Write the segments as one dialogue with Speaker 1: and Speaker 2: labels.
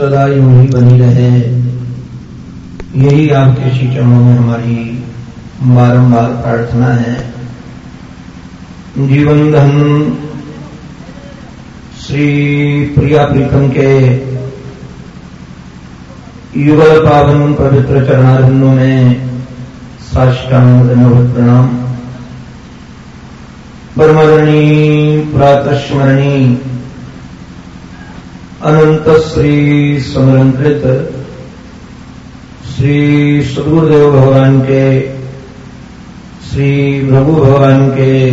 Speaker 1: सदा यूँ ही बनी रहे। यही आपके श्री चरणों में हमारी बारंबार प्रार्थना है। जीवन धन श्री प्रिया प्रीतम के युगल पावन पवित्र चरणारंदों में साष्टांग धन्यवाद प्रणाम। परमरणी, प्रातस्मरणी अनंत श्री समलंकृत श्री सदगुरुदेव भगवान के श्री प्रभु भगवान के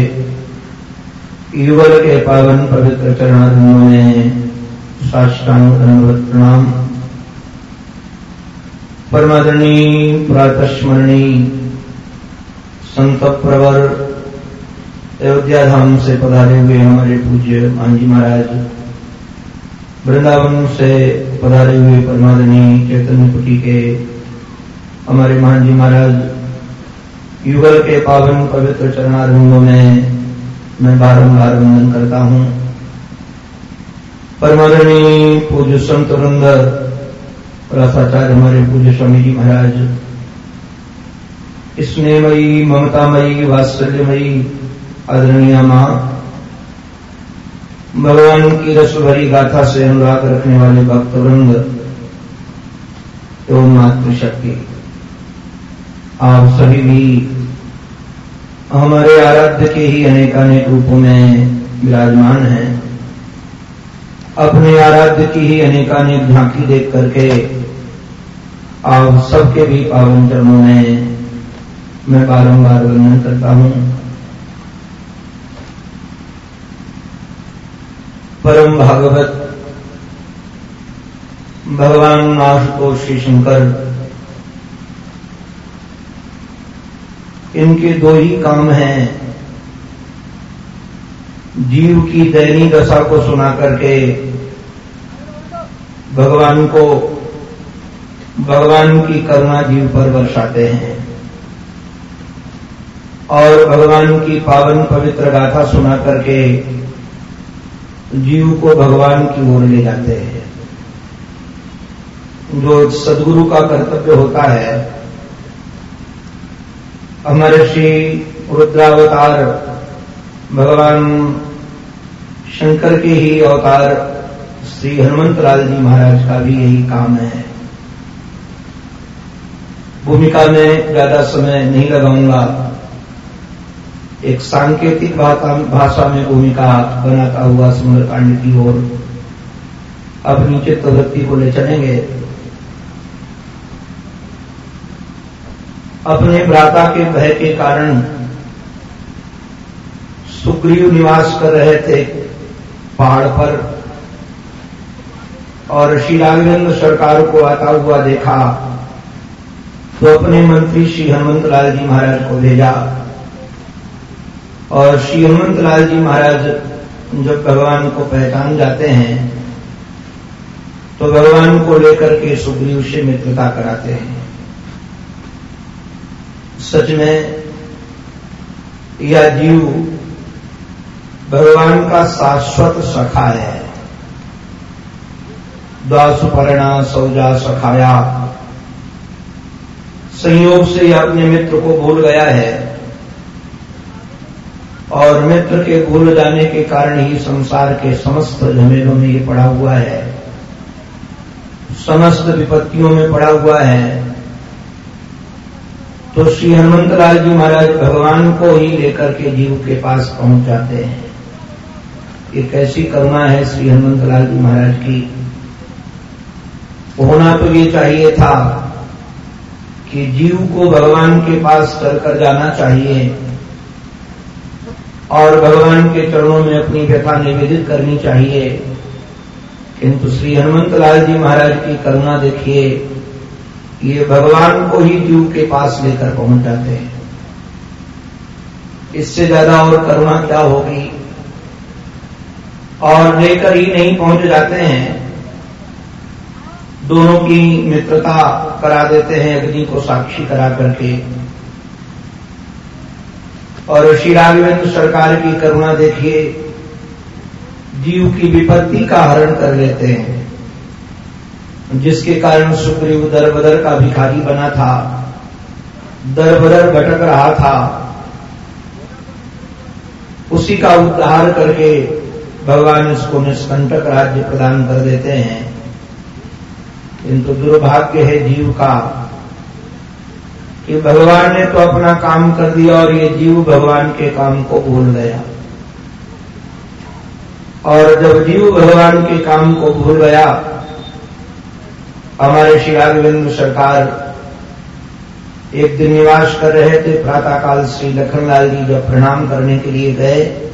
Speaker 1: ईवर के पावन पवित्र चरणारंदों में साष्टांग धन्यवाद प्रणाम परमादरणी, प्रातस्मरणी संत प्रवर अयोध्या धाम से पधारे हुए हमारे पूज्य मांझी महाराज वृंदावन से पधारे हुए परमादरणी चैतन्य कुटी के हमारे महान जी महाराज, युगल के पावन पवित्र चरणारंगों में मैं बारंबार वंदन करता हूँ। परमादरणी पूज्य संत वृंद रथाचार्य हमारे पूज्य स्वामी जी महाराज, स्नेहमयी, ममतामयी, वात्सल्यमयी, आदरणीय माँ भगवान की रस भरी गाथा से अनुराग रखने वाले भक्त वृंद एवं मातृशक्ति आप सभी भी हमारे आराध्य के ही अनेकानेक रूपों में विराजमान हैं। अपने आराध्य की ही अनेकानेक झांकी देख करके आप सबके भी पावन चरणों में मैं बारंबार वंदन करता हूँ। परम भागवत। भगवान आशुतोष श्री शंकर, इनके दो ही काम हैं। जीव की दैनी दशा को सुना करके भगवान को भगवान की करुणा जीव पर वर्षाते हैं। और भगवान की पावन पवित्र गाथा सुना करके जीव को भगवान की ओर ले जाते हैं। जो सदगुरु का कर्तव्य होता है श्री रुद्रावतार, भगवान शंकर के ही अवतार, श्री हनुमंत लाल जी महाराज का भी यही काम है। भूमिका में ज़्यादा समय नहीं लगाऊँगा। एक सांकेतिक भाषा में भूमिका बनाता हुआ सुंदरकांड की ओर अब नीचे प्रवृत्ति को ले चलेंगे। अपने भ्राता के भय के कारण सुग्रीव निवास कर रहे थे पहाड़ पर और श्री राघवेंद्र सरकार को आता हुआ देखा तो अपने मंत्री श्री हनुमंत लाल जी महाराज को भेजा। और श्री हनुमंत लाल जी महाराज जब भगवान को पहचान जाते हैं तो भगवान को लेकर के सुग्रीव से मित्रता कराते हैं। सच में, यह जीव भगवान का शाश्वत सखा है। द्वासुपर्णा सौजा सखाया। संयोग से यह अपने मित्र को भूल गया है। और मित्र के भूल जाने के कारण ही संसार के समस्त झमेलों में ये पड़ा हुआ है। समस्त विपत्तियों में पड़ा हुआ है। तो श्री हनुमंत लाल जी महाराज भगवान को ही लेकर के जीव के पास पहुँच जाते हैं। ये कैसी करुणा है श्री हनुमंत लाल जी महाराज की। होना तो ये चाहिए था कि जीव को भगवान के पास कर कर जाना चाहिए। और भगवान के चरणों में अपनी व्यथा निवेदित करनी चाहिए। किंतु श्री हनुमंत लाल जी महाराज की करुणा देखिए, ये भगवान को ही जीव के पास लेकर पहुँच जाते हैं। इससे ज़्यादा और करुणा क्या होगी? और लेकर ही नहीं पहुँच जाते हैं। दोनों की मित्रता करा देते हैं, अग्नि को साक्षी करा करके। और श्री राघवेंद्र सरकार की करुणा देखिए, जीव की विपत्ति का हरण कर लेते हैं। जिसके कारण सुग्रीव दर बदर का भिखारी बना था दर बदर भटक रहा था, उसी का उद्धार करके भगवान इसको निष्कंटक राज्य प्रदान कर देते हैं। किंतु दुर्भाग्य है जीव का कि भगवान ने तो अपना काम कर दिया और ये जीव भगवान के काम को भूल गया। और जब जीव भगवान के काम को भूल गया, हमारे श्री सरकार एक दिन निवास कर रहे थे, प्रातःकाल श्री लखनलाल जी जब प्रणाम करने के लिए गए।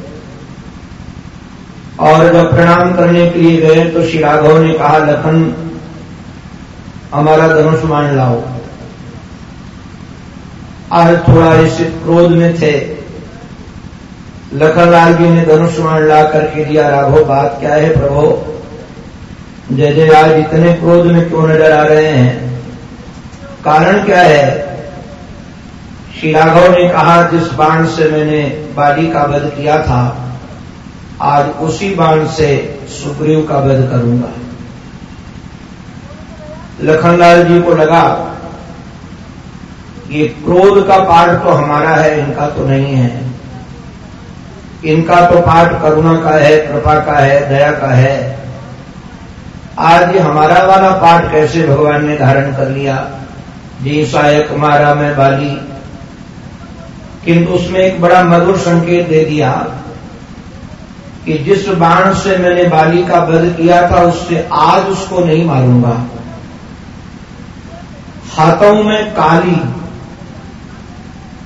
Speaker 1: और जब प्रणाम करने के लिए गए तो श्री राघव ने कहा, लखन, हमारा धनुष मान लाओ। आज थोड़ा इस क्रोध में थे। लखनलाल जी ने धनुष ला करके दिया, राघव, बात क्या है प्रभो? जय जय आज इतने क्रोध में क्यों नज़र आ रहे हैं? कारण क्या है? श्री राघव ने कहा, जिस बाण से मैंने बाली का वध किया था, आज उसी बाण से सुग्रीव का वध करूँगा। लखनलाल जी को लगा ये क्रोध का पाठ तो हमारा है, इनका तो नहीं है। इनका तो पाठ करुणा का है, कृपा का है, दया का है। आज ये हमारा वाला पाठ कैसे भगवान ने धारण कर लिया? जी साय कुमारा मैं बाली किंतु उसमें एक बड़ा मधुर संकेत दे दिया कि जिस बाण से मैंने बाली का वध किया था, उससे आज उसको नहीं मारूँगा। हाथों में काली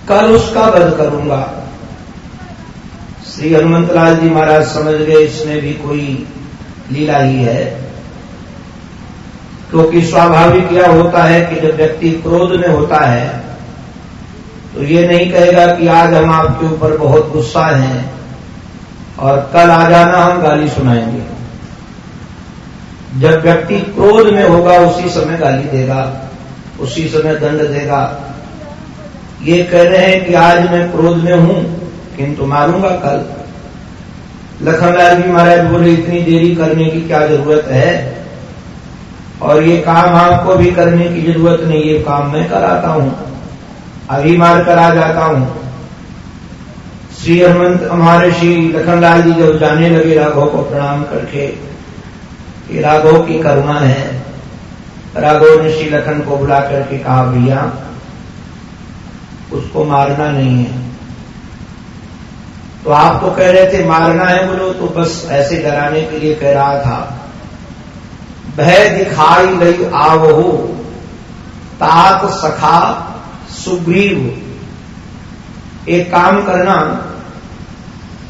Speaker 1: कल उसका वध करूँगा। श्री हनुमंतलाल जी महाराज समझ गए, इसमें भी कोई लीला ही है। क्योंकि तो स्वाभाविक यह होता है कि जब व्यक्ति क्रोध में होता है तो ये नहीं कहेगा कि आज हम आपके ऊपर बहुत गुस्सा हैं और कल आ जाना हम गाली सुनाएँगे। जब व्यक्ति क्रोध में होगा, उसी समय गाली देगा, उसी समय दंड देगा। ये कह रहे हैं कि आज मैं क्रोध में हूँ, किंतु मारूँगा कल। लखनलाल जी महाराज बोले इतनी देरी करने की क्या ज़रूरत है? और ये काम आपको भी करने की ज़रूरत नहीं, ये काम मैं कराता हूँ अभी मार कर आ जाता हूँ। श्री हनुमंत हमारे श्री लखनलाल जी जब जाने लगे, राघव को प्रणाम करके ये राघव की करुणा है। राघव ने श्री लखन को बुला करके कहा, भैया उसको मारना नहीं है। तो आप तो कह रहे थे, मारना है बोलो तो बस ऐसे डराने के लिए कह रहा था। भय दिखाई लई आवहो, तात सखा सुग्रीव। एक काम करना,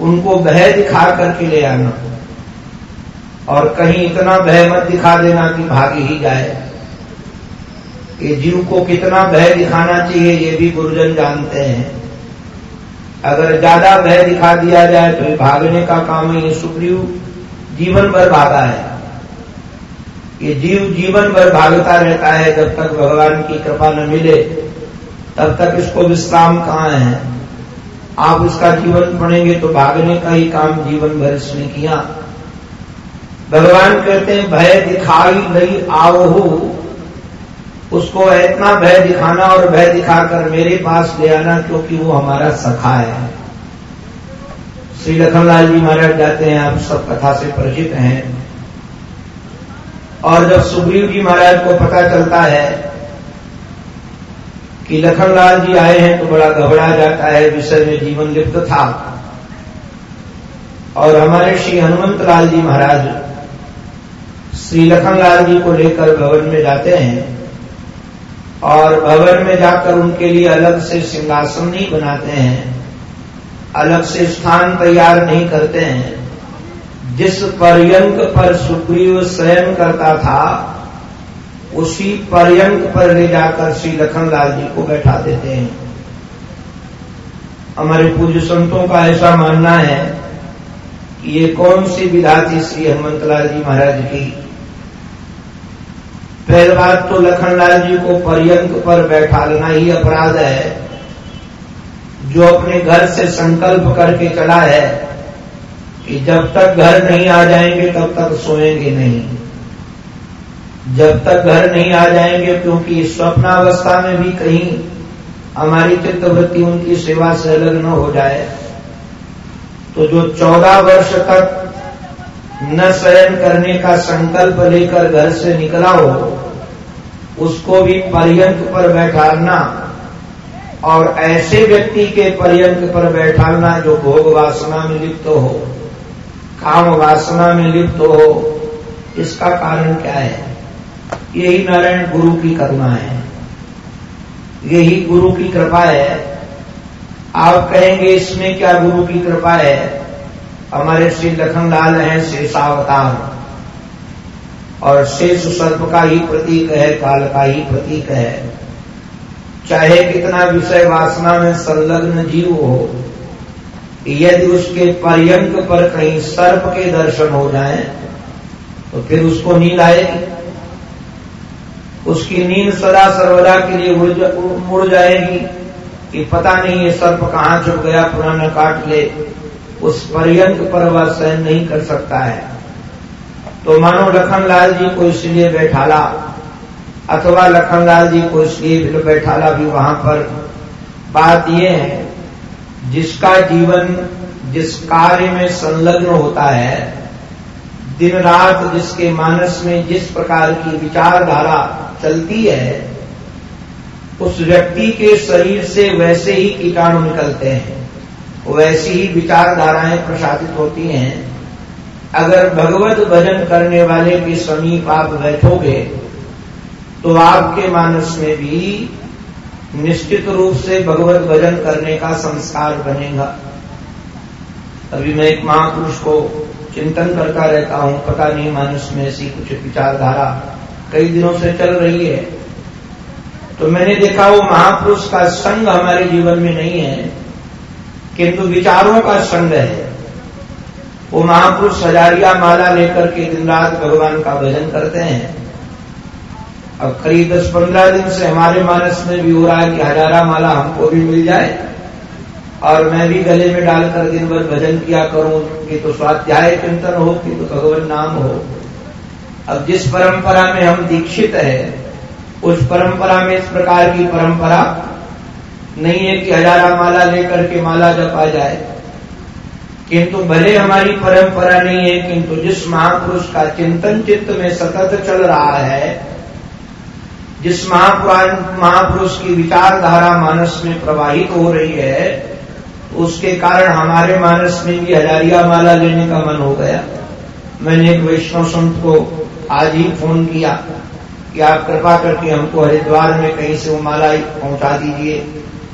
Speaker 1: उनको भय दिखा करके ले आना। और कहीं इतना भय मत दिखा देना कि भागी ही जाए। ये जीव को कितना भय दिखाना चाहिए ये भी गुरुजन जानते हैं। अगर ज़्यादा भय दिखा दिया जाए तो भागने का काम है, ये सुग्रीव जीवन भर भागा है। ये जीव जीवन भर भागता रहता है, जब तक भगवान की कृपा न मिले, तब तक इसको विश्राम कहाँ है? आप इसका जीवन पढ़ेंगे तो भागने का ही काम जीवन भर इसने किया। भगवान कहते हैं, भय दिखाई नहीं, आओ उसको इतना भय दिखाना और भय दिखाकर मेरे पास ले आना क्योंकि वो हमारा सखा है। श्री लखनलाल जी महाराज जाते हैं, आप सब कथा से परिचित हैं। और जब सुग्रीव जी महाराज को पता चलता है कि लखनलाल जी आए हैं तो बड़ा घबरा जाता है, विषय में जीवन लिप्त था। और हमारे श्री हनुमंत लाल जी महाराज श्री लखनलाल जी को लेकर भवन में जाते हैं। और भवन में जाकर उनके लिए अलग से सिंहासन नहीं बनाते हैं, अलग से स्थान तैयार नहीं करते हैं। जिस पर्यंक पर सुग्रीव शयन करता था, उसी पर्यंक पर ले जाकर श्री लखनलाल जी को बैठा देते हैं। हमारे पूज्य संतों का ऐसा मानना है कि ये कौन सी विधा थी श्री हनुमंतलाल जी महाराज की पहली बात तो लखनलाल जी को पर्यंक पर बैठाना ही अपराध है। जो अपने घर से संकल्प करके चला है कि जब तक घर नहीं आ जाएँगे, तब तक सोएँगे नहीं। जब तक घर नहीं आ जाएँगे, क्योंकि स्वप्नावस्था में भी कहीं हमारी चित्तवृत्ति उनकी सेवा से न हो जाए। तो जो चौदह वर्ष तक न शयन करने का संकल्प लेकर घर से निकला हो उसको भी पर्यंक पर बैठाना और ऐसे व्यक्ति के पर्यंक पर बैठाना जो भोग वासना में लिप्त तो हो, काम वासना में लिप्त तो हो, इसका कारण क्या है? यही नारायण गुरु की करुणा है। यही गुरु की कृपा है। आप कहेंगे, इसमें क्या गुरु की कृपा है? हमारे श्री लखनलाल हैं शेषावतार और शेष सर्प का ही प्रतीक है, काल का ही प्रतीक है। चाहे कितना विषय वासना में संलग्न जीव हो, यदि उसके पर्यंक पर कहीं सर्प के दर्शन हो जाए तो फिर उसको नींद आएगी उसकी नींद सदा सर्वदा के लिए मुड़ जाएगी कि पता नहीं ये सर्प कहाँ छुप गया, पुराना काट ले। उस पर्यंक पर वह सहन नहीं कर सकता है। तो मानो लखनलाल जी को इसलिए बैठाला, अथवा लखनलाल जी को इसलिए बैठाला भी वहाँ पर। बात यह है, जिसका जीवन, जिस कार्य में संलग्न होता है दिन रात जिसके मानस में जिस प्रकार की विचारधारा चलती है, उस व्यक्ति के शरीर से वैसे ही कीटाणु निकलते हैं, वैसी ही विचारधाराएँ प्रसादित होती हैं। अगर भगवत भजन करने वाले के समीप आप बैठोगे तो आपके मानस में भी निश्चित रूप से भगवत भजन करने का संस्कार बनेगा। अभी मैं एक महापुरुष को चिंतन करता रहता हूँ, पता नहीं मानस में ऐसी कुछ विचारधारा कई दिनों से चल रही है। तो मैंने देखा वो महापुरुष का संग हमारे जीवन में नहीं है, किंतु विचारों का संग है। वो महापुरुष हजारिया माला लेकर के दिन रात भगवान का भजन करते हैं। अब करीब दस पंद्रह दिन से हमारे मानस में भी हो रहा है कि हजारा माला हमको भी मिल जाए और मैं भी गले में डालकर दिन भर भजन किया करूँ, कि तो स्वाध्याय चिंतन हो, कि तो भगवान नाम हो। अब जिस परंपरा में हम दीक्षित है, उस परंपरा में इस प्रकार की परंपरा नहीं है कि हजारा माला लेकर के माला जपा जाए। किंतु भले हमारी परंपरा नहीं है, किंतु जिस महापुरुष का चिंतन चित्त में सतत चल रहा है, जिस महापुराण, महापुरुष की विचारधारा मानस में प्रवाहित हो रही है, उसके कारण हमारे मानस में भी हजारिया माला लेने का मन हो गया। मैंने एक वैष्णव संत को आज ही फ़ोन किया कि आप कृपा करके हमको हरिद्वार में कहीं से वो माला पहुँचा दीजिए।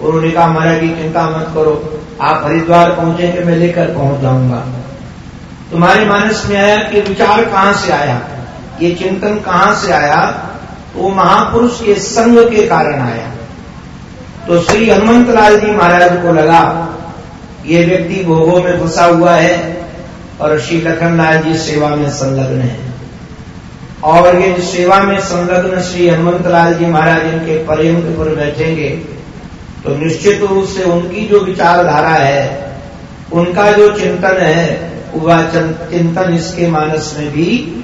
Speaker 1: उन्होंने कहा, महाराज की चिंता मत करो आप हरिद्वार पहुँचे पहुँचेंगे मैं लेकर पहुँच जाऊँगा। तुम्हारे मानस में आया कि विचार कहाँ से आया? ये चिंतन कहाँ से आया? वो महापुरुष के संग के कारण आया। तो श्री हनुमंत लाल जी महाराज को लगा, ये व्यक्ति भोगों में फंसा हुआ है और श्री लखनलाल जी सेवा में संलग्न है। और ये सेवा में संलग्न श्री हनुमंत लाल जी महाराज इनके पर्यंत पर बैठेंगे। तो निश्चित रूप से उनकी जो विचारधारा है, उनका जो चिंतन है, वह चिंतन इसके मानस में भी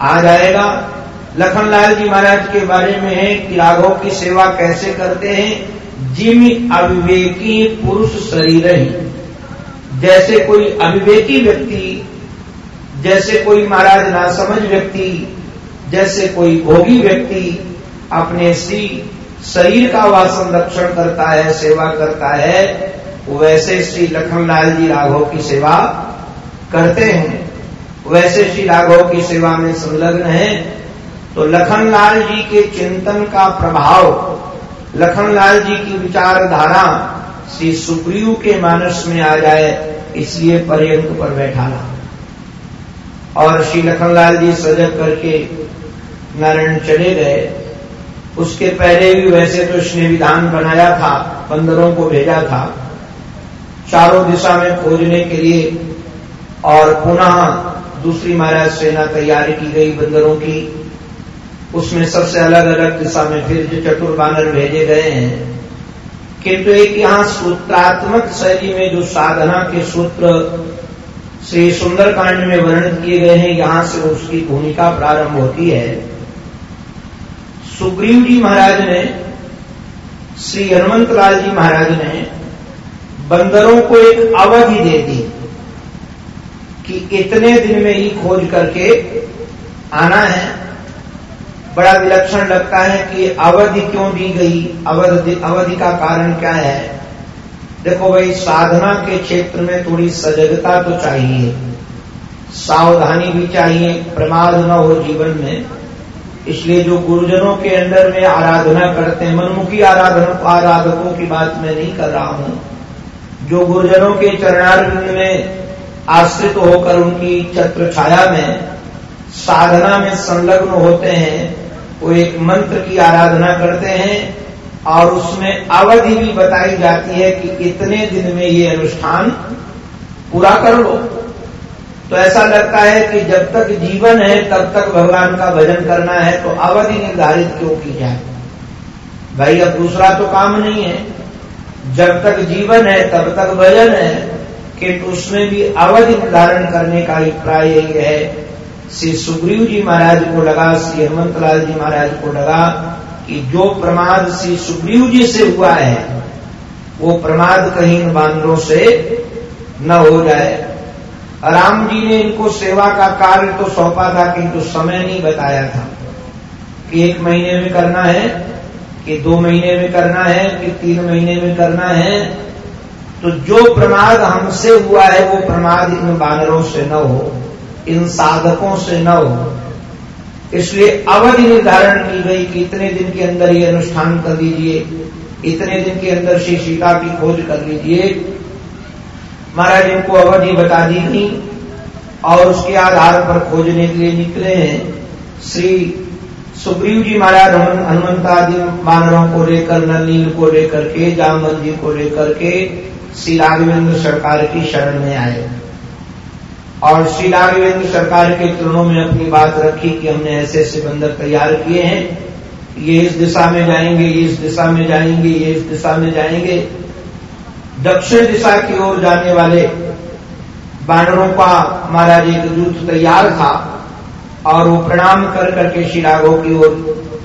Speaker 1: आ जाएगा। लखनलाल जी महाराज के बारे में है कि राघव की सेवा कैसे करते हैं। जिम अविवेकी पुरुष शरीर ही। जैसे कोई अविवेकी व्यक्ति, जैसे कोई महाराज नासमझ व्यक्ति, जैसे कोई भोगी व्यक्ति अपने श्री शरीर का वह संरक्षण करता है, सेवा करता है, वैसे श्री लखनलाल जी राघव की सेवा करते हैं। वैसे श्री राघव की सेवा में संलग्न है तो लखनलाल जी के चिंतन का प्रभाव, लखनलाल जी की विचारधारा श्री सुप्रियु के मानस में आ जाए, इसलिए पर्यंक पर बैठाना और श्री लखनलाल जी सजग करके नारायण चले गए। उसके पहले भी वैसे तो इसने विधान बनाया था, बंदरों को भेजा था। चारों दिशा में खोजने के लिए और पुनः दूसरी महाराज सेना तैयारी की गई बंदरों की। उसमें सबसे अलग अलग दिशा में फिर जो चतुर बानर भेजे गए हैं। किंतु एक यहाँ सूत्रात्मक शैली में जो साधना के सूत्र श्री सुंदरकांड में वर्णन किए गए हैं, यहाँ से उसकी भूमिका प्रारंभ होती है। सुग्रीव जी महाराज ने, श्री हनुमत लाल जी महाराज ने बंदरों को एक अवधि दे दी कि इतने दिन में ही खोज करके आना है। बड़ा विलक्षण लगता है कि अवधि क्यों दी गई? अवधि अवधि का कारण क्या है? देखो भाई, साधना के क्षेत्र में थोड़ी सजगता तो चाहिए। सावधानी भी चाहिए, प्रमाद न हो जीवन में। इसलिए जो गुरुजनों के अंदर में आराधना करते हैं, मनमुखी आराधना, आराधकों की बात मैं नहीं कर रहा हूँ। जो गुरुजनों के चरणार्थ में आश्रित होकर उनकी छत्र छाया में, साधना में संलग्न होते हैं, वो एक मंत्र की आराधना करते हैं और उसमें अवधि भी बताई जाती है कि इतने दिन में ये अनुष्ठान पूरा कर लो। तो ऐसा लगता है कि जब तक जीवन है, तब तक भगवान का भजन करना है तो अवधि निर्धारित क्यों की जाए? भाई, अब दूसरा तो काम नहीं है। जब तक जीवन है, तब तक भजन है, किंतु उसमें भी अवधि निर्धारण करने का अभिप्राय यही है। श्री सुग्रीव जी महाराज को लगा, श्री हेमंत लाल जी महाराज को लगा कि जो प्रमाद श्री सुग्रीव जी से हुआ है, वो प्रमाद कहीं बांदरों से न हो जाए। राम जी ने इनको सेवा का कार्य तो सौंपा था, किंतु तो समय नहीं बताया था कि एक महीने में करना है, कि दो महीने में करना है, कि तीन महीने में करना है। तो जो प्रमाद हमसे हुआ है, वो प्रमाद इन बानरों से न हो, इन साधकों से न हो। इसलिए अवधि निर्धारण की गई कि इतने दिन के अंदर ये अनुष्ठान कर लीजिए, इतने दिन के अंदर श्री सीता की खोज कर लीजिए महाराज इनको अवधि बता दी गई और उसके आधार पर खोजने के लिए निकले हैं। श्री सुग्रीव जी महाराज हनुमंत आदि बानरों को लेकर नलील को लेकर के जामल जी को लेकर के श्री राघवेंद्र सरकार की शरण में आए। और श्री राघवेंद्र सरकार के चरणों में अपनी बात रखी कि हमने ऐसे ऐसे बंदर तैयार किए हैं ये इस दिशा में जाएँगे, ये इस दिशा में जाएँगे, ये इस दिशा में जाएँगे। दक्षिण दिशा की ओर जाने वाले बानरों का महाराज एक दूत तैयार था और वो प्रणाम कर करके श्री राघव की ओर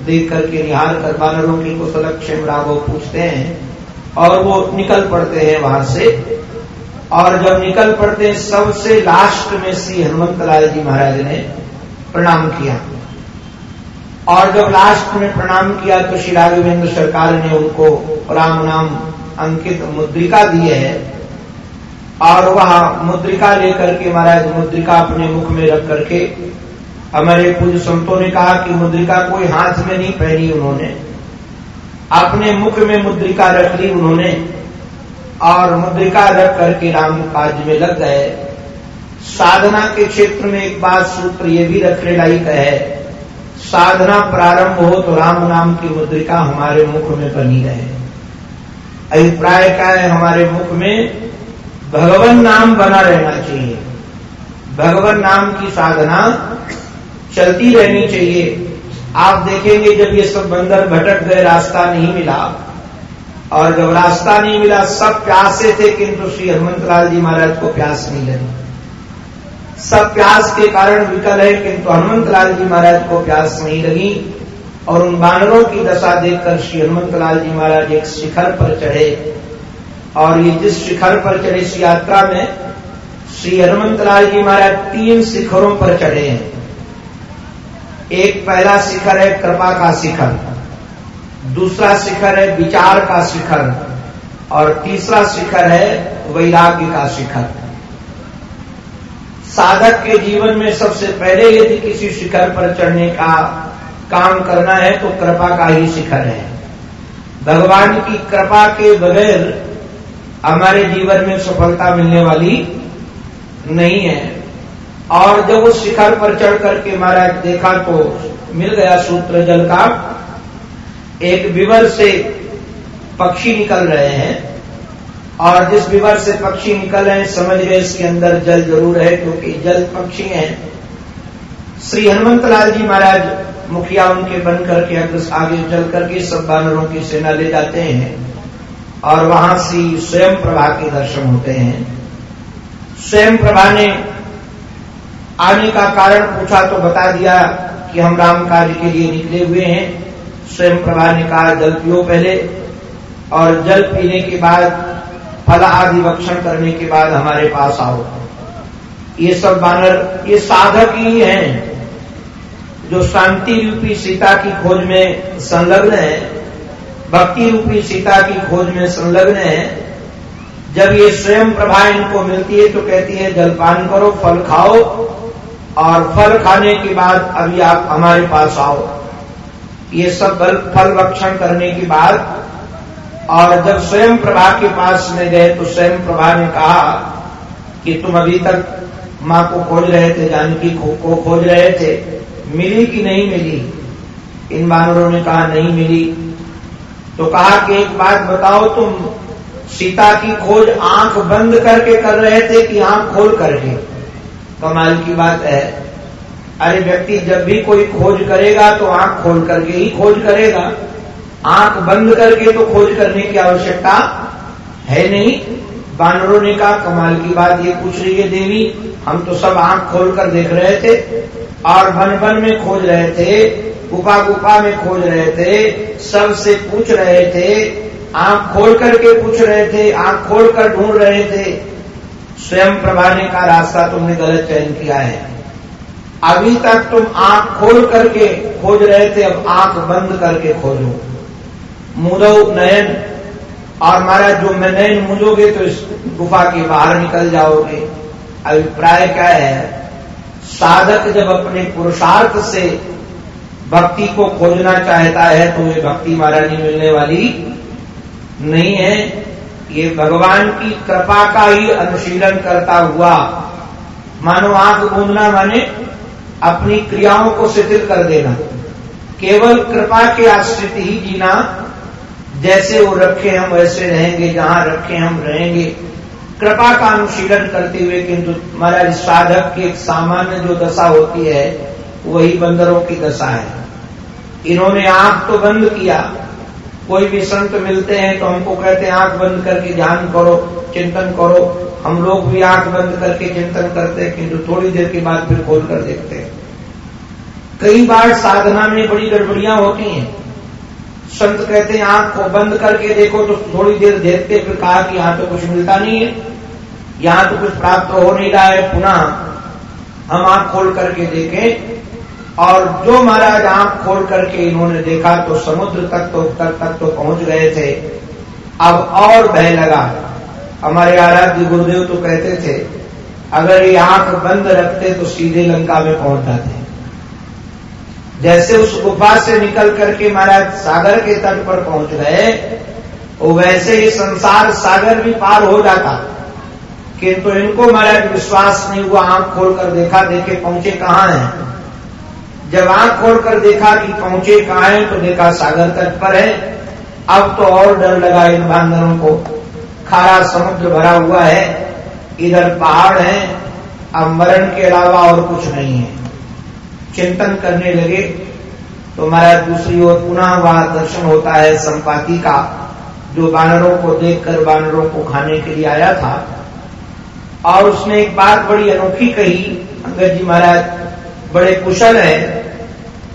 Speaker 1: देख करके निहार कर बानरों की कुशल क्षेम राघव पूछते हैं और वो निकल पड़ते हैं वहाँ से। और जब निकल पड़ते हैं, सबसे लास्ट में श्री हनुमंत लाल जी महाराज ने प्रणाम किया। और जब लास्ट में प्रणाम किया तो श्री राघवेंद्र सरकार ने उनको राम नाम अंकित मुद्रिका दिए है और वह मुद्रिका लेकर के महाराज मुद्रिका अपने मुख में रख करके हमारे पूज्य संतों ने कहा कि मुद्रिका कोई हाथ में नहीं पहनी उन्होंने। अपने मुख में मुद्रिका रख ली उन्होंने और मुद्रिका रख करके राम काज में लग गए। साधना के क्षेत्र में एक बात सूत्र ये भी रखने लायक है, साधना प्रारंभ हो तो राम नाम की मुद्रिका हमारे मुख में बनी रहे। अभिप्राय का है हमारे मुख में? भगवान नाम बना रहना चाहिए। भगवान नाम की साधना चलती रहनी चाहिए। आप देखेंगे जब ये सब बंदर भटक गए, रास्ता नहीं मिला। और जब रास्ता नहीं मिला, सब प्यासे थे, किंतु श्री हनुमत लाल जी महाराज को प्यास नहीं लगी। सब प्यास के कारण विकल है, किंतु हनुमत लाल जी महाराज को प्यास नहीं लगी। और उन बानरों की दशा देखकर श्री हनुमत लाल जी महाराज एक शिखर पर चढ़े। और ये जिस शिखर पर चढ़े इस यात्रा में, श्री हनुमत लाल जी महाराज तीन शिखरों पर चढ़े हैं। एक पहला शिखर है कृपा का शिखर, दूसरा शिखर है विचार का शिखर, और तीसरा शिखर है वैराग्य का शिखर। साधक के जीवन में सबसे पहले यदि किसी शिखर पर चढ़ने का काम करना है तो कृपा का ही शिखर है। भगवान की कृपा के बगैर हमारे जीवन में सफलता मिलने वाली नहीं है। और जब उस शिखर पर चढ़ करके महाराज देखा तो मिल गया सूत्र जल का। एक विवर से पक्षी निकल रहे हैं और जिस विवर से पक्षी निकल रहे हैं, समझ गए इसके अंदर जल ज़रूर है, क्योंकि जल पक्षी है। श्री हनुमत लाल जी महाराज मुखिया उनके बन करके आगे चल करके सब बानरों की सेना ले जाते हैं और वहाँ से स्वयं प्रभा के दर्शन होते हैं। स्वयं प्रभा ने आने का कारण पूछा तो बता दिया कि हम राम कार्य के लिए निकले हुए हैं। स्वयं प्रभा ने कहा, जल पियो पहले और जल पीने के बाद फल आदि भक्षण करने के बाद हमारे पास आओ। ये सब बानर, ये साधक ही हैं। जो शांति रूपी सीता की खोज में संलग्न है, भक्ति रूपी सीता की खोज में संलग्न है, जब ये स्वयं प्रभा इनको मिलती है तो कहती है, जलपान करो, फल खाओ और फल खाने के बाद अभी आप हमारे पास आओ। ये सब फल भक्षण करने के बाद और जब स्वयं प्रभा के पास में गए तो स्वयं प्रभा ने कहा कि तुम अभी तक माँ को खोज रहे थे, जानकी को खोज रहे थे। मिली कि नहीं मिली? इन बानरों ने कहा, नहीं मिली। तो कहा कि एक बात बताओ, तुम सीता की खोज आँख बंद करके कर रहे थे कि आँख खोल करके कमाल की बात है। अरे व्यक्ति जब भी कोई खोज करेगा तो आँख खोल करके ही खोज करेगा। आँख बंद करके तो खोज करने की आवश्यकता है नहीं। बानरों ने कहा, कमाल की बात, ये पूछ रही है देवी, हम तो सब आँख खोल कर देख रहे थे। और वन वन में खोज रहे थे, गुफा गुफा में खोज रहे थे सबसे पूछ रहे थे, आँख खोल करके पूछ रहे थे, आँख खोल कर ढूंढ रहे थे। स्वयं प्रभाने का रास्ता तुमने गलत चयन किया है। अभी तक तुम आँख खोल करके खोज रहे थे, अब आँख बंद करके खोजो। मुदो नयन, और महाराज, जो मैं नयन मुझोगे तो इस गुफा के बाहर निकल जाओगे। अभिप्राय क्या है? साधक जब अपने पुरुषार्थ से भक्ति को खोजना चाहता है तो ये भक्ति महारानी मिलने वाली नहीं है। ये भगवान की कृपा का ही अनुशीलन करता हुआ, मानो आँख बूंदना माने अपनी क्रियाओं को शिथिल कर देना। केवल कृपा के आश्रित ही जीना, जैसे वो रखे हम वैसे रहेंगे, जहाँ रखे हम रहेंगे। कृपा का अनुशीलन करते हुए, किंतु महाराज, साधक की एक सामान्य जो दशा होती है, वही बंदरों की दशा है। इन्होंने आँख तो बंद किया, कोई भी संत मिलते हैं तो हमको कहते हैं, आँख बंद करके ध्यान करो, चिंतन करो। हम लोग भी आँख बंद करके चिंतन करते हैं, किंतु थोड़ी देर के बाद फिर खोल कर देखते हैं। कई बार साधना में बड़ी गड़बड़ियाँ होती हैं। संत कहते हैं, आँख को बंद करके देखो तो थोड़ी देर देखते फिर कहा कि यहाँ तो कुछ मिलता नहीं है, यहाँ तो कुछ प्राप्त हो नहीं रहा है, पुनः हम आँख खोल करके देखें। और जो महाराज आँख खोल करके इन्होंने देखा तो समुद्र तक तो तक तक तो पहुँच गए थे। अब और भय लगा। हमारे आराध्य गुरुदेव तो कहते थे, अगर ये आँख बंद रखते तो सीधे लंका में पहुँच जाते। जैसे उस गुफा से निकल करके महाराज सागर के तट पर पहुँच गए, वो वैसे ही संसार सागर भी पार हो जाता। किंतु तो इनको महाराज विश्वास नहीं हुआ, आँख खोलकर देखा, देखे पहुँचे कहाँ हैं? जब आँख खोलकर देखा कि पहुँचे कहाँ हैं तो देखा सागर तट पर है। अब तो और डर लगा इन बांदरों को। खारा समुद्र भरा हुआ है, इधर पहाड़ है, अब मरण के अलावा और कुछ नहीं है। चिंतन करने लगे तो महाराज दूसरी ओर पुनः वहाँ दर्शन होता है संपाति का, जो बानरों को देखकर बानरों को खाने के लिए आया था। और उसने एक बात बड़ी अनोखी कही, अंगद जी महाराज बड़े कुशल है।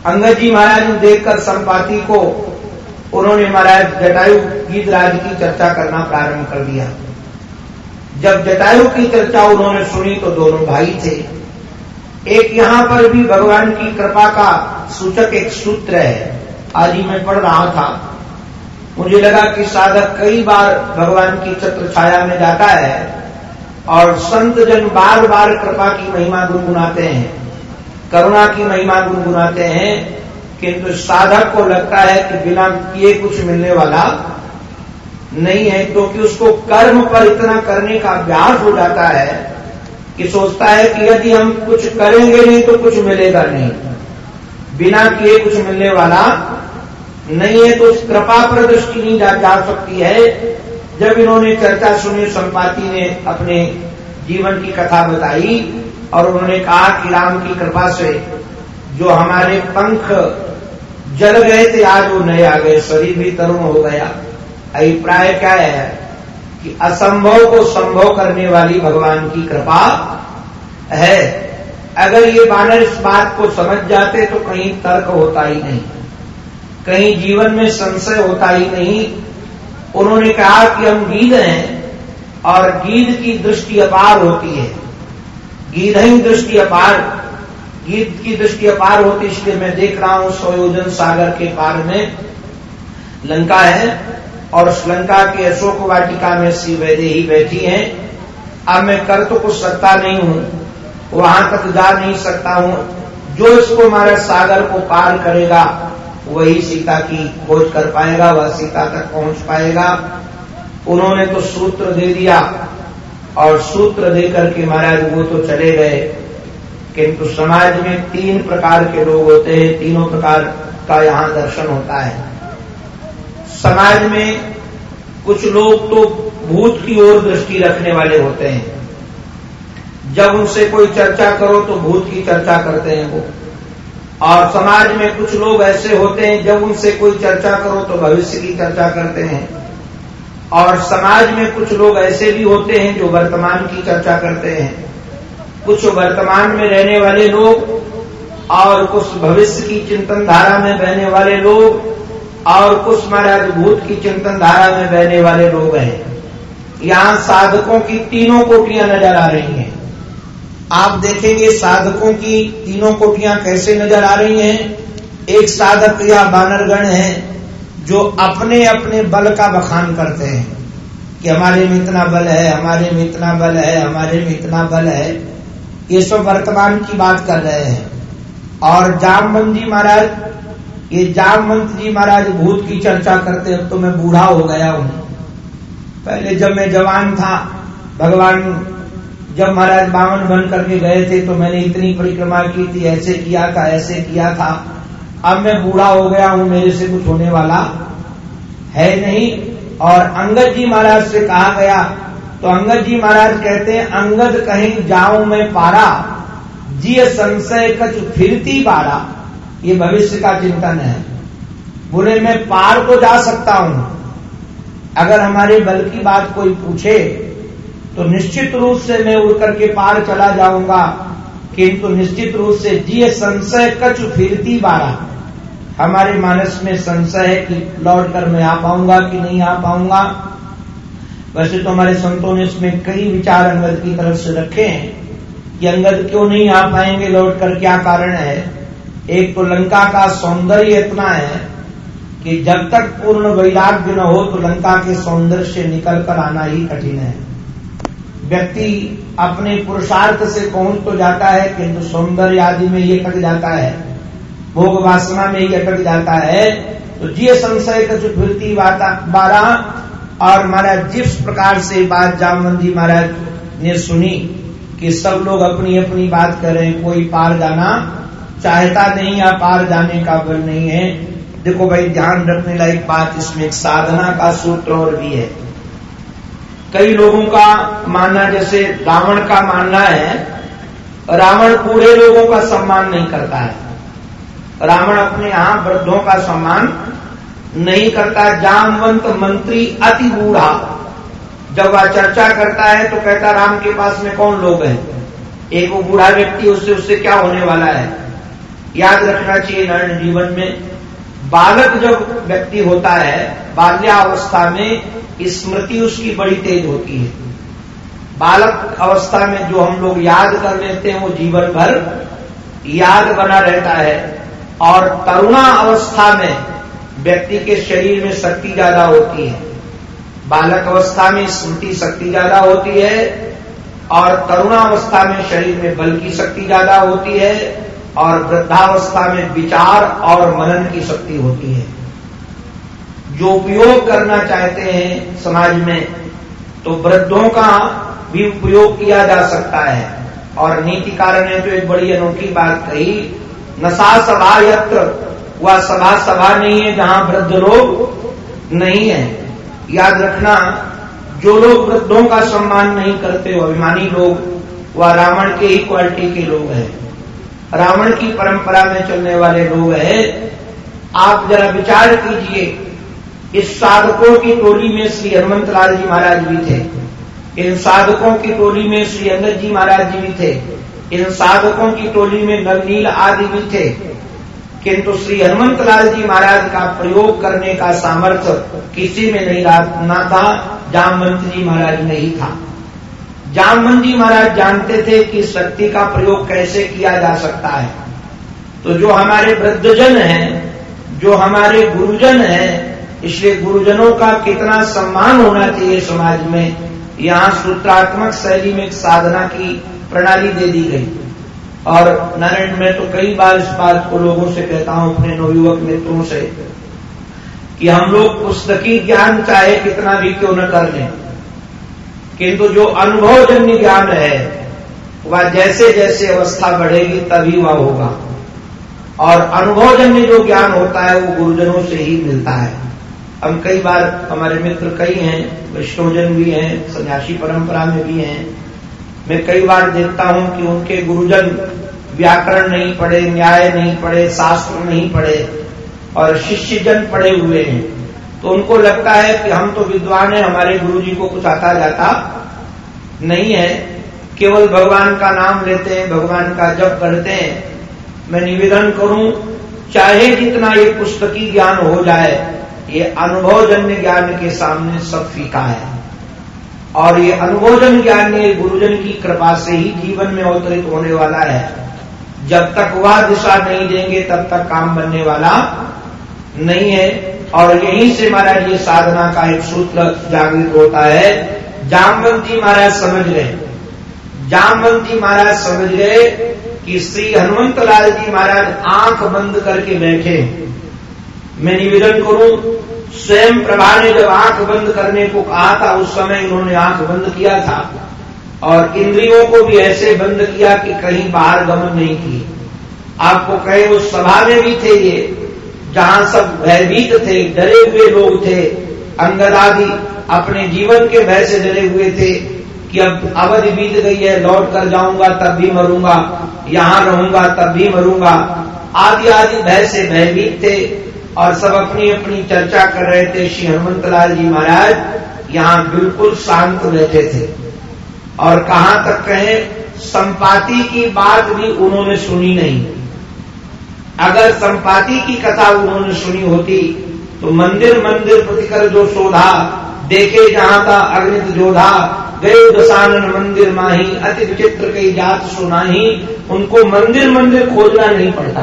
Speaker 1: अंगद जी महाराज ने देखकर संपाति को उन्होंने महाराज जटायु गीतराज की चर्चा करना प्रारंभ कर दिया। जब जटायु की चर्चा उन्होंने सुनी तो दोनों भाई थे। एक यहाँ पर भी भगवान की कृपा का सूचक एक सूत्र है। आज ही मैं पढ़ रहा था। मुझे लगा कि साधक कई बार भगवान की छत्र छाया में जाता है और संत जन बार बार कृपा की महिमा गुनगुनाते हैं, करुणा की महिमा गुनगुनाते हैं, किंतु साधक को लगता है कि बिना किए कुछ मिलने वाला नहीं है, क्योंकि तो उसको कर्म पर इतना करने का अभ्यास हो जाता है कि सोचता है कि यदि हम कुछ करेंगे नहीं तो कुछ मिलेगा नहीं। बिना किए कुछ मिलने वाला नहीं है तो उस कृपा पर दृष्टि नहीं जा, जा सकती है। जब इन्होंने चर्चा सुनी संपाति ने अपने जीवन की कथा बताई और उन्होंने कहा कि राम की कृपा से जो हमारे पंख जल गए थे आज वो नए आ गए शरीर भी तरुण हो गया। अभिप्राय क्या है? कि असंभव को संभव करने वाली भगवान की कृपा है। अगर ये बानर इस बात को समझ जाते तो कहीं तर्क होता ही नहीं। कहीं जीवन में संशय होता ही नहीं। उन्होंने कहा कि हम गीध हैं और गीध की दृष्टि अपार होती है। गीध ही दृष्टि अपार। गीत की दृष्टि अपार होती इसलिए मैं देख रहा हूँ सोयोजन सागर के पार में। लंका है और श्रीलंका लंका के अशोक वाटिका में श्री वैदे ही बैठी हैं। अब मैं कर तो कुछ सकता नहीं हूँ, वहाँ तक जा नहीं सकता हूँ। जो इसको हमारे सागर को पार करेगा, वही सीता की खोज कर पाएगा, वह सीता तक पहुँच पाएगा। उन्होंने तो सूत्र दे दिया, और सूत्र देकर के महाराज वो तो चले गए। किंतु समाज में तीन प्रकार के लोग होते हैं, तीनों प्रकार का यहाँ दर्शन होता है। समाज में कुछ लोग तो भूत की ओर दृष्टि रखने वाले होते हैं। जब उनसे कोई चर्चा करो तो भूत की चर्चा करते हैं वो। और समाज में कुछ लोग ऐसे होते हैं, जब उनसे कोई चर्चा करो तो भविष्य की चर्चा करते हैं। और समाज में कुछ लोग ऐसे भी होते हैं जो वर्तमान की चर्चा करते हैं। कुछ वर्तमान में रहने वाले लोग और कुछ भविष्य की चिंतन धारा में बहने वाले लोग और कुछ महाराज भूत की चिंतन धारा में बहने वाले लोग हैं। यहाँ साधकों की तीनों कोटियाँ नज़र आ रही हैं। आप देखेंगे साधकों की तीनों कोटियाँ कैसे नज़र आ रही हैं। एक साधक या बानरगण है, जो अपने अपने बल का बखान करते हैं कि हमारे में इतना बल है, हमारे में इतना बल है, हमारे में इतना बल है। ये सब वर्तमान की बात कर रहे हैं। और जामवंत जी महाराज ये जामवंत जी महाराज भूत की चर्चा करते अब तो मैं बूढ़ा हो गया हूँ। पहले जब मैं जवान था, भगवान जब महाराज बावन बन करके गए थे तो मैंने इतनी परिक्रमा की थी, ऐसे किया था, ऐसे किया था। अब मैं बूढ़ा हो गया हूँ, मेरे से कुछ होने वाला है नहीं। और अंगद जी महाराज से कहा गया तो अंगद जी महाराज कहते हैं, अंगद कहीं जाऊँ मैं पारा जी संशय कच फिरती पारा। ये भविष्य का चिंतन है। बोले मैं पार को जा सकता हूँ। अगर हमारे बल की बात कोई पूछे तो निश्चित रूप से मैं उड़ करके पार चला जाऊँगा। किंतु निश्चित रूप से जी संशय कच फिरती बारा। हमारे मानस में संशय है कि लौट कर मैं आ पाऊँगा कि नहीं आ पाऊँगा। वैसे तो हमारे संतों ने इसमें कई विचार अंगद की तरफ़ से रखे हैं कि अंगद क्यों नहीं आ पाएँगे? लौट कर क्या कारण है? एक तो लंका का सौंदर्य इतना है कि जब तक पूर्ण वैराग्य न हो तो लंका के सौंदर्य से निकल कर आना ही कठिन है। व्यक्ति अपने पुरुषार्थ से पहुँच तो जाता है, किंतु सौंदर्य आदि में ये कट जाता है। भोग वासना में ये कट जाता है। तो जी संशय का जो फिरती बारह और महाराज जिस प्रकार से बात जामवंती महाराज ने सुनी कि सब लोग अपनी अपनी बात कर रहे हैं कोई पार जाना चाहता नहीं, या पार जाने का बल नहीं है। देखो भाई, ध्यान रखने लायक बात इसमें एक साधना का सूत्र और भी है। कई लोगों का मानना, जैसे रावण का मानना है, रावण पूरे लोगों का सम्मान नहीं करता है। रावण अपने यहाँ वृद्धों का सम्मान नहीं करता। जामवंत मंत्री अति बूढ़ा। जब वह चर्चा करता है तो कहता, राम के पास में कौन लोग हैं? एक वो बूढ़ा व्यक्ति, उससे उससे क्या होने वाला है? याद रखना चाहिए नारायण जीवन में, बालक जब व्यक्ति होता है, बाल्यावस्था में स्मृति उसकी बड़ी तेज होती है। बालक अवस्था में जो हम लोग याद कर लेते हैं, वो जीवन भर याद बना रहता है और तरुणा अवस्था में व्यक्ति के शरीर में शक्ति ज़्यादा होती है। बालक अवस्था में स्मृति शक्ति ज़्यादा होती है और तरुणावस्था में शरीर में बल की शक्ति ज़्यादा होती है। और वृद्धावस्था में विचार और मनन की शक्ति होती है। जो उपयोग करना चाहते हैं समाज में तो वृद्धों का भी उपयोग किया जा सकता है। और नीतिकार ने तो एक बड़ी अनोखी बात कही, नशा सभा यत्र, वह सभा सभा नहीं है जहाँ वृद्ध लोग नहीं है। याद रखना, जो लोग वृद्धों का सम्मान नहीं करते अभिमानी लोग, वह रावण के ही क्वालिटी के लोग हैं। रावण की परंपरा में चलने वाले लोग हैं। आप जरा विचार कीजिए, इस साधकों की टोली में श्री हनुमंत लाल जी महाराज भी थे। इन साधकों की टोली में श्री अंगद जी महाराज जी भी थे। इन साधकों की टोली में नवनील आदि भी थे। किंतु श्री हनुमत लाल जी महाराज का प्रयोग करने का सामर्थ्य किसी में नहीं ना था, जामवंत जी महाराज नहीं था। जामवंत जी महाराज जानते थे कि शक्ति का प्रयोग कैसे किया जा सकता है। तो जो हमारे वृद्धजन हैं, जो हमारे गुरुजन हैं, इसलिए गुरुजनों का कितना सम्मान होना चाहिए समाज में, यहाँ सूत्रात्मक शैली में एक साधना की प्रणाली दे दी गई। और नारायण, मैं तो कई बार इस बात को लोगों से कहता हूँ, अपने नवयुवक मित्रों से, कि हम लोग पुस्तकी ज्ञान चाहे कितना भी क्यों न कर लें। किंतु जो अनुभवजन्य ज्ञान है, वह जैसे जैसे अवस्था बढ़ेगी तभी वह होगा। और अनुभवजन्य जो ज्ञान होता है, वो गुरुजनों से ही मिलता है। हम कई बार हमारे मित्र कई हैं, वैष्णोजन भी हैं, सन्यासी परंपरा में भी हैं। मैं कई बार देखता हूँ कि उनके गुरुजन व्याकरण नहीं पढ़े, न्याय नहीं पढ़े, शास्त्र नहीं पढ़े, और शिष्यजन पढ़े हुए हैं। तो उनको लगता है कि हम तो विद्वान हैं, हमारे गुरु जी को कुछ आता जाता नहीं है। केवल भगवान का नाम लेते हैं, भगवान का जप करते हैं। मैं निवेदन करूँ, चाहे जितना ये पुस्तकी ज्ञान हो जाए, ये अनुभवजन्य ज्ञान के सामने सब फीका है। और ये अनुभवजन ज्ञान ये गुरुजन की कृपा से ही जीवन में अवतरित होने वाला है। जब तक वह दिशा नहीं देंगे, तब तक काम बनने वाला नहीं है। और यहीं से महाराज ये साधना का एक सूत्र जागृत होता है। जामवंती महाराज समझ गए जामवंती महाराज समझ गए कि श्री हनुमंत लाल जी महाराज आँख बंद करके बैठे। मैं निवेदन करूँ, स्वयं प्रभा ने जब आँख बंद करने को कहा था, उस समय इन्होंने आँख बंद किया था। और इंद्रियों को भी ऐसे बंद किया कि कहीं बाहर गमन नहीं किए। आपको कहे, उस सभा में भी थे ये। जहाँ सब भयभीत थे, डरे हुए लोग थे अंगद आदि अपने जीवन के भय से डरे हुए थे कि अब अवधि बीत गई है, लौट कर जाऊँगा, तब भी मरूँगा, यहाँ रहूँगा, तब भी मरूँगा। आदि आदि भय से भयभीत थे और सब अपनी अपनी चर्चा कर रहे थे। श्री हनुमत लाल जी महाराज यहाँ बिल्कुल शांत बैठे थे। और कहाँ तक कहें, संपाति की बात भी उन्होंने सुनी नहीं। अगर संपाति की कथा उन्होंने सुनी होती तो मंदिर मंदिर प्रतिकर जो शोधा, देखे जहाँ था अग्नित जोधा, गए दसानन मंदिर माही, अति विचित्र कई जात सुनाही, उनको मंदिर मंदिर खोजना नहीं पड़ता।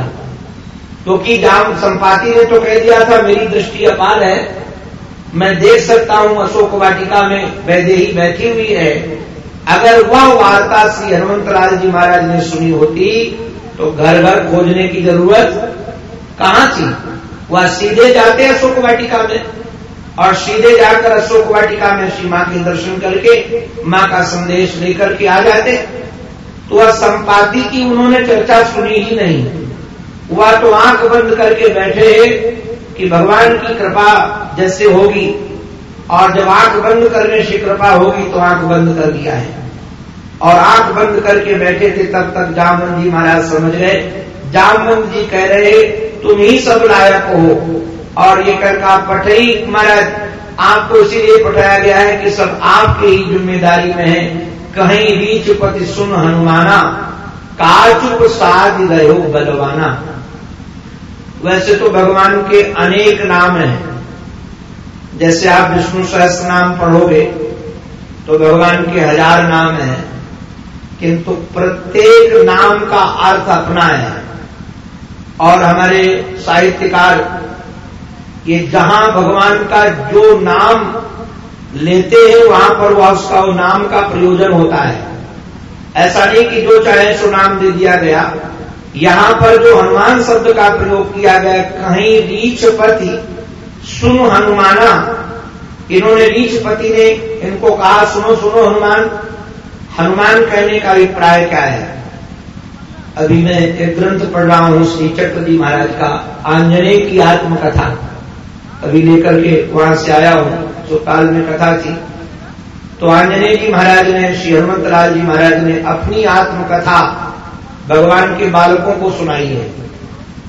Speaker 1: क्योंकि जाम संपाति ने तो कह दिया था, मेरी दृष्टि अपार है। मैं देख सकता हूँ अशोक वाटिका में वैदेही बैठी हुई है। अगर वह वार्ता श्री हनुमंत लाल जी महाराज ने सुनी होती तो घर घर खोजने की ज़रूरत कहाँ थी? वह सीधे जाते अशोक वाटिका में। और सीधे जाकर अशोक वाटिका में श्री माँ के दर्शन करके, माँ का संदेश लेकर के आ जाते। तो वह संपाति की उन्होंने चर्चा सुनी ही नहीं। वह तो आँख बंद करके बैठे कि भगवान की कृपा जैसे होगी। और जब आँख बंद करने से कृपा होगी तो आँख बंद कर दिया है। और आँख बंद करके बैठे थे, तब तक जामवंत जी महाराज समझ गए जामवंत जी कह रहे, तुम ही सब लायक हो। और ये करका पठई महाराज, आपको इसीलिए पठाया गया है कि सब आपकी ही ज़िम्मेदारी में है। कहीं रीच पति सुन हनुमाना काचुप साध गयो बलवाना। वैसे तो भगवान के अनेक नाम हैं। जैसे आप विष्णु सहस्त्र नाम पढ़ोगे तो भगवान के हज़ार नाम हैं। किंतु प्रत्येक नाम का अर्थ अपना है। और हमारे साहित्यकार, ये जहाँ भगवान का जो नाम लेते हैं, वहाँ पर वह उसका नाम का प्रयोजन होता है। ऐसा नहीं कि जो चाहे सो नाम दे दिया गया। यहाँ पर जो हनुमान शब्द का प्रयोग किया गया, कहीं रीछपति सुन हनुमाना। इन्होंने रीछपति ने इनको कहा, सुनो सुनो हनुमान। हनुमान कहने का अभिप्राय क्या है? अभी मैं एक ग्रंथ पढ़ रहा हूँ, श्री चक्रदी महाराज का आंजने की आत्मकथा। अभी लेकर के वहाँ से आया हूँ, जो काल में कथा थी। तो आंजने जी महाराज ने, श्री हनुमत लाल जी महाराज ने अपनी आत्मकथा भगवान के बालकों को सुनाई है।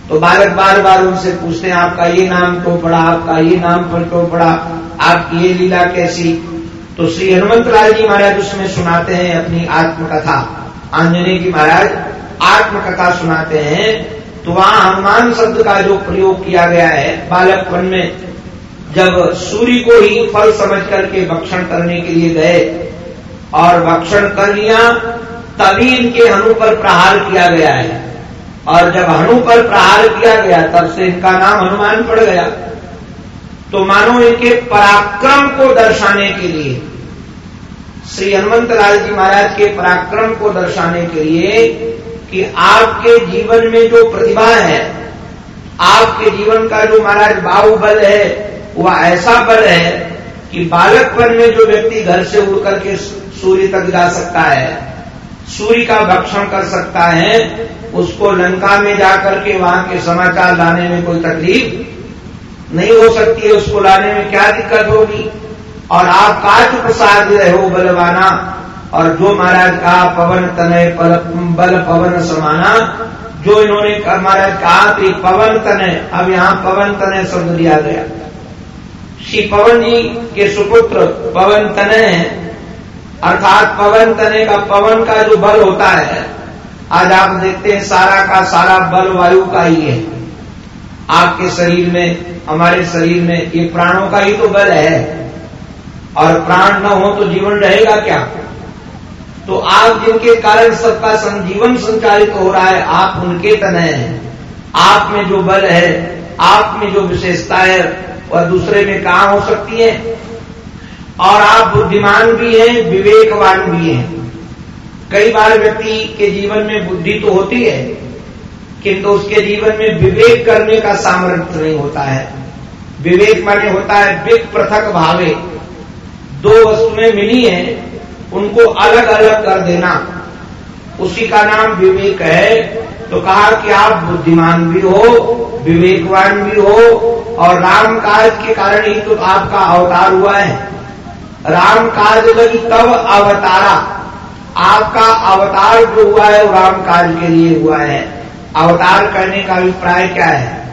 Speaker 1: तो बालक बार बार उनसे पूछते हैं, आपका ये नाम क्यों पड़ा, आपका ये नाम पर क्यों पड़ा, आपकी ये लीला कैसी? तो श्री हनुमत लाल जी महाराज उसमें सुनाते हैं अपनी आत्मकथा। आंजनेय जी महाराज आत्मकथा सुनाते हैं। तो वहाँ हनुमान शब्द का जो प्रयोग किया गया है बालकपन में, जब सूर्य को ही फल समझ करके भक्षण करने के लिए गए, और भक्षण कर लिया, तभी इनके हनु पर प्रहार किया गया है। और जब हनु पर प्रहार किया गया, तब से इनका नाम हनुमान पड़ गया। तो मानो इनके पराक्रम को दर्शाने के लिए, श्री हनुमत लाल जी महाराज के पराक्रम को दर्शाने के लिए कि आपके जीवन में जो प्रतिभा है, आपके जीवन का जो महाराज बाहुबल है, वह ऐसा बल है कि बालकपन में जो व्यक्ति घर से उड़ करके सूर्य तक जा सकता है, सूर्य का भक्षण कर सकता है, उसको लंका में जाकर के वहाँ के समाचार लाने में कोई तकलीफ़ नहीं हो सकती है उसको लाने में, क्या दिक्कत होगी? और आप काच प्रसाद रहो बलवाना, और जो महाराज कहा पवन तनय बल पवन समाना, जो इन्होंने महाराज कहा कि पवन तनय, अब यहाँ पवन तनय शब्द दिया गया। श्री पवन जी के सुपुत्र पवन तनय है, अर्थात पवन तने का पवन का जो बल होता है, आज आप देखते हैं सारा का सारा बल वायु का ही है। आपके शरीर में, हमारे शरीर में, ये प्राणों का ही तो बल है। और प्राण न हो तो जीवन रहेगा क्या? तो आप जिनके कारण सबका संजीवन संचालित हो रहा है, आप उनके तनय हैं। आप में जो बल है, आप में जो विशेषता है, वह दूसरे में कहा हो सकती है? और आप बुद्धिमान भी हैं, विवेकवान भी हैं। कई बार व्यक्ति के जीवन में बुद्धि तो होती है किंतु उसके जीवन में विवेक करने का सामर्थ्य नहीं होता है। विवेक माने होता है विक पृथक भावे। दो वस्तुएँ मिली हैं, उनको अलग अलग कर देना। उसी का नाम विवेक है। तो कहा कि आप बुद्धिमान भी हो, विवेकवान भी हो, और राम काज के कारण ही तो आपका अवतार हुआ है। राम काज लगी तब अवतारा। आपका अवतार जो हुआ है, वो राम काज के लिए हुआ है। अवतार करने का अभिप्राय क्या है?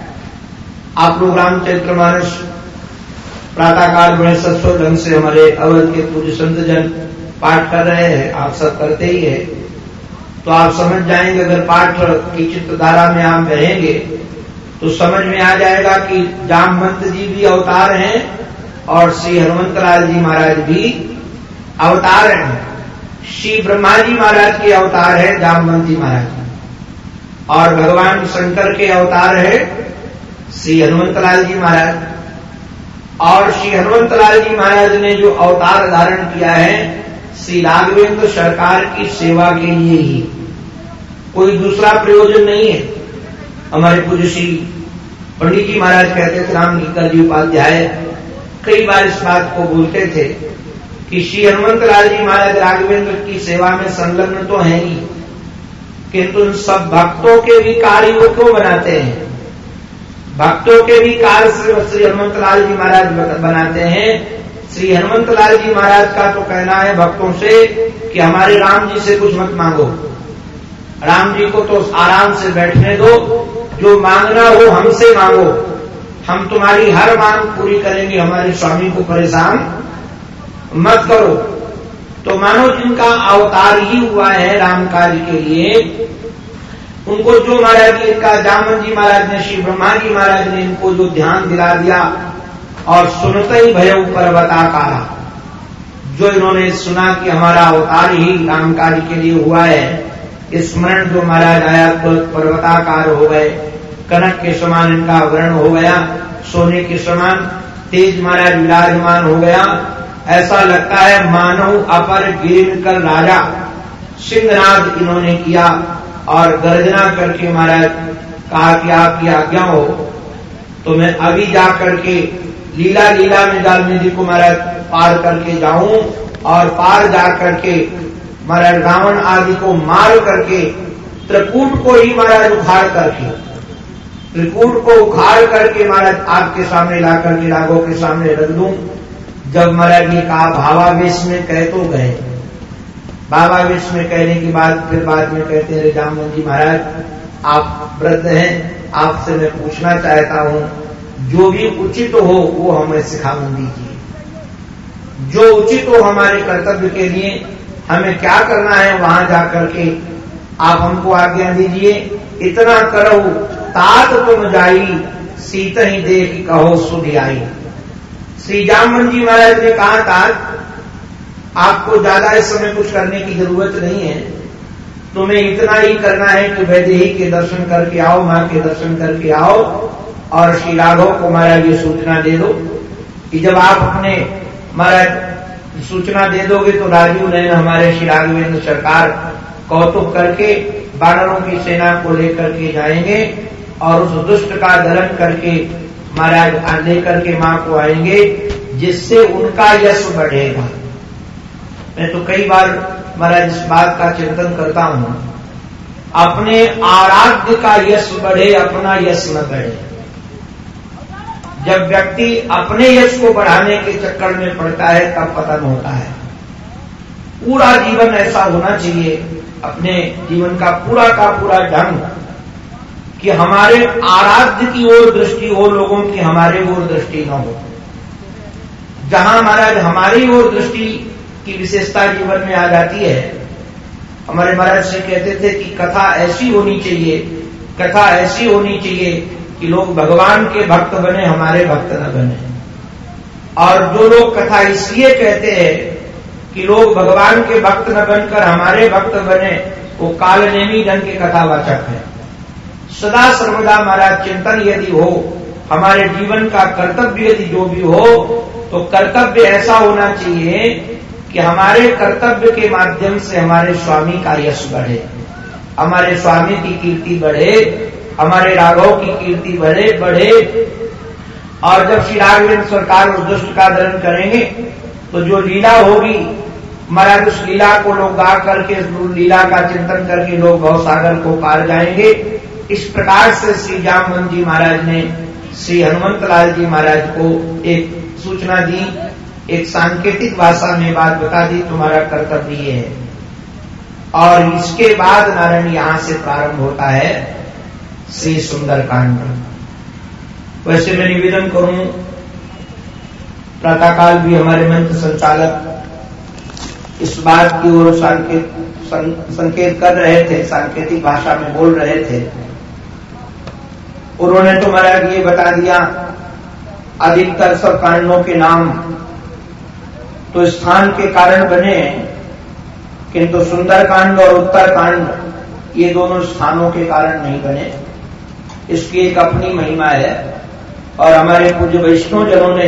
Speaker 1: आप लोग रामचंद्र मानस, प्रातःकाल बड़े सत्सव ढंग से हमारे अवध के पूज्य संत जन पाठ कर रहे हैं, आप सब करते ही है। तो आप समझ जाएँगे, अगर पाठ की चित्रधारा में आप रहेंगे तो समझ में आ जाएगा कि जामवंत जी भी अवतार हैं और श्री हनुमंत लाल जी महाराज भी अवतार हैं। श्री ब्रह्मा जी महाराज के अवतार है, जामवंत जी महाराज। और भगवान शंकर के अवतार है श्री हनुमंत लाल जी महाराज। और श्री हनुमंत लाल जी महाराज ने जो अवतार धारण किया है, श्री राघवेंद्र सरकार की सेवा के लिए ही। कोई दूसरा प्रयोजन नहीं है। हमारे पूज्य श्री पंडित जी महाराज कहते थे, राम गीता जी उपाध्याय, कई बार इस बात को बोलते थे कि श्री हनुमंत लाल जी महाराज राघवेंद्र की सेवा में संलग्न तो है ही। किंतु उन सब भक्तों के भी कार्य क्यों बनाते हैं? भक्तों के भी कार्य श्री हनुमंत लाल जी महाराज बनाते हैं। श्री हनुमंत लाल जी महाराज का तो कहना है भक्तों से कि हमारे राम जी से कुछ मत मांगो। राम जी को तो आराम से बैठने दो। जो मांगना हो हमसे मांगो। हम तुम्हारी हर मांग पूरी करेंगे, हमारे स्वामी को परेशान मत करो। तो मानो जिनका अवतार ही हुआ है राम कार्य के लिए, उनको जो महाराज जी इनका, जामन जी महाराज ने, श्री ब्रह्मा जी महाराज ने इनको जो ध्यान दिला दिया और सुनते ही भय पर्वताकारा, जो इन्होंने सुना कि हमारा अवतार ही रामकार्य के लिए हुआ है स्मरण जो महाराज आया तो पर्वताकार हो गए, कनक के समान इनका वर्ण हो गया, सोने के समान तेज महाराज विराजमान हो गया ऐसा लगता है, मानव अपर गिर कर राजा। सिंहनाद इन्होंने किया और गर्जना करके महाराज, कहा कि आपकी आज्ञा हो। तो मैं अभी जा करके लीला लीला में जालमी जी को महाराज पार करके जाऊँ और पार जा करके महाराज रावण आदि को मार करके त्रिकूट को ही महाराज उखाड़ करके, त्रिकूट को उखाड़ करके महाराज आपके सामने ला करके राघों के सामने रख दू। जब महाराज ने कहा भावा भावावेश में कह तो गए। बाबा भावावेश में कहने के बाद फिर बाद में कहते हैं जामन जी महाराज, आप वृद्ध हैं, आपसे मैं पूछना चाहता हूँ, जो भी उचित हो, वो हमें सिखावन दीजिए। जो उचित हो हमारे कर्तव्य के लिए, हमें क्या करना है, वहाँ जाकर के आप हमको आज्ञा दीजिए। इतना करो, तात तुम जाई सीत ही देख कहो सुध आई श्री जामन जी महाराज ने कहा था आपको ज़्यादा इस समय कुछ करने की ज़रूरत नहीं है। तुम्हें इतना ही करना है कि वैदेही के दर्शन करके आओ, माँ के दर्शन करके आओ और श्री राघव को महाराज ये सूचना दे दो कि जब आप अपने महाराज सूचना दे दोगे तो राजीव नयन हमारे श्री राघवेंद्र सरकार कौतुक करके बानरों की सेना को लेकर के जाएँगे और उस दुष्ट का दलन करके महाराज लेकर के माँ को आएँगे, जिससे उनका यश बढ़ेगा। मैं तो कई बार महाराज इस बात का चिंतन करता हूँ। अपने आराध्य का यश बढ़े, अपना यश न बढ़े। जब व्यक्ति अपने यश को बढ़ाने के चक्कर में पड़ता है, तब पतन होता है। पूरा जीवन ऐसा होना चाहिए, अपने जीवन का पूरा का पूरा ढंग कि हमारे आराध्य की ओर दृष्टि हो, लोगों की हमारे ओर दृष्टि न हो। जहाँ महाराज हमारी ओर दृष्टि की विशेषता जीवन में आ जाती है, हमारे महाराज से कहते थे कि कथा ऐसी होनी चाहिए, कथा ऐसी होनी चाहिए कि लोग भगवान के भक्त बने, हमारे भक्त न बने। और जो लोग कथा इसलिए कहते हैं कि लोग भगवान के भक्त न बनकर हमारे भक्त बने, वो कालनेमी ढंग के कथावाचक है। सदा सर्वदा हमारा चिंतन यदि हो, हमारे जीवन का कर्तव्य यदि जो भी हो तो कर्तव्य ऐसा होना चाहिए कि हमारे कर्तव्य के माध्यम से हमारे स्वामी का यश बढ़े, हमारे स्वामी की कीर्ति बढ़े, हमारे राघव की कीर्ति बढ़े बढ़े। और जब श्री राघवेंद्र सरकार उस दुष्ट का दर्शन करेंगे तो जो लीला होगी, महाराज उस लीला को लोग गा करके लीला का चिंतन करके लोग गौ सागर को पार जाएँगे। इस प्रकार से श्री जामवन जी महाराज ने श्री हनुमंत लाल जी महाराज को एक सूचना दी, एक सांकेतिक भाषा में बात बता दी, तुम्हारा कर्तव्य ये है। और इसके बाद नारायण यहाँ से प्रारंभ होता है श्री सुंदरकांड। वैसे मैं निवेदन करूँ, प्रातःकाल भी हमारे मंत्र संचालक इस बात की ओर संकेत संकेत कर रहे थे, सांकेतिक भाषा में बोल रहे थे। उन्होंने तो महाराज ये बता दिया, अधिकतर सब कांडों के नाम तो स्थान के कारण बने, किंतु सुंदर कांड और उत्तर कांड ये दोनों स्थानों के कारण नहीं बने। इसकी एक अपनी महिमा है और हमारे पूज्य वैष्णव जनों ने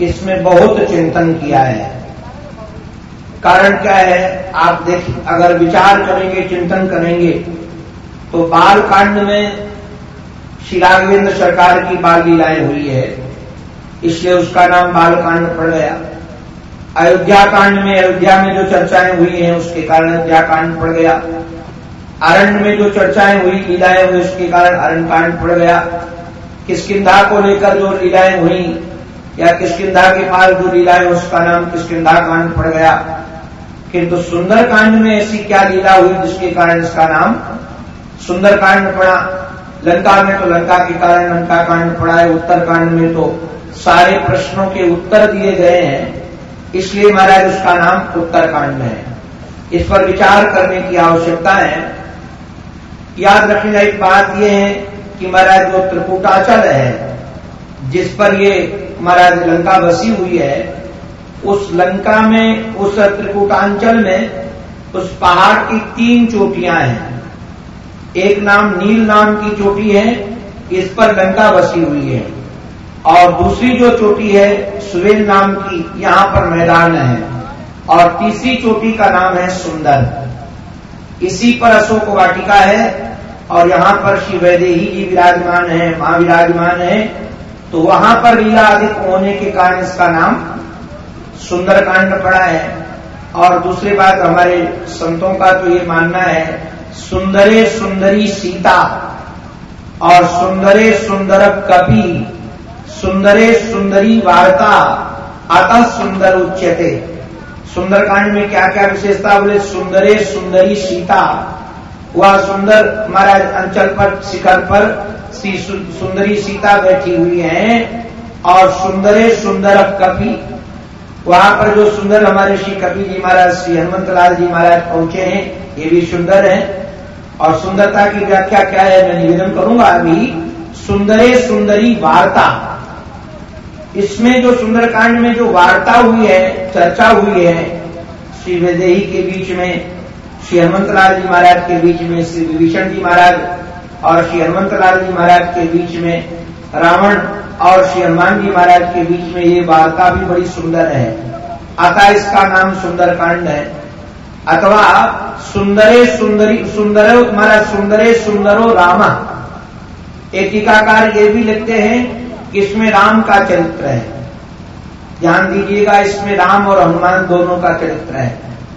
Speaker 1: इसमें बहुत चिंतन किया है। कारण क्या है? आप देख, अगर विचार करेंगे, चिंतन करेंगे तो बाल कांड में श्री राघवेंद्र सरकार की बाल लीलाएँ हुई है। इसलिए उसका नाम बाल कांड पड़ गया। अयोध्या कांड में, अयोध्या में जो चर्चाएँ हुई हैं, उसके कारण अयोध्या कांड पड़ गया। अरण्य में जो चर्चाएँ हुई, लीलाएँ हुई, उसके कारण अरण्य कांड पड़ गया। किसकिधा को लेकर जो लीलाएँ हुई, या किसकिधा के पास जो लीलाएँ उसका नाम किसकिधा कांड पड़ गया। किंतु सुंदरकांड में ऐसी क्या लीला हुई, जिसके कारण इसका नाम सुंदरकांड पड़ा? लंका में तो लंका के कारण, लंका कांड पड़ा है उत्तरकांड में तो सारे प्रश्नों के उत्तर दिए गए हैं। इसलिए महाराज उसका नाम उत्तरकांड है। इस पर विचार करने की आवश्यकता है। याद रखने एक बात यह है कि महाराज जो त्रिकुटाचल है, जिस पर ये महाराज लंका बसी हुई है। उस लंका में, उस त्रिकुटांचल में उस पहाड़ की तीन चोटियाँ हैं। एक नाम नील नाम की चोटी है, इस पर लंका बसी हुई है। और दूसरी जो चोटी है, सुवेल नाम की, यहाँ पर मैदान है। और तीसरी चोटी का नाम है सुंदर। इसी पर अशोक वाटिका है, और यहाँ पर श्री वैदेही जी विराजमान है, माँ विराजमान है। तो वहाँ पर लीला अधिक होने के कारण इसका नाम सुंदरकांड पड़ा है। और दूसरी बात, हमारे संतों का तो ये मानना है सुंदरे सुंदरी सीता और सुंदरे सुंदर कवि सुंदरे सुंदरी वार्ता, अतः सुंदर उच्चते सुंदरकांड में क्या क्या विशेषता बोले? सुंदरे सुंदरी सीता। वह सुंदर महाराज अंचल पर, शिखर पर सुंदरी सीता बैठी हुई है और सुंदरे सुंदर कवि वहाँ पर जो सुंदर हमारे श्री कपिल जी महाराज, श्री हनुमत लाल जी महाराज पहुँचे हैं, ये भी सुंदर हैं। और सुंदरता की व्याख्या क्या है, मैं निवेदन करूँगा अभी। सुंदरे सुंदरी वार्ता। इसमें जो सुंदरकांड में जो वार्ता हुई है, चर्चा हुई है, श्री वैदेही के बीच में, श्री हनुमंतलाल जी महाराज के बीच में, श्री विभीषण जी महाराज और श्री हनुमंतलाल जी महाराज के बीच में रावण और श्री हनुमान जी महाराज के बीच में ये वार्ता भी बड़ी सुंदर है। अतः इसका नाम सुंदरकांड है। अथवा सुंदरे सुंदरी, सुंदर महाराज, सुंदरे सुंदरो रामा। एक टीकाकार ये भी लिखते हैं कि इसमें राम का चरित्र है। ध्यान दीजिएगा, इसमें राम और हनुमान दोनों का चरित्र है।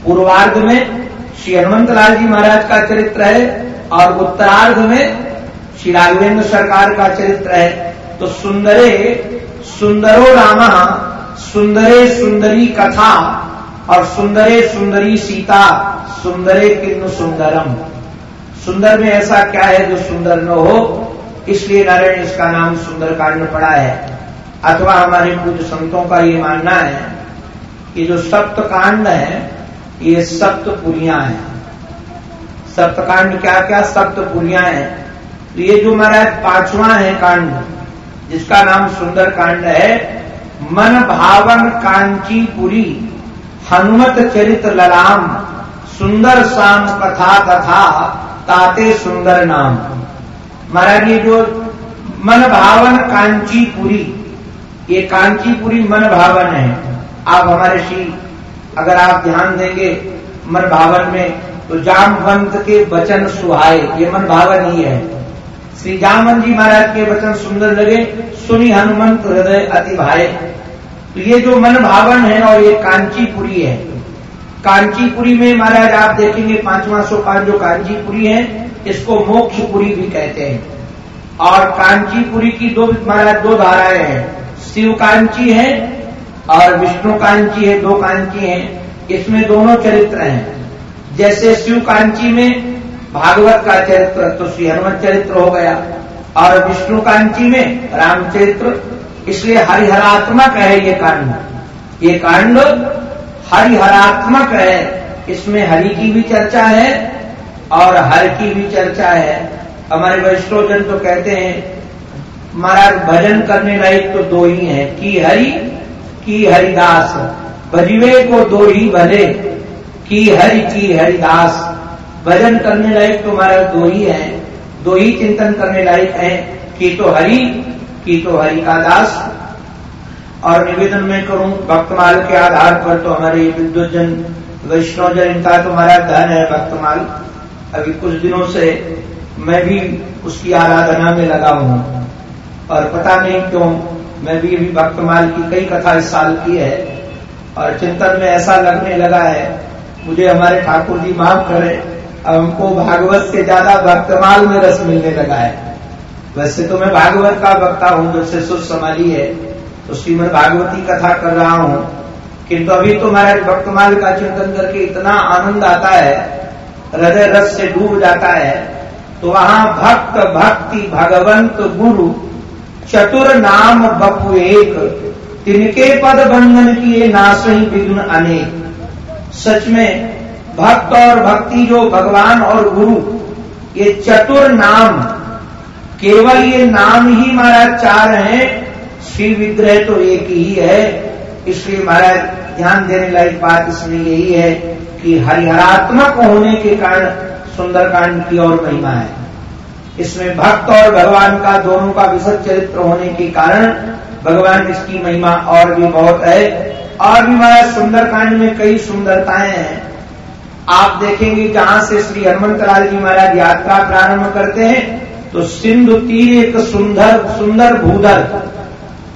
Speaker 1: पूर्वार्ध में श्री हनुमत लाल जी महाराज का चरित्र है और उत्तरार्ध में श्री राघवेंद्र सरकार का चरित्र है। तो सुंदरे, सुंदरो राम, सुंदरे सुंदरी कथा और सुंदरे सुंदरी सीता, सुंदरे किन्न सुंदरम। सुंदर में ऐसा क्या है जो सुंदर न हो? इसलिए नारायण इसका नाम सुंदर कांड पड़ा है। अथवा हमारे कुछ संतों का ये मानना है कि जो सप्त कांड है, ये सप्तपुरियाँ हैं। सप्तकांड क्या क्या सप्तपुरियाँ हैं? तो ये जो हमारा पांचवा है कांड जिसका नाम सुंदर कांड है मन भावन कांचीपुरी, हनुमत चरित ललाम, सुंदर शाम कथा तथा ताते सुंदर नाम। महाराज, ये जो मन भावन कांचीपुरी, ये कांचीपुरी मन भावन है। आप हमारे श्री, अगर आप ध्यान देंगे मन भावन में तो जामवंत के वचन सुहाए, ये मन भावन ही है। श्री जामन जी महाराज के वचन सुंदर लगे। सुनी हनुमंत हृदय अति भाए तो ये जो मन भावन है और ये कांचीपुरी है। कांचीपुरी में महाराज आप देखेंगे पांचवा सौ पाँच जो कांचीपुरी है, इसको मोक्षपुरी भी कहते हैं। और कांचीपुरी की दो महाराज दो धाराएँ हैं। शिव कांची है और विष्णु कांची है, दो कांची है। इसमें दोनों चरित्र हैं। जैसे शिव कांची में भागवत का चरित्र तो श्री हनुमत चरित्र हो गया। और विष्णु कांची में रामचरित्र इसलिए हरिहरात्मक है ये कांड ये कांड हरिहरात्मक है। इसमें हरि की भी चर्चा है और हर की भी चर्चा है। हमारे वैष्णोजन तो कहते हैं, महाराज, भजन करने लायक तो दो ही हैं, कि हरि, की हरिदास। भजवे को दो ही भले, की हरि, की हरिदास। भजन करने लायक तो हमारा दो ही है, दो ही चिंतन करने लायक है, कि तो हरि, की तो हरि का दास। और निवेदन में करूँ भक्तमाल के आधार पर तो हमारे विद्वजन वैष्णवजन इनका तो हमारा धन है भक्तमाल अभी कुछ दिनों से मैं भी उसकी आराधना में लगा हूँ। और पता नहीं क्यों, मैं भी अभी भक्तमाल की कई कथा इस साल की है। और चिंतन में ऐसा लगने लगा है, मुझे हमारे ठाकुर जी माफ़ करें। हमको भागवत से ज़्यादा भक्तमाल में रस मिलने लगा है। वैसे तो मैं भागवत का वक्ता हूँ जो से सुर समाली है तो श्रीमद भागवती कथा कर रहा हूँ। किंतु अभी तो महाराज भक्तमाल का चिंतन करके इतना आनंद आता है, हृदय रस से डूब जाता है तो वहाँ भक्त, भक्ति, भगवंत गुरु, चतुर नाम बपु एक, तिनके पद बंधन किए नासही विघ्न अनेक। सच में भक्त और भक्ति जो भगवान और गुरु, ये चतुर नाम, केवल ये नाम ही महाराज चार हैं, श्री विग्रह तो एक ही है। इसलिए महाराज, ध्यान देने लायक बात इसमें यही है कि हरिहरात्मक होने के कारण सुंदरकांड की और महिमा है। इसमें भक्त और भगवान का दोनों का विशद चरित्र होने के कारण भगवान इसकी महिमा और भी बहुत है। और भी महाराज, सुंदरकांड में कई सुंदरताएँ हैं। आप देखेंगे जहाँ से श्री हनुमंतलाल जी महाराज यात्रा प्रारंभ करते हैं तो सिंधु तीर एक सुंदर सुंदर भूधर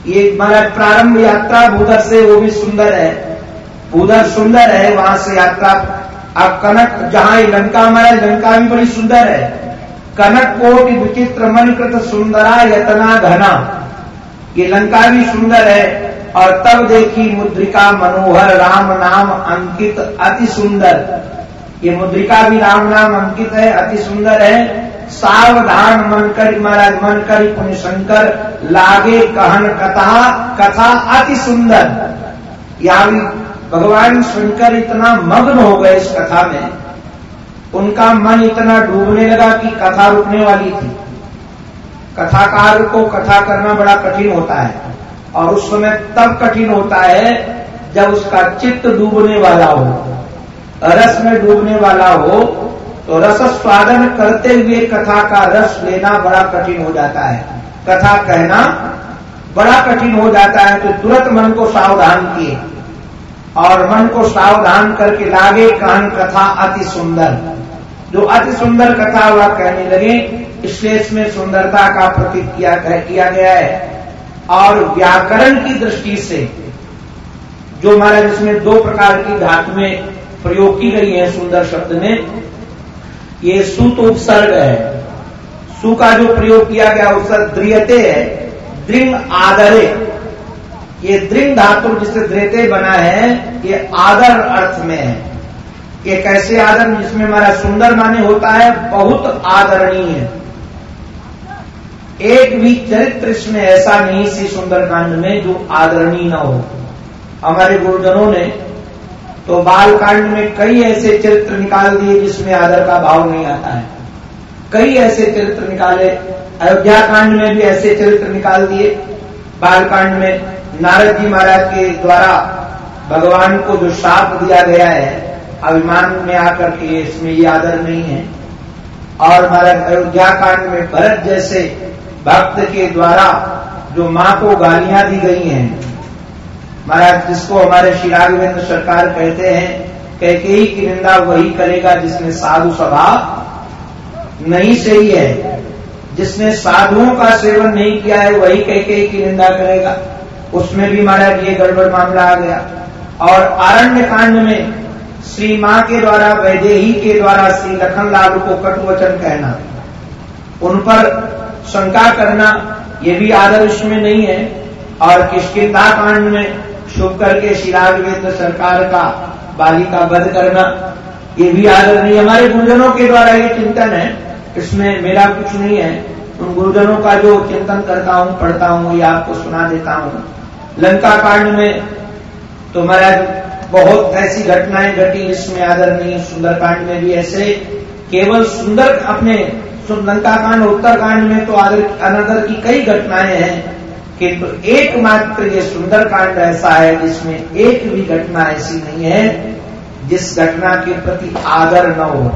Speaker 1: ये महाराज प्रारंभ यात्रा भूधर से वो भी सुंदर है। भूधर सुंदर है, वहाँ से यात्रा। अब कनक, जहाँ लंका महाराज, लंका भी बड़ी सुंदर है। कनक कोटि विचित्र मन कृत सुंदरा यतना घना। ये लंका भी सुंदर है, और तब देखी मुद्रिका मनोहर राम नाम अंकित अति सुंदर। ये मुद्रिका भी राम नाम अंकित है, अति सुंदर है। सावधान मन कर महाराज, मन कर पुण्य शंकर लागे कहन कथा कथा अति सुंदर। भी भगवान शंकर इतना मग्न हो गए इस कथा में। उनका मन इतना डूबने लगा कि कथा रुकने वाली थी। कथाकार को कथा करना बड़ा कठिन होता है। और उस समय तब कठिन होता है जब उसका चित्त डूबने वाला हो। रस में डूबने वाला हो तो रस स्वादन करते हुए कथा का रस लेना बड़ा कठिन हो जाता है। कथा कहना बड़ा कठिन हो जाता है तो तुरंत मन को सावधान किए। और मन को सावधान करके लागे कान कथा अति सुंदर। जो अति सुंदर कथा वह कहने लगे इसलिए इसमें सुंदरता का प्रतीक किया, किया गया है। और व्याकरण की दृष्टि से जो हमारा जिसमें दो प्रकार की धातुएँ प्रयोग की गई है सुंदर शब्द में। ये सुत उपसर्ग है। सु का जो प्रयोग किया गया उपसर्ग द्रियते है। दृंग आदरे। ये दृंग धातु जिससे द्रेते बना है, ये आदर अर्थ में है। ये कैसे आदर? जिसमें हमारा सुंदर माने होता है, बहुत आदरणीय। है एक भी चरित्र इसमें ऐसा नहीं सी सुंदरकांड में जो आदरणीय न हो। हमारे गुरुजनों ने तो बाल कांड में कई ऐसे चरित्र निकाल दिए जिसमें आदर का भाव नहीं आता है। कई ऐसे चरित्र निकाले, अयोध्या कांड में भी ऐसे चरित्र निकाल दिए। बाल कांड में नारद जी महाराज के द्वारा भगवान को जो शाप दिया गया है, अभिमान में आकर के इसमें ये आदर नहीं है। और महाराज अयोध्या कांड में भरत जैसे भक्त के द्वारा जो माँ को गालियाँ दी गई हैं महाराज, जिसको हमारे राघवेंद्र सरकार कहते हैं कैकेयी की निंदा वही करेगा जिसने साधु स्वभाव नहीं सही है। जिसने साधुओं का सेवन नहीं किया है, वही कैकेयी की निंदा करेगा। उसमें भी महाराज ये गड़बड़ मामला आ गया। और आरण्य कांड में श्री माँ के द्वारा, वैदेही के द्वारा श्री लखन लखनलाल को कटुवचन कहना, उन पर शंका करना, ये भी आदर्श में नहीं है। और किसकिदा कांड में शुभ करके शिरागवेंद्र सरकार का बाली का वध करना, ये भी आदर नहीं। हमारे गुरुजनों के द्वारा ये चिंतन है। इसमें मेरा कुछ नहीं है। उन गुरुजनों का जो चिंतन करता हूँ, पढ़ता हूँ, या आपको सुना देता हूँ। लंका कांड में तो महाराज, बहुत ऐसी घटनाएँ घटी। इसमें आदर नहीं। सुंदर कांड में भी ऐसे। केवल सुंदर अपने लंका कांड, उत्तर कांड में तो आदर, अनदर की कई घटनाएँ हैं। किंतु एकमात्र ये सुंदर कांड ऐसा है जिसमें एक भी घटना ऐसी नहीं है, जिस घटना के प्रति आदर न हो।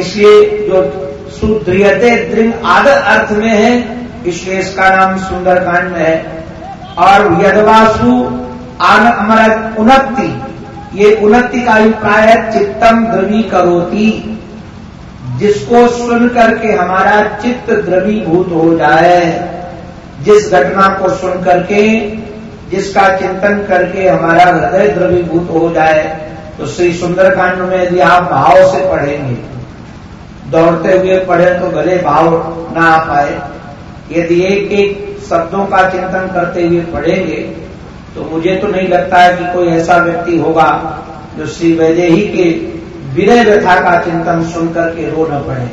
Speaker 1: इसलिए जो सुदृढ़ते दृढ़ आदर अर्थ में है, इसलिए इसका नाम सुंदर कांड है। और यदवासु आन हमारा उन्नति ये उन्नति का अभिप्राय चित्तम द्रवी करोती। जिसको सुन करके हमारा चित्त द्रवीभूत हो जाए। जिस घटना को सुन करके, जिसका चिंतन करके हमारा हृदय द्रवीभूत हो जाए तो श्री सुंदरकांड में यदि आप भाव से पढ़ेंगे, दौड़ते हुए पढ़े तो भले भाव ना आ पाए। यदि एक एक शब्दों का चिंतन करते हुए पढ़ेंगे तो मुझे तो नहीं लगता है कि कोई ऐसा व्यक्ति होगा जो श्री वैदेही के विनय व्यथा का चिंतन सुनकर के रो न पड़े।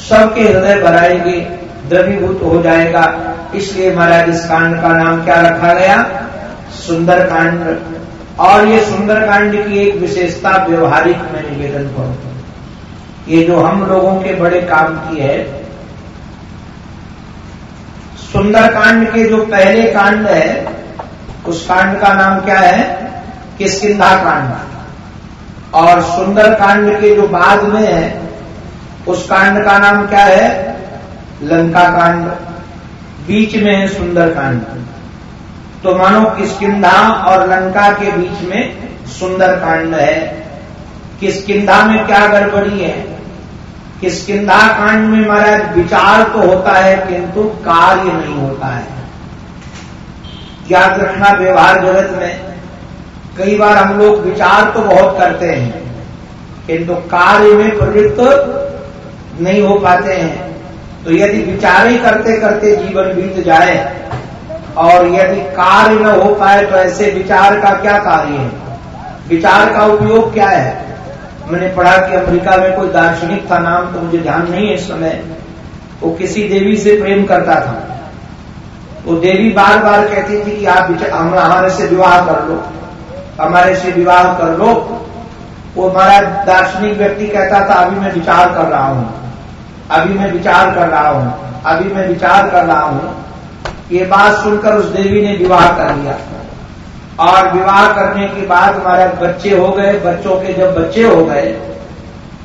Speaker 1: सबके हृदय भराएँगे, द्रवीभूत हो जाएगा। इसलिए महाराज इस कांड का नाम क्या रखा गया? सुंदर कांड और ये सुंदर कांड की एक विशेषता व्यवहारिक में निवेदन करूँ। ये जो हम लोगों के बड़े काम की है सुंदर कांड के जो पहले कांड है, उस कांड का नाम क्या है? किसकिधा कांड और सुंदर कांड के जो बाद में है, उस कांड का नाम क्या है? लंका कांड बीच में है सुंदर कांड तो मानो किसकिधा और लंका के बीच में सुंदर कांड है। किसकिधा में क्या गड़बड़ी है? किसकिधा कांड में महाराज विचार तो होता है, किंतु कार्य नहीं होता है। याद रखना व्यवहार जगत में, कई बार हम लोग विचार तो बहुत करते हैं, किंतु कार्य में प्रवृत्त नहीं हो पाते हैं। तो यदि विचार ही करते करते जीवन बीत जाए और यदि कार्य न हो पाए तो ऐसे विचार का क्या कार्य है? विचार का उपयोग क्या है? मैंने पढ़ा कि अमेरिका में कोई दार्शनिक था, नाम तो मुझे ध्यान नहीं है इस समय। वो किसी देवी से प्रेम करता था। वो देवी बार बार कहती थी कि आप हमारे से विवाह कर लो। हमारे से विवाह कर लो। वो हमारा दार्शनिक व्यक्ति कहता था, अभी मैं विचार कर रहा हूँ। अभी मैं विचार कर रहा हूँ, अभी मैं विचार कर रहा हूँ, ये बात सुनकर उस देवी ने विवाह कर लिया। और विवाह करने के बाद हमारे बच्चे हो गए, बच्चों के जब बच्चे हो गए,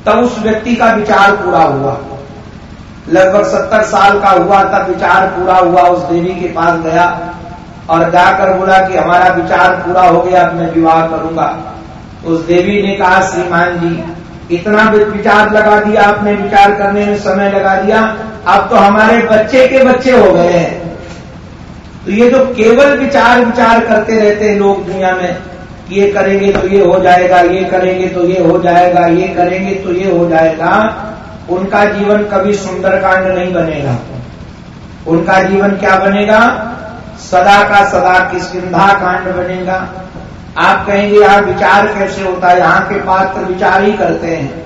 Speaker 1: तब उस व्यक्ति का विचार पूरा हुआ। लगभग सत्तर साल का हुआ, तब विचार पूरा हुआ, उस देवी के पास गया और जाकर बोला कि हमारा विचार पूरा हो गया, अब मैं विवाह करूँगा। उस देवी ने कहा, श्रीमान जी इतना विचार लगा दिया, आपने विचार करने में समय लगा दिया। अब तो हमारे बच्चे के बच्चे हो गए हैं। तो ये जो केवल विचार विचार करते रहते हैं लोग दुनिया में, ये करेंगे तो ये हो जाएगा, ये करेंगे तो ये हो जाएगा, ये करेंगे तो ये हो जाएगा, उनका जीवन कभी सुंदरकांड नहीं बनेगा। उनका जीवन क्या बनेगा? सदा का सदा किसकिधा कांड बनेगा। आप कहेंगे, यहाँ विचार कैसे होता है? यहाँ के पात्र विचार ही करते हैं।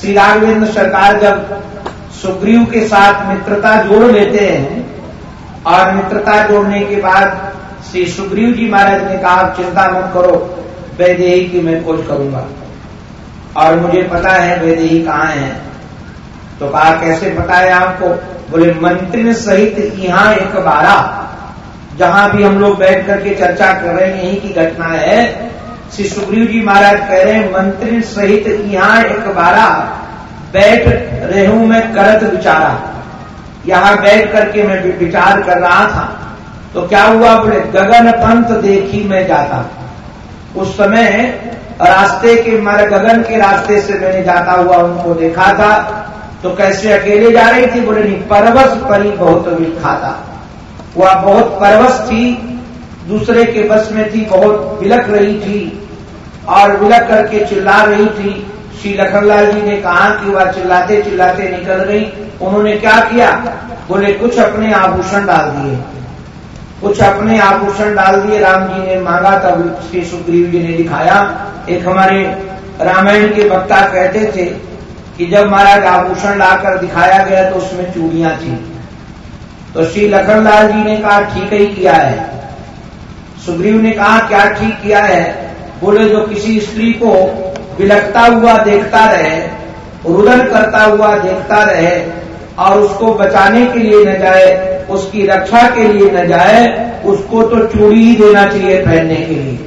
Speaker 1: श्री राघवेंद्र सरकार जब सुग्रीव के साथ मित्रता जोड़ लेते हैं और मित्रता जोड़ने के बाद श्री सुग्रीव जी महाराज ने कहा चिंता मत करो, वैदेही की मैं खोज करूँगा। और मुझे पता है वैदेही कहाँ है। तो कहा, कैसे पता है आपको? बोले, मंत्री सहित यहाँ एक बारा जहाँ भी हम लोग बैठ करके चर्चा कर रहे हैं, यही की घटना है। श्री सुग्रीव जी महाराज कह रहे हैं, मंत्री सहित यहाँ एक बारा बैठ रहे हूँ मैं करत विचारा। यहाँ बैठ करके मैं विचार कर रहा था। तो क्या हुआ बोले, गगन पंथ देखी मैं जाता। उस समय रास्ते के मारे गगन के रास्ते से मैंने जाता हुआ उनको देखा था। तो कैसे अकेले जा रही थी बोले, नहीं, परवश परी बहुत विखाता वह बहुत परवश थी, दूसरे के बस में थी, बहुत बिलक रही थी, और विलक करके चिल्ला रही थी। श्री लखनलाल जी ने कहा कि वह चिल्लाते चिल्लाते निकल गई। उन्होंने क्या किया? बोले, कुछ अपने आभूषण डाल दिए। कुछ अपने आभूषण डाल दिए। राम जी ने मांगा, तब श्री सुग्रीव जी ने दिखाया। एक हमारे रामायण के वक्ता कहते थे कि जब महाराज आभूषण लाकर दिखाया गया तो उसमें चूड़ियाँ थी। तो श्री लखनलाल जी ने कहा, ठीक ही किया है। सुग्रीव ने कहा, क्या ठीक किया है? बोले, जो किसी स्त्री को बिलकता हुआ देखता रहे, रुदन करता हुआ देखता रहे और उसको बचाने के लिए न जाए, उसकी रक्षा के लिए न जाए, उसको तो चूड़ी ही देना चाहिए पहनने के लिए।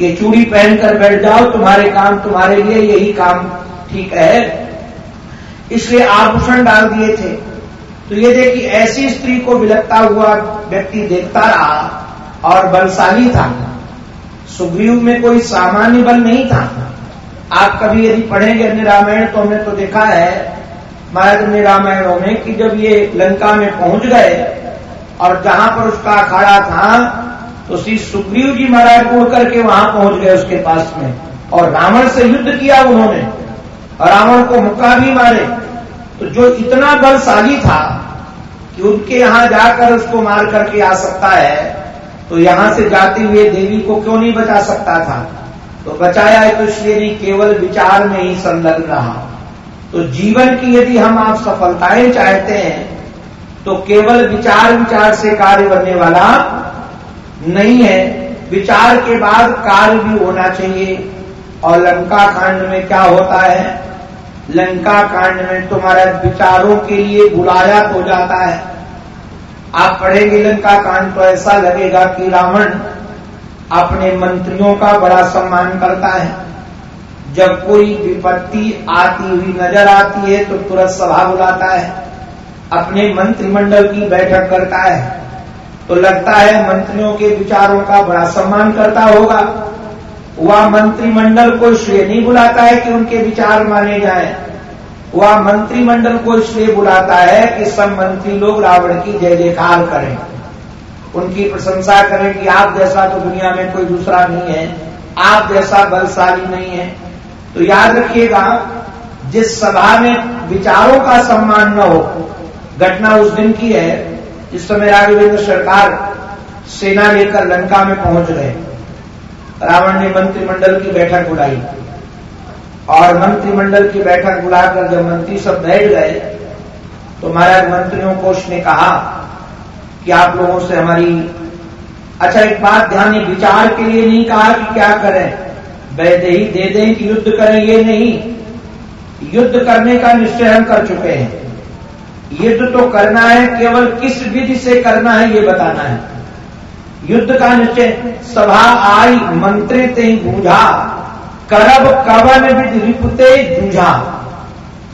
Speaker 1: ये चूड़ी पहनकर बैठ जाओ, तुम्हारे काम तुम्हारे लिए यही काम ठीक है। इसलिए आभूषण डाल दिए थे। तो ये देखिए ऐसी स्त्री को बिलकता हुआ व्यक्ति देखता रहा और बलशाली था। सुग्रीव में कोई सामान्य बल नहीं था। आप कभी यदि पढ़ेंगे अन्य रामायण तो हमने तो देखा है, महाराज अन्य रामायणों में कि जब ये लंका में पहुँच गए और जहाँ पर उसका अखाड़ा था तो श्री सुग्रीव जी महाराज उड़ करके वहाँ पहुँच गए उसके पास में और रावण से युद्ध किया उन्होंने। और रावण को मुक्का भी मारे। तो जो इतना बलशाली था कि उनके यहाँ जाकर उसको मार करके आ सकता है तो यहाँ से जाते हुए देवी को क्यों नहीं बचा सकता था? तो बचाया है तो इसलिए नहीं, केवल विचार में ही संलग्न रहा। तो जीवन की यदि हम आप सफलताएँ चाहते हैं तो केवल विचार विचार से कार्य बनने वाला नहीं है। विचार के बाद कार्य भी होना चाहिए। और लंका कांड में क्या होता है? लंका कांड में तुम्हारे विचारों के लिए बुलाया हो जाता है। आप पढ़ेंगे लंका कांड तो ऐसा लगेगा कि रावण अपने मंत्रियों का बड़ा सम्मान करता है। जब कोई विपत्ति आती हुई नज़र आती है तो तुरंत सभा बुलाता है, अपने मंत्रिमंडल की बैठक करता है। तो लगता है मंत्रियों के विचारों का बड़ा सम्मान करता होगा। वह मंत्रिमंडल को इसलिए नहीं बुलाता है कि उनके विचार माने जाए। वह मंत्रिमंडल को इसलिए बुलाता है कि सब मंत्री लोग रावण की जय जयकार करें। उनकी प्रशंसा करें कि आप जैसा तो दुनिया में कोई दूसरा नहीं है, आप जैसा बलशाली नहीं है। तो याद रखिएगा, जिस सभा में विचारों का सम्मान न हो, घटना उस दिन की है, जिस समय राघवेंद्र सरकार सेना लेकर लंका में पहुँच गए। रावण ने मंत्रिमंडल की बैठक बुलाई। और मंत्रिमंडल की बैठक बुलाकर जब मंत्री सब बैठ गए तो महाराज मंत्रियों को उसने कहा कि आप लोगों से हमारी अच्छा एक बात ध्यान विचार के लिए नहीं कहा कि क्या करें। वैद्य ही दे दें कि युद्ध करें, ये नहीं। युद्ध करने का निश्चय हम कर चुके हैं। युद्ध तो करना है, केवल किस विधि से करना है, ये बताना है। युद्ध का निश्चय। सभा आई, मंत्री ते बूझा। करब कवन विधि रिपुते जूझा।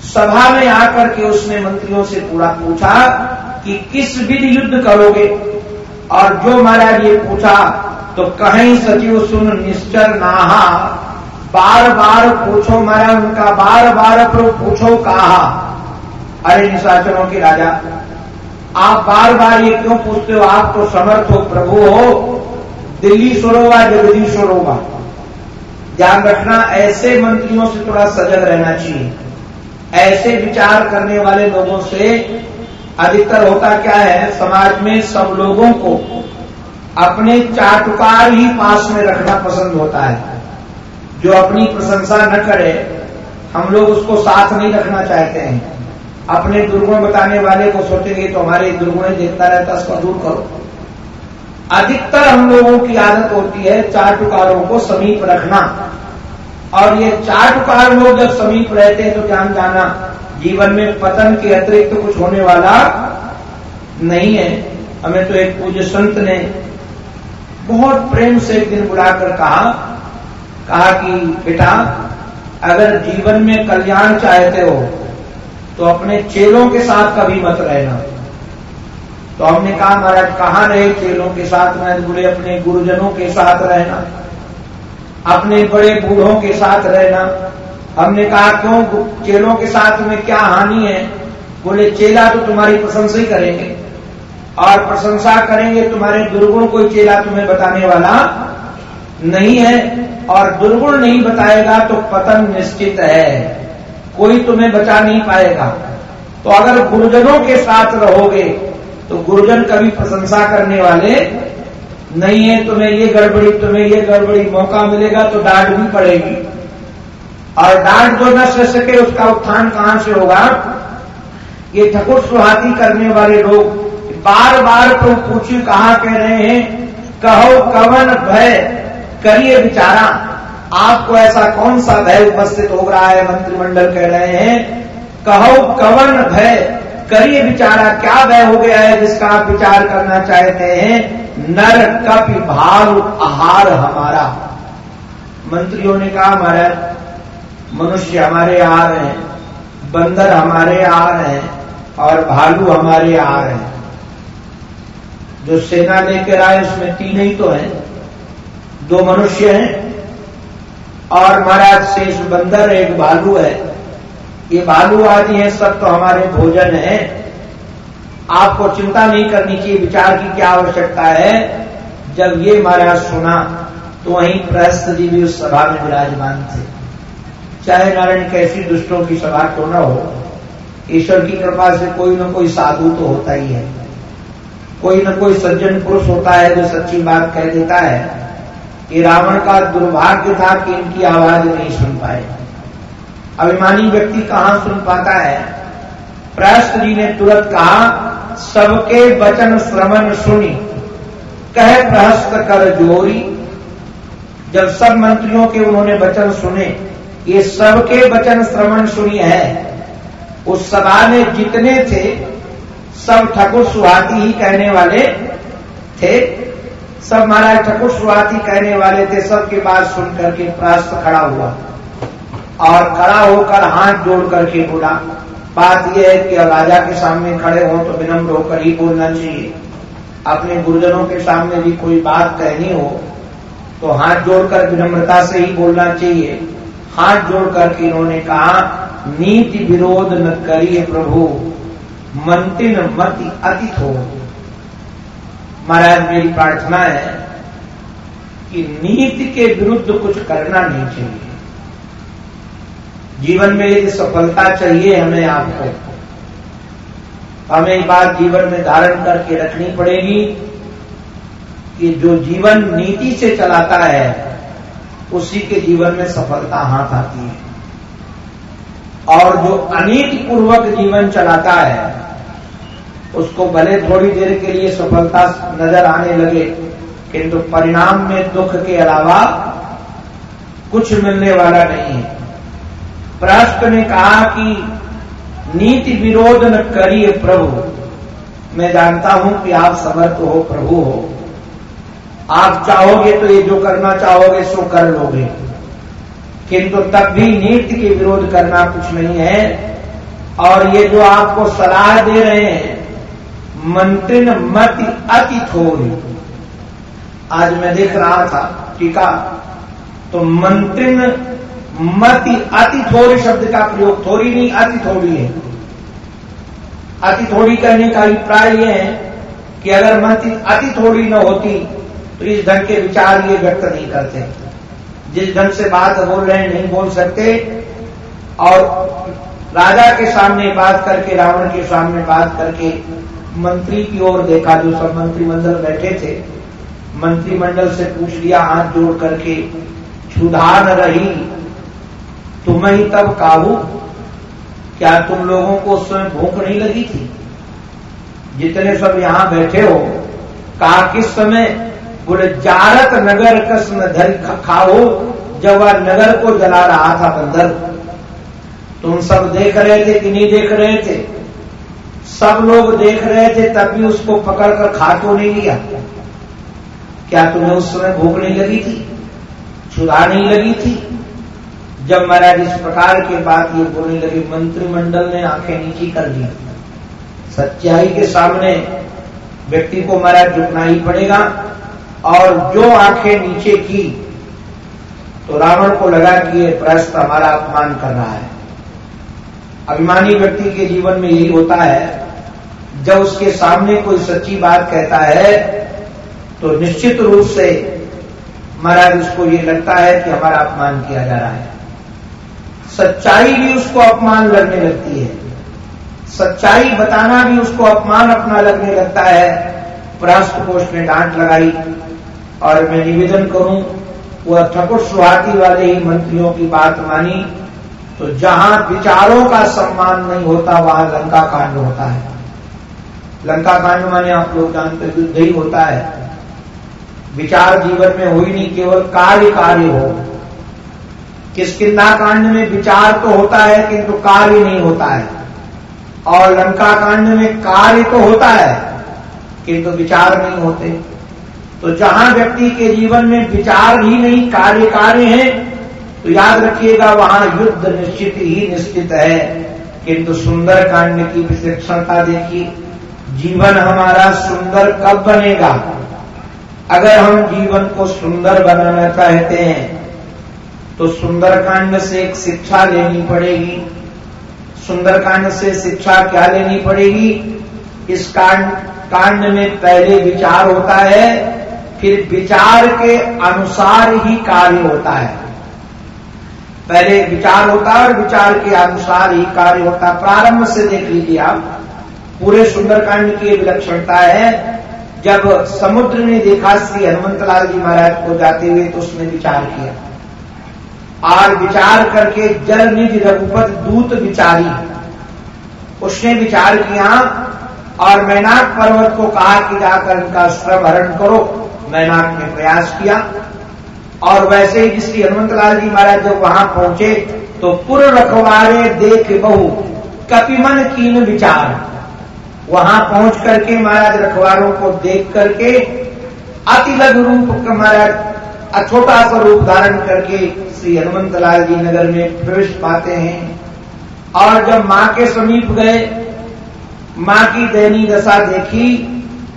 Speaker 1: सभा में आकर के उसने मंत्रियों से पूरा पूछा कि किस विधि युद्ध करोगे? और जो महाराज ये पूछा तो कहीं सचिव सुन निश्चर नाहा। बार बार पूछो महाराज, उनका बार बार पूछो कहा। अरे निशाचरों के राजा आप बार बार ये क्यों पूछते हो? आप तो समर्थ हो, प्रभु हो। दिल्ली सोरोगा जगदीश्वर होगा ध्यान रखना, ऐसे मंत्रियों से थोड़ा सजग रहना चाहिए। ऐसे विचार करने वाले लोगों से अधिकतर होता क्या है, समाज में सब लोगों को अपने चाटुकार ही पास में रखना पसंद होता है। जो अपनी प्रशंसा न करे, हम लोग उसको साथ नहीं रखना चाहते हैं। अपने दुर्गुण बताने वाले को सोचेंगे तो हमारे दुर्गुण देखता रहता उसको दूर करो। अधिकतर हम लोगों की आदत होती है चार टुकारों को समीप रखना। और ये चार टुकार लोग जब समीप रहते हैं तो ध्यान जाना, जीवन में पतन के अतिरिक्त तो कुछ होने वाला नहीं है। हमें तो एक पूज्य संत ने बहुत प्रेम से एक दिन बुलाकर कहा कहा कि, बेटा, अगर जीवन में कल्याण चाहते हो तो अपने चेलों के साथ कभी मत रहना। तो हमने कहा, महाराज, कहाँ रहे चेलों के साथ? में बोले अपने गुरुजनों के साथ रहना, अपने बड़े बूढ़ों के साथ रहना। हमने कहा, क्यों? चेलों के साथ में क्या हानि है? बोले, चेला तो तुम्हारी प्रशंसा ही करेंगे, और प्रशंसा करेंगे तुम्हारे दुर्गुण कोई चेला तुम्हें बताने वाला नहीं है, और दुर्गुण नहीं बताएगा तो पतन निश्चित है। कोई तुम्हें बचा नहीं पाएगा। तो अगर गुरुजनों के साथ रहोगे तो गुरुजन कभी प्रशंसा करने वाले नहीं है। तुम्हें ये गड़बड़ी, तुम्हें ये गड़बड़ी, मौका मिलेगा तो डांट भी पड़ेगी। और डांट जो न सह सके, उसका उत्थान कहाँ से होगा? ये ठकुर सुहाती करने वाले लोग बार बार तुम पूछी कहा कह रहे हैं? कहो, कवन भय, करिए विचारा। आपको ऐसा कौन सा भय उपस्थित हो रहा है? मंत्रिमंडल कह रहे हैं, कहो, कवन भय? करिए बिचारा क्या भय हो गया है जिसका आप विचार करना चाहते हैं? नर कपि भाव आहार हमारा। मंत्रियों ने कहा, महाराज, मनुष्य हमारे आ रहे हैं, बंदर हमारे आ रहे हैं, और भालू हमारे आ रहे हैं। जो सेना लेकर आए, उसमें तीन ही तो हैं। दो मनुष्य हैं और महाराज शेष बंदर एक भालू है। ये भालू आदि है, सब तो हमारे भोजन है। आपको चिंता नहीं करनी चाहिए, विचार की क्या आवश्यकता है। जब ये महाराज सुना तो वहीं प्रहस्त जी भी उस सभा में विराजमान थे। चाहे नारायण कैसी दुष्टों की सभा क्यों न हो, ईश्वर की कृपा से कोई न कोई साधु तो होता ही है। कोई न कोई सज्जन पुरुष होता है जो सच्ची बात कह देता है। कि रावण का दुर्भाग्य था कि इनकी आवाज़ नहीं सुन पाए। अभिमानी व्यक्ति कहाँ सुन पाता है? प्रहस्त जी ने तुरंत कहा, सबके वचन श्रवण सुनी। कह प्रहस्त कर जोरी। जब सब मंत्रियों के उन्होंने वचन सुने, ये सबके वचन श्रवण सुनी है। उस सभा में जितने थे, सब ठकुर सुहाती ही कहने वाले थे। सब महाराज ठकुर सुहाती कहने वाले थे, सबके बात सुन करके प्रास्त खड़ा हुआ। और खड़ा होकर हाथ जोड़ करके बोला, बात यह है कि राजा के सामने खड़े हो तो विनम्र होकर ही बोलना चाहिए। अपने गुरुजनों के सामने भी कोई बात कहनी हो तो हाथ जोड़कर विनम्रता से ही बोलना चाहिए। हाथ जोड़ करके इन्होंने कहा, नीति विरोध न करिए प्रभु, मंतिन मति अतिथ हो। महाराज मेरी प्रार्थना है कि नीति के विरुद्ध कुछ करना नहीं चाहिए। जीवन में यदि सफलता चाहिए हमें आपको। हमें बात जीवन में धारण करके रखनी पड़ेगी कि जो जीवन नीति से चलाता है, उसी के जीवन में सफलता हाथ आती है। और जो अनीति पूर्वक जीवन चलाता है उसको भले थोड़ी देर के लिए सफलता नज़र आने लगे, किंतु परिणाम में दुख के अलावा कुछ मिलने वाला नहीं है। प्रहस्त ने कहा कि नीति विरोध न करिए प्रभु। मैं जानता हूँ कि आप समर्थ हो, प्रभु हो। आप चाहोगे तो ये जो करना चाहोगे, सो कर लोगे। किंतु तब भी नीति के विरोध करना कुछ नहीं है। और ये जो आपको सलाह दे रहे हैं मंत्रिन मति अति थोड़ी आज मैं देख रहा था टीका तो मंत्रिन मति अति थोड़ी शब्द का प्रयोग थोड़ी नहीं, अति थोड़ी है। अति थोड़ी कहने का अभिप्राय यह है कि अगर मति अति थोड़ी न होती तो इस ढंग के विचार ये व्यक्त नहीं करते। जिस ढंग से बात बोल रहे नहीं बोल सकते। और राजा के सामने बात करके, रावण के सामने बात करके मंत्री की ओर देखा, जो सब मंत्रिमंडल बैठे थे, मंत्रिमंडल से पूछ लिया, हाथ जोड़ करके क्षुधा न रही तुम्हें ही तब काबू? क्या तुम लोगों को उस समय भूख नहीं लगी थी? जितने सब यहाँ बैठे हो कहा किस समय बोले जारत नगर कस्म धर खाओ, जब वह नगर को जला रहा था बंदर? तुम सब देख रहे थे कि नहीं देख रहे थे? सब लोग देख रहे थे तब भी उसको पकड़कर खा तो नहीं लिया। क्या तुम्हें उस समय भूख नहीं लगी थी? क्षुधा नहीं लगी थी? जब महाराज इस प्रकार के बात ये बोलने लगे, मंत्रिमंडल ने आँखें नीची कर दी। सच्चाई के सामने व्यक्ति को महाराज झुकना ही पड़ेगा, और जो आँखें नीचे की तो रावण को लगा कि ये प्रस्त हमारा अपमान कर रहा है। अभिमानी व्यक्ति के जीवन में यही होता है जब उसके सामने कोई सच्ची बात कहता है तो निश्चित रूप से महाराज उसको ये लगता है कि हमारा अपमान किया जा रहा है। सच्चाई भी उसको अपमान लगने लगती है। सच्चाई बताना भी उसको अपमान अपना लगने लगता है। पराष्ट्र कोष ने डांट लगाई और मैं निवेदन करूँ, वह ठकुर सुहाती वाले ही मंत्रियों की बात मानी तो जहाँ विचारों का सम्मान नहीं होता, वहाँ लंका कांड होता है। लंका कांड माने आप लोग जानते युद्ध ही होता है। विचार जीवन में हो ही नहीं, केवल कार्य कार्य हो। किसकिदा कांड में विचार तो होता है, किंतु कार्य नहीं होता है। और लंका कांड में कार्य तो होता है, किंतु विचार नहीं होते। तो जहाँ व्यक्ति के जीवन में विचार ही नहीं, कार्य कार्य है तो याद रखिएगा, वहाँ युद्ध निश्चित ही निश्चित है। किंतु सुंदर कांड की विशेषणता देखिए। जीवन हमारा सुंदर कब बनेगा? अगर हम जीवन को सुंदर बनाना चाहते हैं तो सुंदरकांड से एक शिक्षा लेनी पड़ेगी। सुंदरकांड से शिक्षा क्या लेनी पड़ेगी? इस कांड कांड में पहले विचार होता है, फिर विचार के अनुसार ही कार्य होता है। पहले विचार होता है और विचार के अनुसार ही कार्य होता है। प्रारंभ से देख लीजिए आप। पूरे सुंदरकांड की एक विलक्षणता है। जब समुद्र ने देखा श्री हनुमंतलाल जी महाराज को जाते हुए तो उसने विचार किया। और विचार करके जल निधि रघुपत दूत विचारी। उसने विचार किया, और मैनाक पर्वत को कहा कि जाकर इनका श्रम हरण करो। मैनाक ने प्रयास किया, और वैसे ही श्री हनुमंतलाल जी महाराज जब वहाँ पहुँचे तो पुर रखवारे देख बहु, कपिमन कीन विचार। वहाँ पहुँच करके महाराज रखवारों को देख करके अति लघु रूप महाराज छोटा सा रूप धारण करके श्री हनुमत लाल जी नगर में प्रवेश पाते हैं। और जब माँ के समीप गए, माँ की दैनी दशा देखी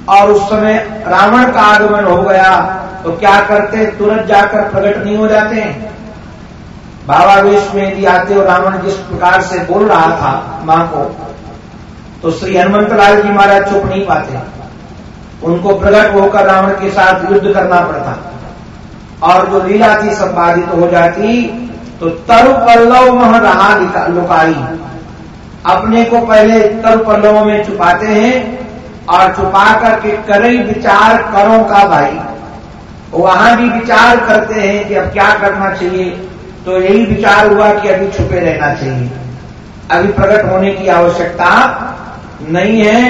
Speaker 1: और उस समय रावण का आगमन हो गया तो क्या करते? तुरंत जाकर प्रकट नहीं हो जाते हैं। भावावेश में यदि आते हो, रावण जिस प्रकार से बोल रहा था माँ को तो श्री हनुमंत लाल जी महाराज चुप नहीं पाते। उनको प्रकट होकर रावण के साथ युद्ध करना पड़ता। और जो लीला थी संपादित तो हो जाती तो तरु पल्लव मह रहा लुकाई। अपने को पहले तरु पल्लवों में छुपाते हैं और छुपा करके करे विचार करो का भाई। वहाँ भी विचार करते हैं कि अब क्या करना चाहिए। तो यही विचार हुआ कि अभी छुपे रहना चाहिए। अभी प्रकट होने की आवश्यकता नहीं है।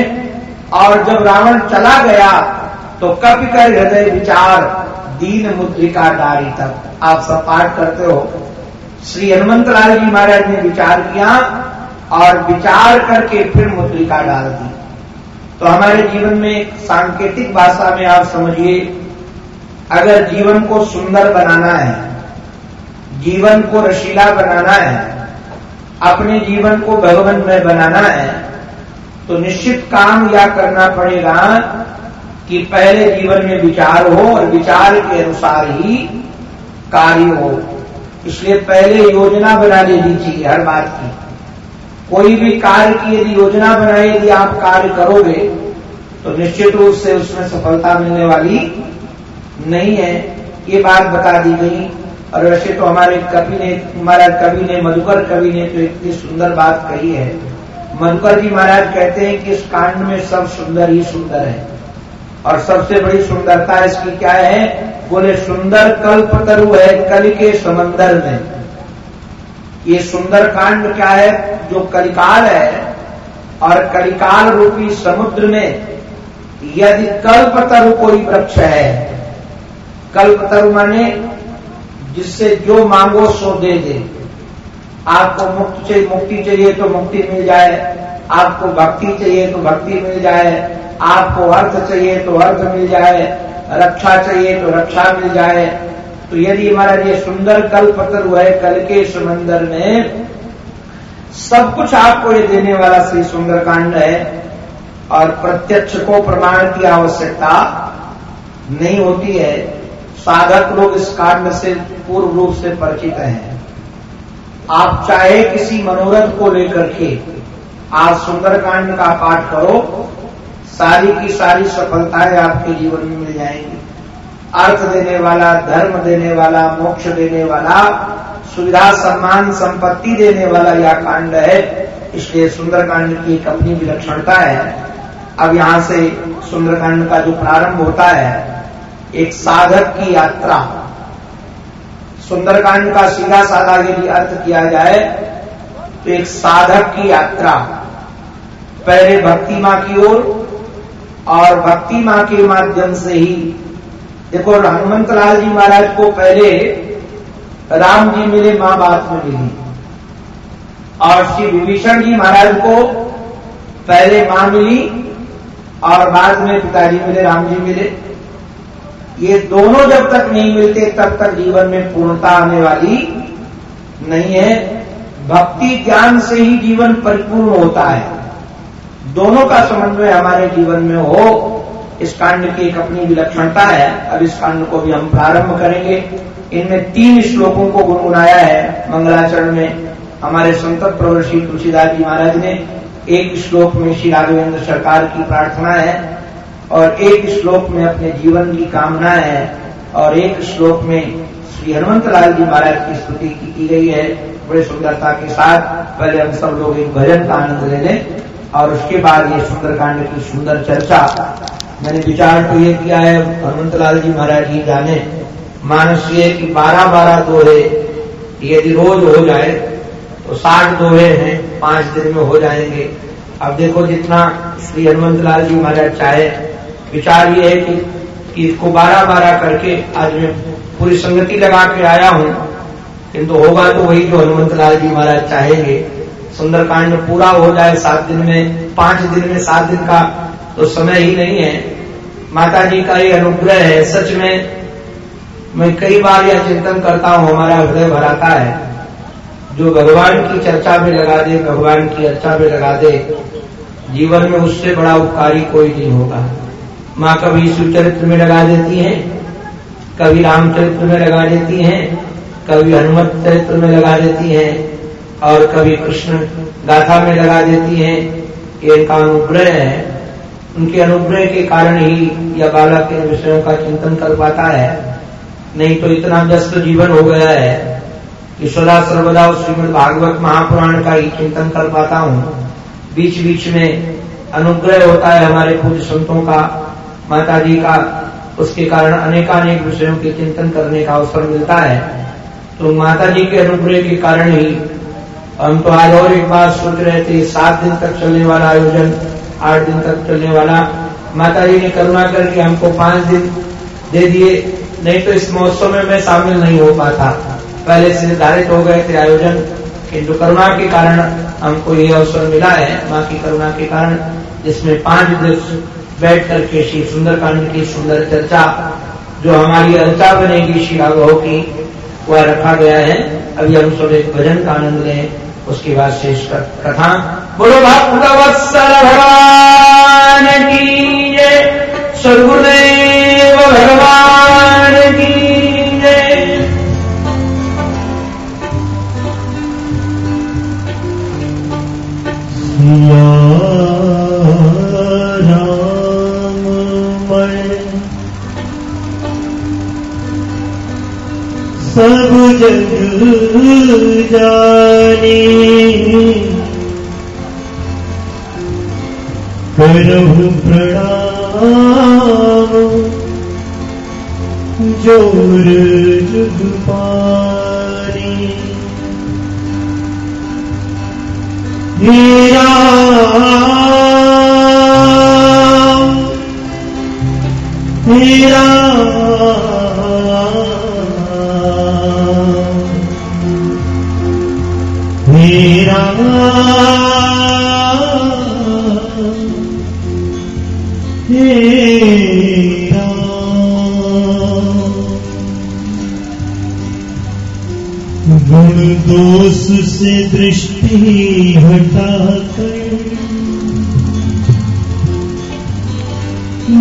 Speaker 1: और जब रावण चला गया तो कभी कर हृदय विचार, दीन मुद्रिका डारी तक। आप सब पाठ करते हो। श्री हनुमंत लाल जी महाराज ने विचार किया और विचार करके फिर मुद्रिका डाल दी। तो हमारे जीवन में सांकेतिक भाषा में आप समझिए, अगर जीवन को सुंदर बनाना है, जीवन को रशीला बनाना है, अपने जीवन को भगवान में बनाना है तो निश्चित काम यह करना पड़ेगा कि पहले जीवन में विचार हो और विचार के अनुसार ही कार्य हो। इसलिए पहले योजना बना लेनी चाहिए हर बात की। कोई भी कार्य की यदि योजना बनाए, यदि आप कार्य करोगे तो निश्चित रूप से उसमें सफलता मिलने वाली नहीं है। ये बात बता दी गई। और वैसे तो हमारे कवि ने, हमारा कवि ने, मधुकर कवि ने तो इतनी सुंदर बात कही है। मधुकर जी महाराज कहते हैं कि इस कांड में सब सुंदर ही सुंदर है। और सबसे बड़ी सुंदरता इसकी क्या है? बोले, सुंदर कल्प तरु है, कल के समंदर में। ये सुंदर कांड क्या है? जो कलिकाल है, और कलिकाल रूपी समुद्र में यदि कल्प तरु कोई वृक्ष है। कल्प तरु माने जिससे जो मांगो सो दे दे। आपको मुक्ति चाहिए मुक्ति चाहिए तो मुक्ति मिल जाए। आपको भक्ति चाहिए तो भक्ति मिल जाए। आपको अर्थ चाहिए तो अर्थ मिल जाए। रक्षा चाहिए तो रक्षा मिल जाए। तो यदि हमारा ये सुंदर कल पत्र हुआ है कल के समंदर में, सब कुछ आपको ये देने वाला श्री सुंदर कांड है और प्रत्यक्ष को प्रमाण की आवश्यकता नहीं होती है। साधक लोग इस कांड से पूर्व रूप से परिचित हैं। आप चाहे किसी मनोरथ को लेकर के आज सुंदरकांड का पाठ करो, सारी की सारी सफलताएँ आपके जीवन में मिल जाएँगी। अर्थ देने वाला, धर्म देने वाला, मोक्ष देने वाला, सुविधा, सम्मान, संपत्ति देने वाला यह कांड है। इसलिए सुंदरकांड की एक अपनी विलक्षणता है। अब यहाँ से सुंदरकांड का जो प्रारंभ होता है, एक साधक की यात्रा। सुंदरकांड का सीधा साधा यदि अर्थ किया जाए तो एक साधक की यात्रा, पहले भक्ति माँ की ओर और भक्ति माँ के माध्यम से ही। देखो हनुमंत लाल जी महाराज को पहले राम जी मिले, माँ बात में मिली। और श्री विभीषण जी महाराज को पहले माँ मिली और बाद में पिताजी मिले, राम जी मिले। ये दोनों जब तक नहीं मिलते, तब तक जीवन में पूर्णता आने वाली नहीं है। भक्ति ज्ञान से ही जीवन परिपूर्ण होता है। दोनों का समन्वय हमारे जीवन में हो, इस कांड की एक अपनी विलक्षणता है। अब इस कांड को भी हम प्रारंभ करेंगे। इनमें तीन श्लोकों को गुनगुनाया है। मंगलाचरण में हमारे संतत प्रवर श्री तुलसीदास जी महाराज ने एक श्लोक में श्री राघवेंद्र सरकार की प्रार्थना है। और एक श्लोक में अपने जीवन की कामना है और एक श्लोक में श्री हनुमंत लाल जी महाराज की स्तुति की, की गई है बड़े सुंदरता के साथ। पहले हम सब लोग एक भजन का आनंद ले लें और उसके बाद ये सुंदरकांड की सुंदर चर्चा। मैंने विचार तो ये किया है हनुमंत लाल जी महाराज जी जाने। मानस ये कि बारह बारह दोहे यदि रोज हो जाए तो साठ दोहे हैं पाँच दिन में हो जाएँगे। अब देखो जितना श्री हनुमंत लाल जी महाराज चाहे विचार ये है कि, इसको बारह बारह करके आज मैं पूरी संगति लगा के आया हूँ। किंतु होगा तो वही जो हनुमंत लाल जी महाराज चाहेंगे। सुंदरकांड पूरा हो जाए सात दिन में पाँच दिन में सात दिन का तो समय ही नहीं है। माता जी का ये अनुग्रह है सच में मैं कई बार यह चिंतन करता हूँ हमारा हृदय भराता है। जो भगवान की चर्चा में लगा दे भगवान की अर्चा में लगा दे जीवन में उससे बड़ा उपकारी कोई नहीं होगा। माँ कभी सुचरित्र में लगा देती है, कभी रामचरित्र में लगा देती है, कभी हनुमत चरित्र में लगा देती है, और कभी कृष्ण गाथा में लगा देती है ये इनका अनुग्रह है। उनके अनुग्रह के कारण ही यह बालक इन विषयों का चिंतन कर पाता है। नहीं तो इतना व्यस्त जीवन हो गया है कि सदा सर्वदा श्रीमद भागवत महापुराण का ही चिंतन कर पाता हूँ। बीच बीच में अनुग्रह होता है हमारे पूज्य संतों का। माता जी का, उसके कारण अनेकानेक विषयों के चिंतन करने का अवसर मिलता है। तो माता जी के अनुग्रह के कारण ही हम तो आज और एक बात सोच रहे थे, सात दिन तक चलने वाला आयोजन, आठ दिन तक चलने वाला। माता जी ने करुणा करके हमको पाँच दिन दे दिए, नहीं तो इस महोत्सव में मैं शामिल नहीं हो पाता। पहले से निर्धारित हो गए थे आयोजन, किंतु करुणा के कारण हमको ये अवसर मिला है, माँ की करुणा के कारण, जिसमें पाँच दिवस बैठ करके श्री सुंदरकांड की सुंदर चर्चा जो हमारी अर्चा बनेगी श्री राघव की, वह रखा गया है। अभी हम सब एक भजन का आनंद लें, उसके बाद शेष कथा। बोलो भक्तवत्सल भगवान की जय स्वर्गुदेव भगवान की जय।
Speaker 2: जाने। करहु प्रणाम। ज़ोर जुग पानी हीरा हीरा मेरा दोष से दृष्टि हटाकर।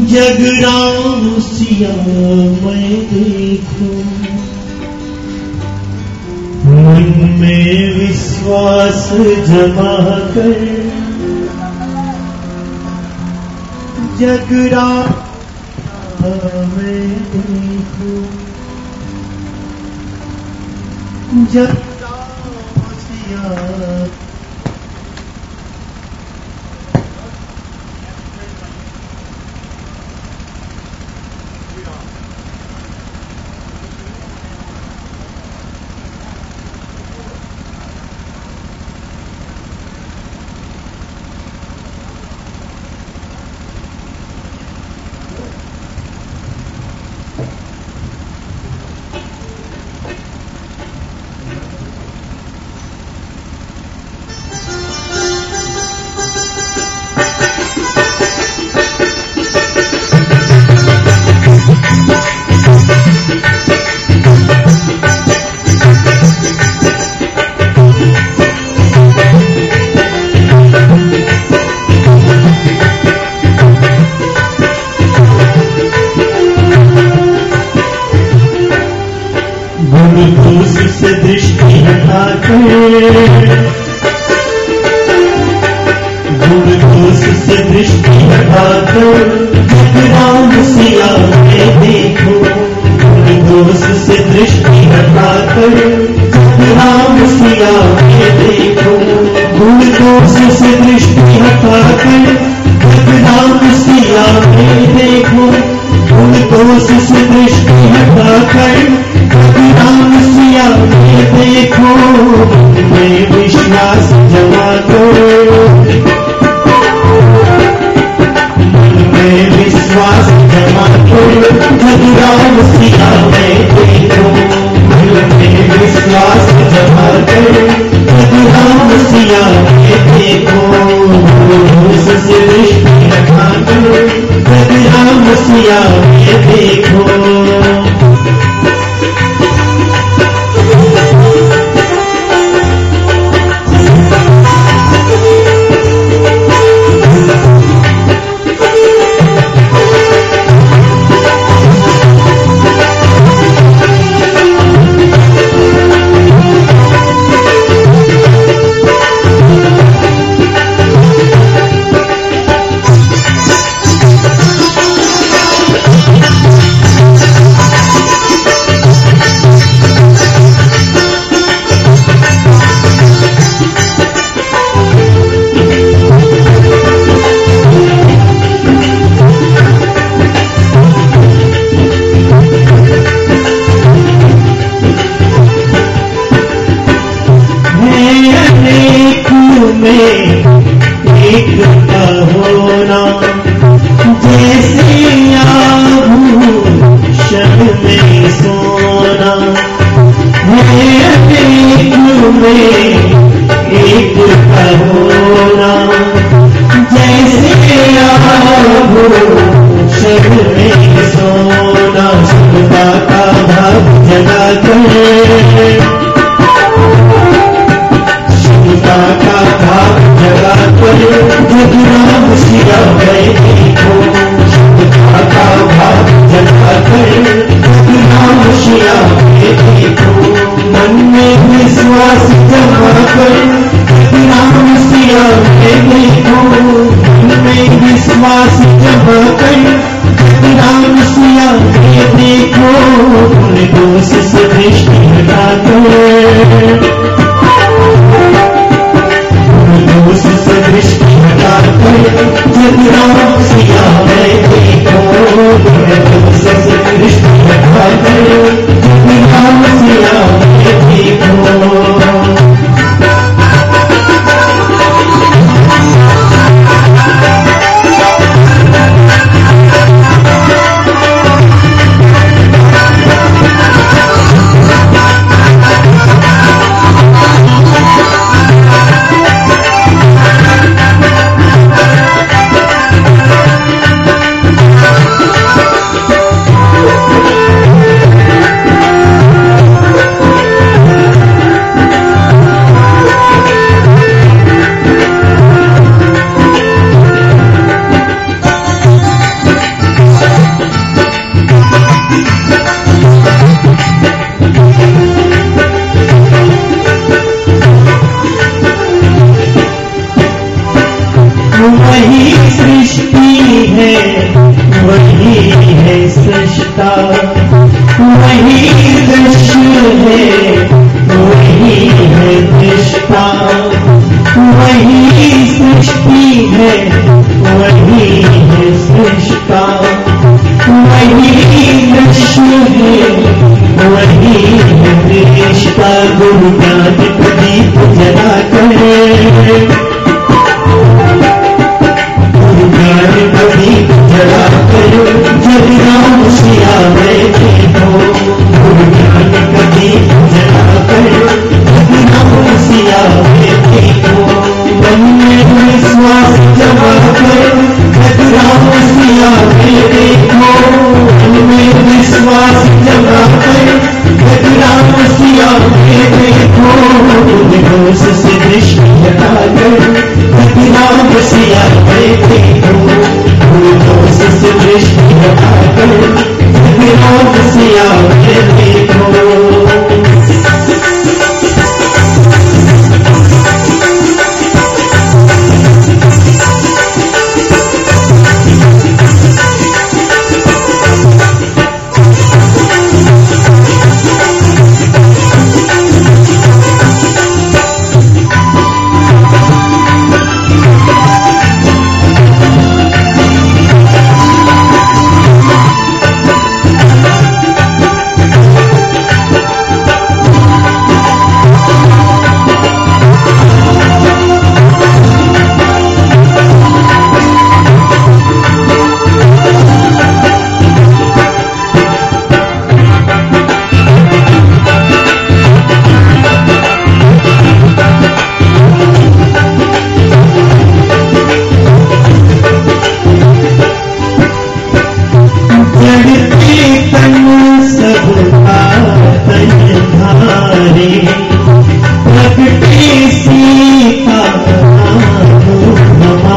Speaker 2: जग राम सिया मैं देखूँ। मन में विश्वास जमा कर। जगरा मैं देखूँ। जग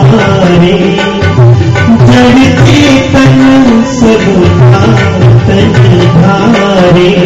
Speaker 2: हमारे जड़ते तन सबका तन धारे।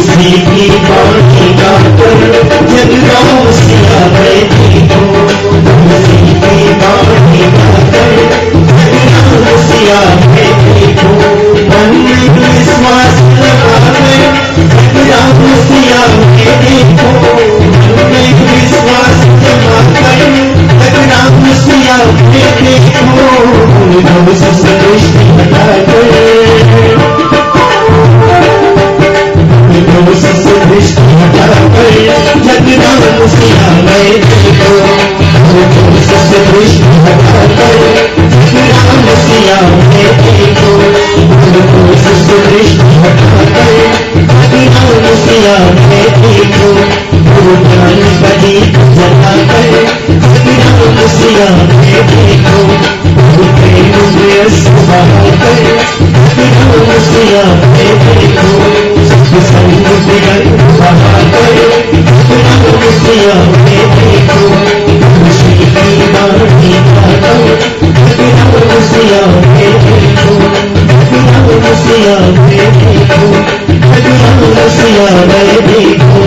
Speaker 2: तुलसी की बाणी गाकर जग राम सिया गए देखो तुलसी की बाणी गाकर जग राम सिया गए देखो मन में विश्वास लगाकर जग राम सिया गए देखो मन में विश्वास जमाकर जग राम सिया गए देखो भव से दृष्टि हटाकर दोष से दृष्टि हटाकर जग राम सिया गए देखो दोष से दृष्टि हटाकर जग राम सिया गए देखो दोष से दृष्टि हटाकर जग राम सिया गए देखो वो ज्ञान का दीप जलाकर जग राम सिया गए देखो वो प्रेम खुशी की बाणी गाकर राम सिया गए देखो राम सिया गए देखो राम सिया गए देखो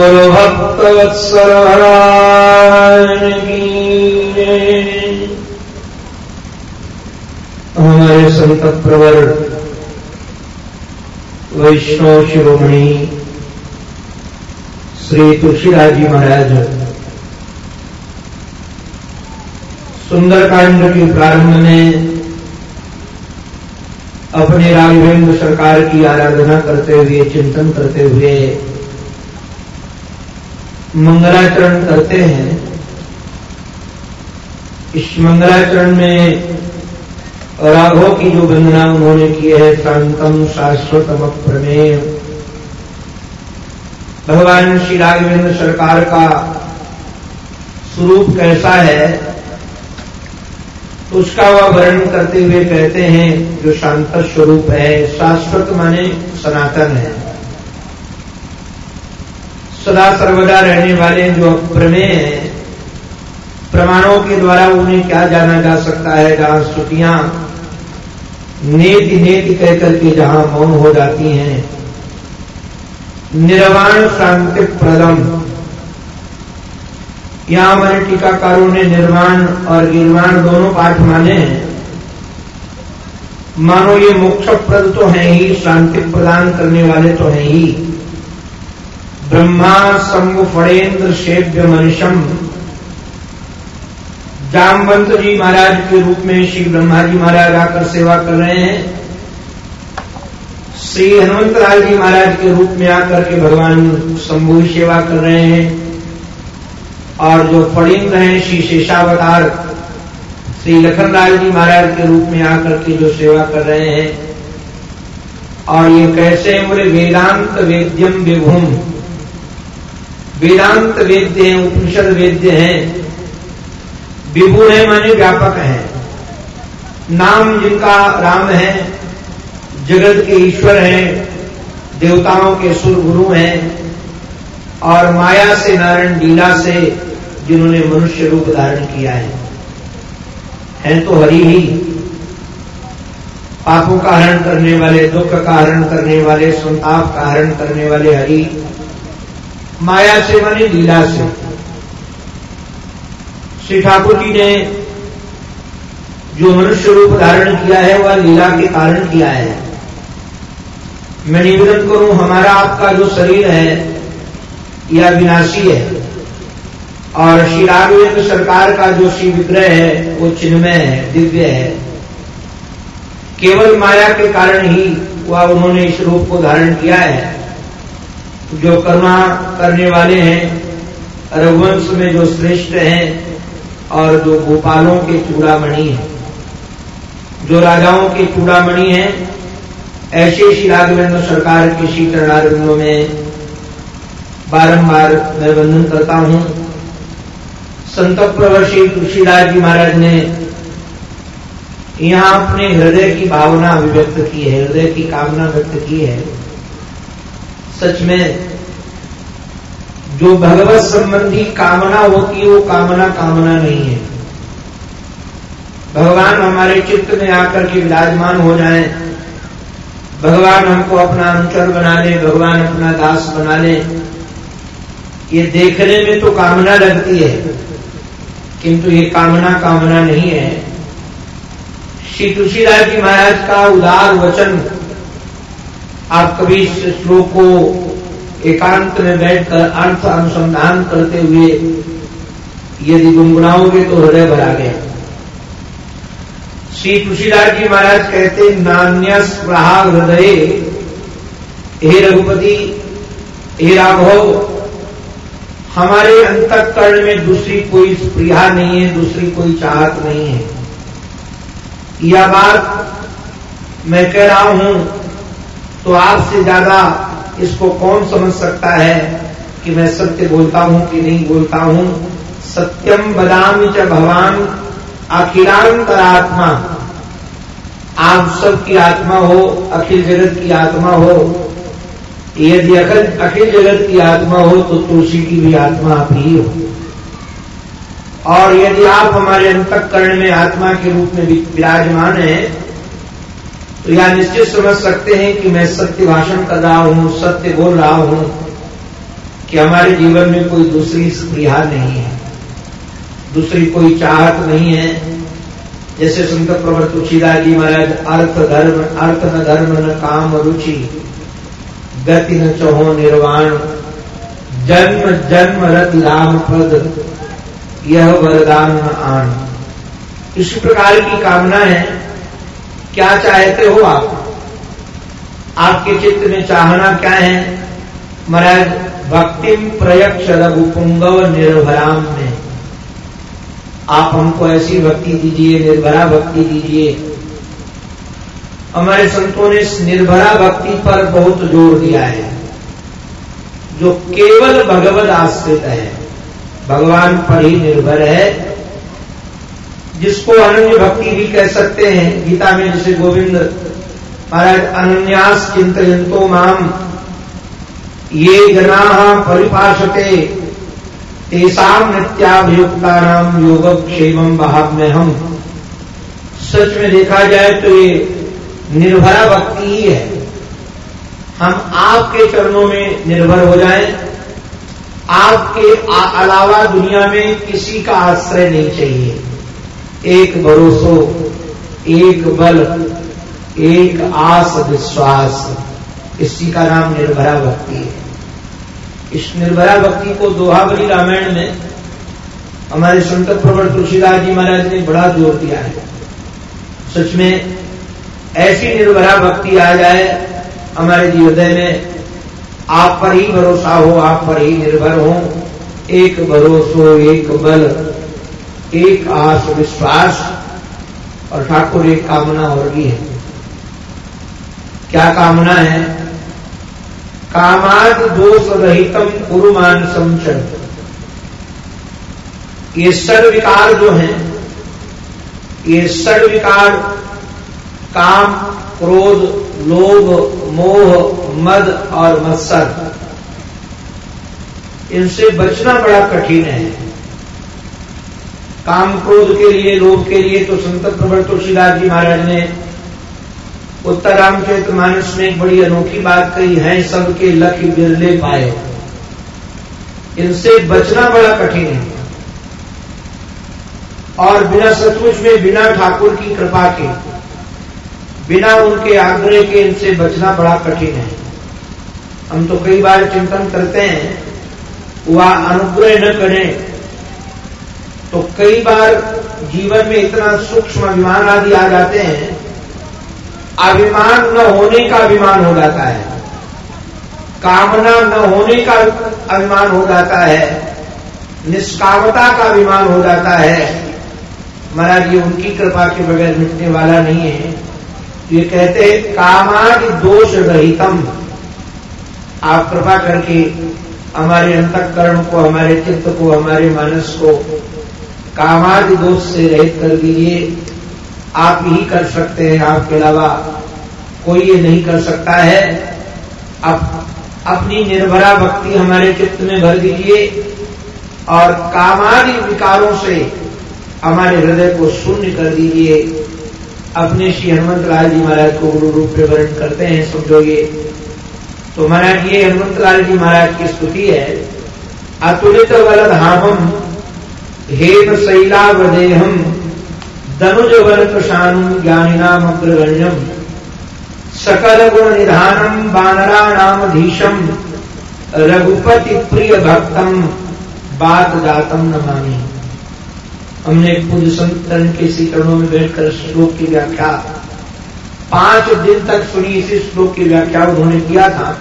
Speaker 1: बोलो भक्तवत्सल भगवान की जय। हमारे संत प्रवर वैष्णव शिरोमणि श्री तुलसीदास जी महाराज। सुंदरकांड के प्रारंभ में अपने राघवेंद्र सरकार की आराधना करते हुए, चिंतन करते हुए मंगलाचरण करते हैं। इस मंगलाचरण में राघव की जो वंदना उन्होंने की है, शांतम शाश्वतम प्रमेय भगवान श्री राघवेंद्र सरकार का स्वरूप कैसा है, उसका वह वर्णन करते हुए कहते हैं, जो शांत स्वरूप है, शाश्वत माने सनातन है। सदा सर्वदा रहने वाले जो प्रमेय है, प्रमाणों के द्वारा उन्हें क्या जाना जा सकता है, जहाँ स्तुतियाँ नेति नेति कहकर के जहाँ मौन हो जाती हैं। निर्वाण शांति प्रदम। यहाँ हमारे टीकाकारों ने निर्वाण और निर्वाण दोनों पाठ माने हैं। मानो ये मोक्ष प्रद तो है ही, शांति प्रदान करने वाले तो हैं ही। ब्रह्मा संग फणेन्द्र सेव्य मनुष्यम। जामवंत जी महाराज के रूप में श्री ब्रह्मा जी महाराज आकर सेवा कर रहे हैं। श्री हनुमंत लाल जी महाराज के रूप में आकर के भगवान शंभु सेवा कर रहे हैं। और जो फणीन्द्र हैं, श्री शेषावतार, श्री लखनलाल जी महाराज के रूप में आकर के जो सेवा कर रहे हैं। और ये कैसे बोले, वेदांत वेद्यम विभुम। वेदांत वेद्य हैं, उपनिषद वेद्य हैं। विभु है माने व्यापक है। नाम जिनका राम है, जगत के ईश्वर हैं, देवताओं के सुर गुरु हैं, और माया से, नारायण लीला से जिन्होंने मनुष्य रूप धारण किया है। हैं तो हरि ही। पापों का हरण करने वाले, दुख का हरण करने वाले, संताप का हरण करने वाले हरि, माया से मानी लीला से। श्री ठाकुर जी ने जो मनुष्य रूप धारण किया है, वह लीला के कारण किया है। मैं निवेदन करूँ, हमारा आपका जो शरीर है, यह विनाशी है। और श्री राघवेंद्र सरकार का जो श्री विग्रह है, वो चिन्मय है, दिव्य है। केवल माया के कारण ही वह उन्होंने इस रूप को धारण किया है। जो कर्मा करने वाले हैं, रघुवंश में जो श्रेष्ठ हैं और जो गोपालों के चूड़ामणि हैं, जो राजाओं के चूड़ामणि हैं, ऐसे श्री राघवेंद्र सरकार के श्री चरणारविंदों में बारंबार मैं वंदन करता हूँ। संत प्रवर श्री तुलसीदास जी महाराज ने यहाँ अपने हृदय की भावना अभिव्यक्त की है, हृदय की कामना व्यक्त की है। सच में जो भगवत संबंधी कामना होती है, वो कामना कामना नहीं है। भगवान हमारे चित्त में आकर के विराजमान हो जाए। भगवान हमको अपना अनुचर बना ले, भगवान अपना दास बना ले। ये देखने में तो कामना लगती है, किंतु ये कामना कामना नहीं है। श्री तुलसीदास जी महाराज का उदार वचन आप कभी श्लोक को एकांत में बैठकर अर्थ अनुसंधान करते हुए यदि गुनगुनाओगे तो हृदय भरा गया। श्री तुलसीदास जी महाराज कहते, नान्य स्प्रहा हृदय, हे रघुपति, हे राघव, हमारे अंतकरण में दूसरी कोई स्प्रिया नहीं है, दूसरी कोई चाहत नहीं है। यह बात मैं कह रहा हूँ तो आपसे ज़्यादा इसको कौन समझ सकता है कि मैं सत्य बोलता हूँ कि नहीं बोलता हूँ? सत्यम बदामी च भगवान अखिलांतरात्मा। आप सबकी आत्मा हो, अखिल जगत की आत्मा हो। यदि अखिल अखिल जगत की आत्मा हो तो तुलसी की भी आत्मा आप ही हो। और यदि आप हमारे अंतकरण में आत्मा के रूप में विराजमान है तो यह निश्चित समझ सकते हैं कि मैं सत्य भाषण कर रहा हूँ, सत्य बोल रहा हूँ, कि हमारे जीवन में कोई दूसरी स्प्रिया नहीं है, दूसरी कोई चाहत नहीं है। जैसे संत प्रवर तुलसीदास जी महाराज, अर्थ धर्म, अर्थ न धर्म न काम रुचि, गति न चहो निर्वाण, जन्म जन्म रत राम पद, यह वरदान न आन इस प्रकार की कामना है क्या चाहते हो आप? आपके चित्त में चाहना क्या है? महाराज भक्ति प्रयक्ष रघु पुंगव निर्भराम में। आप हमको ऐसी भक्ति दीजिए, निर्भरा भक्ति दीजिए। हमारे संतों ने इस निर्भरा भक्ति पर बहुत ज़ोर दिया है, जो केवल भगवत आश्रित है। भगवान पर ही निर्भर है। जिसको अनन्य भक्ति भी कह सकते हैं, गीता में जैसे गोविंद महाराज, अनन्यास चिंतनतो माम, ये जना परिभाषते तेसाम नित्याभियुक्ता नाम योग क्षेम भाव में हम सच में देखा जाए तो ये निर्भरा भक्ति ही है। हम आपके चरणों में निर्भर हो जाएँ, आपके अलावा दुनिया में किसी का आश्रय नहीं चाहिए। एक भरोसो, एक बल, एक आस विश्वास। इसी का नाम निर्भरा भक्ति है। इस निर्भरा भक्ति को दोहावली रामायण में हमारे संत प्रवर तुलसीदास जी महाराज ने बड़ा ज़ोर दिया है। सच में ऐसी निर्भरा भक्ति आ जाए, हमारे हृदय में आप पर ही भरोसा हो, आप पर ही निर्भर हो। एक भरोसो, एक बल एक आस विश्वास और ठाकुर एक कामना और भी है। क्या कामना है? कामाद दोष रहितम कुरुमान समचन ये सर्व विकार जो हैं, ये सर्व विकार काम, क्रोध, लोभ, मोह, मद और मत्सर। इनसे बचना बड़ा कठिन है। काम क्रोध के लिए, लोभ के लिए तो संत प्रवर तुलसीदास जी महाराज ने उत्तर रामचरित मानस में एक बड़ी अनोखी बात कही, है सबके लख बिरले पाए। इनसे बचना बड़ा कठिन है। और बिना सचमुच में, बिना ठाकुर की कृपा के, बिना उनके आग्रह के इनसे बचना बड़ा कठिन है। हम तो कई बार चिंतन करते हैं वह अनुग्रह न करें तो कई बार जीवन में इतना सूक्ष्म अभिमान आदि आ जाते हैं, अभिमान न होने का अभिमान हो जाता है। कामना न होने का अभिमान हो जाता है। निष्कामता का अभिमान हो जाता है। महाराज, ये उनकी कृपा के बगैर मिटने वाला नहीं है। ये कहते हैं, कामादि दोष रहितम। आप कृपा करके हमारे अंतकरण को, हमारे चित्त को, हमारे मानस को कामादि दोष से रहित कर दीजिए आप ही कर सकते हैं। आपके अलावा कोई ये नहीं कर सकता है। अब अपनी निर्भरा भक्ति हमारे चित्त में भर दीजिए और कामादि विकारों से हमारे हृदय को शून्य कर दीजिए। अपने श्री हनुमत लाल जी महाराज को गुरु रूप में वर्ण करते हैं, समझोगे? तो महाराज, ये हनुमत लाल जी महाराज की स्तुति है। अतुलित वलधामम हेम शैलावदेहम धनुज वन प्रशानु ज्ञानिनाम अग्रगण्यम सकल गुण निधानम बानरा नाम धीशम रघुपति प्रिय भक्तम बात जातम नमानी हमने पूज्य संतन के इसी चरणों में बैठकर श्लोक की व्याख्या, पाँच दिन तक सुनी इसी श्लोक की व्याख्या उन्होंने किया था।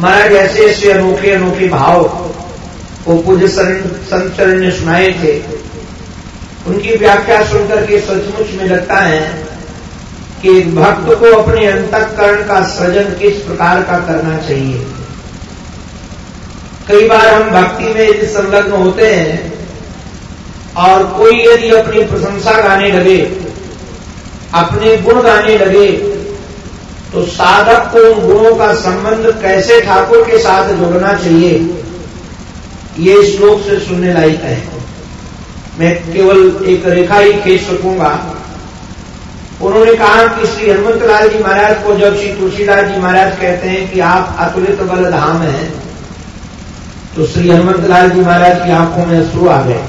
Speaker 1: महाराज, ऐसे ऐसे अनोखे अनोखे भाव वो पूज्य संत चरण ने सुनाए थे। उनकी व्याख्या सुनकर के सचमुच में लगता है कि भक्त को अपने अंतकरण का सृजन किस प्रकार का करना चाहिए। कई बार हम भक्ति में यदि संलग्न होते हैं और कोई यदि अपनी प्रशंसा गाने लगे, अपने गुण गाने लगे तो साधक को उन गुणों का संबंध कैसे ठाकुर के साथ जोड़ना चाहिए? ये श्लोक से सुनने लायक है। मैं केवल एक रेखा ही खींच सकूँगा। उन्होंने कहा कि श्री हनुमत लाल जी महाराज को जब श्री तुलसीदास जी महाराज कहते हैं कि आप अतुलित बल धाम हैं तो श्री हनुमत लाल जी महाराज की आँखों में अश्रु आ गए।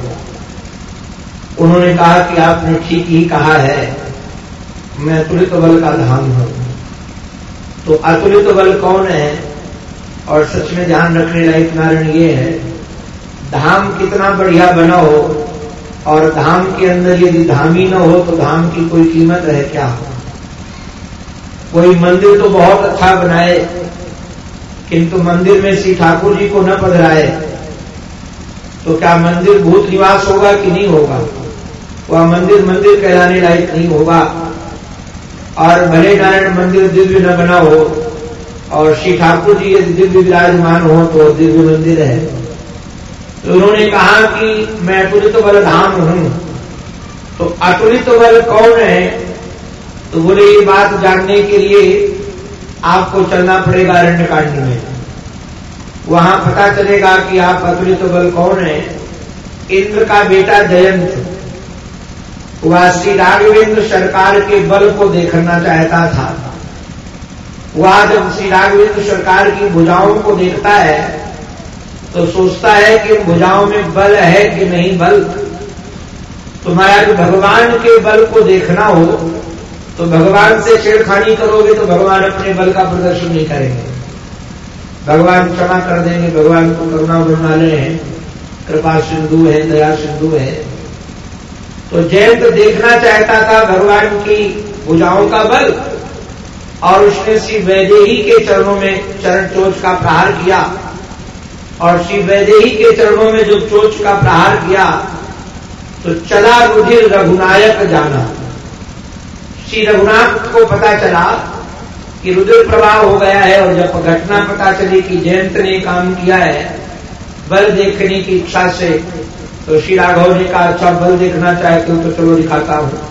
Speaker 1: उन्होंने कहा कि आपने ठीक ही कहा है, मैं अतुलित बल का धाम हूँ। तो अतुलित बल कौन है? और सच में ध्यान रखने लायक कारण ये है धाम कितना बढ़िया बना हो, और धाम के अंदर यदि धाम ही न हो तो धाम की कोई कीमत है क्या? कोई मंदिर तो बहुत अच्छा बनाए, किंतु मंदिर में श्री ठाकुर जी को न पधराए तो क्या मंदिर भूत निवास होगा कि नहीं होगा? वह मंदिर मंदिर कहलाने लायक नहीं होगा। और भले नारायण मंदिर दिव्य न बना हो, और श्री ठाकुर जी यदि दिव्य विराजमान हो तो दिव्य मंदिर है। तो उन्होंने कहा कि मैं अतुलित बल धाम हूँ। तो अतुलित बल कौन है? तो बोले, ये बात जानने के लिए आपको चलना पड़ेगा अरण्य कांड में। वहाँ पता चलेगा कि आप अतुलित बल कौन है। इंद्र का बेटा जयंत। वह श्री राघवेंद्र सरकार के बल को देखना चाहता था। वह जब श्री राघवेंद्र सरकार की भुजाओं को देखता है तो सोचता है कि भुजाओं में बल है कि नहीं बल? तो महाराज, भगवान के बल को देखना हो तो भगवान से छेड़खानी करोगे तो भगवान अपने बल का प्रदर्शन नहीं करेंगे। भगवान क्षमा कर देंगे, भगवान को करुणा बनवाले हैं, कृपा सिंधु है, दया सिंधु है। तो जयंत देखना चाहता था भगवान की भुजाओं का बल, और उसने श्री वैदेही के चरणों में चरण चोच का प्रहार किया। और श्री वैदेही के चरणों में जो चोच का प्रहार किया तो चला रुधिर रघुनायक जाना। श्री रघुनाथ को पता चला कि रुधिर प्रवाह हो गया है और जब घटना पता चली कि जयंत ने काम किया है, बल देखने की इच्छा से तो श्री राघव ने कहा अच्छा बल देखना चाहते हो तो चलो दिखाता हूँ।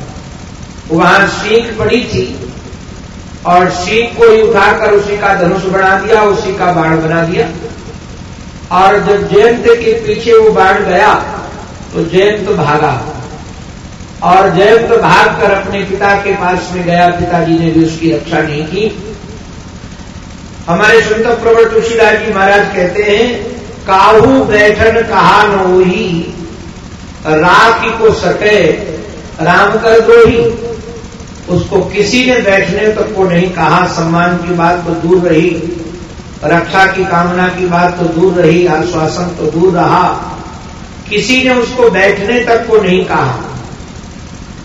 Speaker 1: वहाँ सीख पड़ी थी और सीख को ही उठाकर उसी का धनुष बना दिया, उसी का बाण बना दिया। और जब जयंत के पीछे वो बाण गया तो जयंत भागा। और जयंत भाग कर अपने पिता के पास में गया, पिताजी ने भी उसकी रक्षा नहीं की। हमारे संत प्रवर तुलसीदास जी महाराज कहते हैं, काहू बैठन कहा नो ही राखी को सके राम कर दो ही उसको किसी ने बैठने तक को नहीं कहा, सम्मान की बात तो दूर रही। रक्षा की कामना की बात तो दूर रही, आश्वासन तो दूर रहा। किसी ने उसको बैठने तक को नहीं कहा।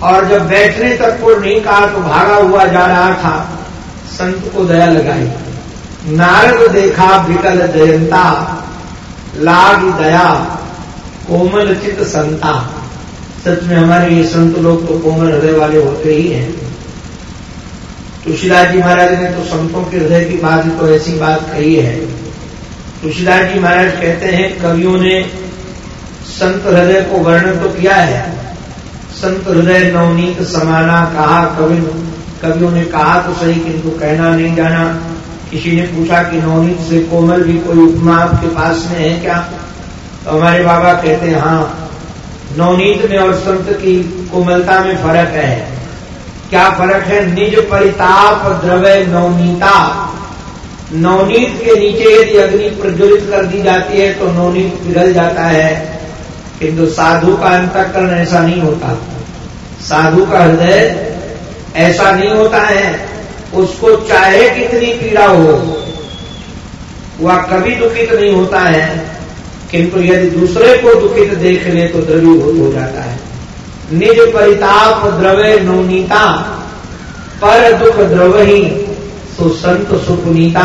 Speaker 1: और जब बैठने तक को नहीं कहा तो भागा हुआ जा रहा था। संत को दया लगाई। नारद देखा, विकल जयंता। लाग दया, कोमल चित संता। सच में हमारे ये संत लोग तो कोमल हृदय वाले होते ही हैं। तुलसीदास जी महाराज ने तो संतों के हृदय की बात तो ऐसी बात कही है। तुलसीदास जी महाराज कहते हैं, कवियों ने संत हृदय को वर्णन तो किया है। संत हृदय नवनीत समाना कहा कवि कवियों ने कहा तो सही, किंतु कहना नहीं जाना। किसी ने पूछा कि नवनीत से कोमल भी कोई उपमा आपके पास में है क्या? तो हमारे बाबा कहते हैं हाँ नवनीत में और संत की कोमलता में फ़र्क है। क्या फ़र्क है? निज परिताप द्रव्य नवनीता। नवनीत के नीचे यदि अग्नि प्रज्वलित कर दी जाती है तो नवनीत पिघल जाता है। किंतु साधु का अंतकरण ऐसा नहीं होता। साधु का हृदय ऐसा नहीं होता है। उसको चाहे कितनी पीड़ा हो, वह कभी दुखित नहीं होता है। किंतु यदि दूसरे को दुखित देख ले तो द्रवीभूत हो जाता है। निज परिताप द्रवे नवनीता पर दुख द्रव ही सुसंत सुपुनीता।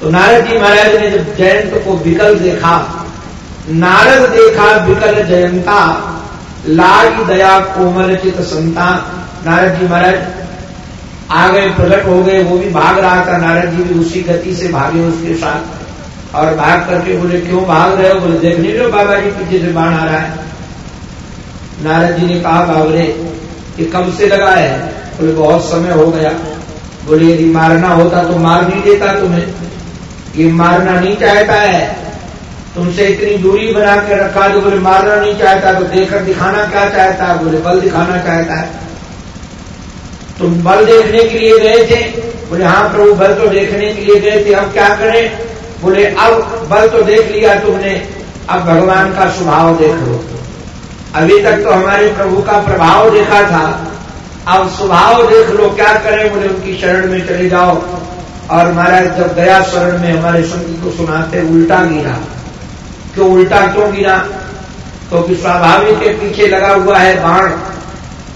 Speaker 1: तो नारद जी महाराज ने जब जयंत को विकल देखा, नारद देखा विकल जयंता, लाग दया कोमल चित संता। नारद जी महाराज, आ गए, प्रकट हो गए, वो भी भाग रहा था। नारद जी भी उसी गति से भागे उसके साथ। और भाग करके बोले, क्यों भाग रहे हो? बोले देख नहीं लो बाबा जी पीछे से बाढ़ आ रहा है। नारद जी ने कहा, बाबरे, कि कब से लगा है? बोले, बहुत समय हो गया। बोले, यदि मारना होता तो मार नहीं देता तुम्हें। ये मारना नहीं चाहता है। तुमसे इतनी दूरी बना के रखा जो बोले, मारना नहीं चाहता तो देखकर दिखाना क्या चाहता है? बोले, बल दिखाना चाहता है। तुम बल देखने के लिए गए थे। बोले हाँ प्रभु, बल तो देखने के लिए गए थे। अब क्या करें? बोले, अब बल तो देख लिया तुमने। अब भगवान का स्वभाव देख लो। अभी तक तो हमारे प्रभु का प्रभाव देखा था। अब स्वभाव देख लो, क्या करें बोले, उनकी शरण में चले जाओ। और महाराज, जब गया शरण में, हमारे संत को सुनाते उल्टा गिरा। क्यों उल्टा क्यों गिरा? क्योंकि तो स्वाभाविक के पीछे लगा हुआ है बाण।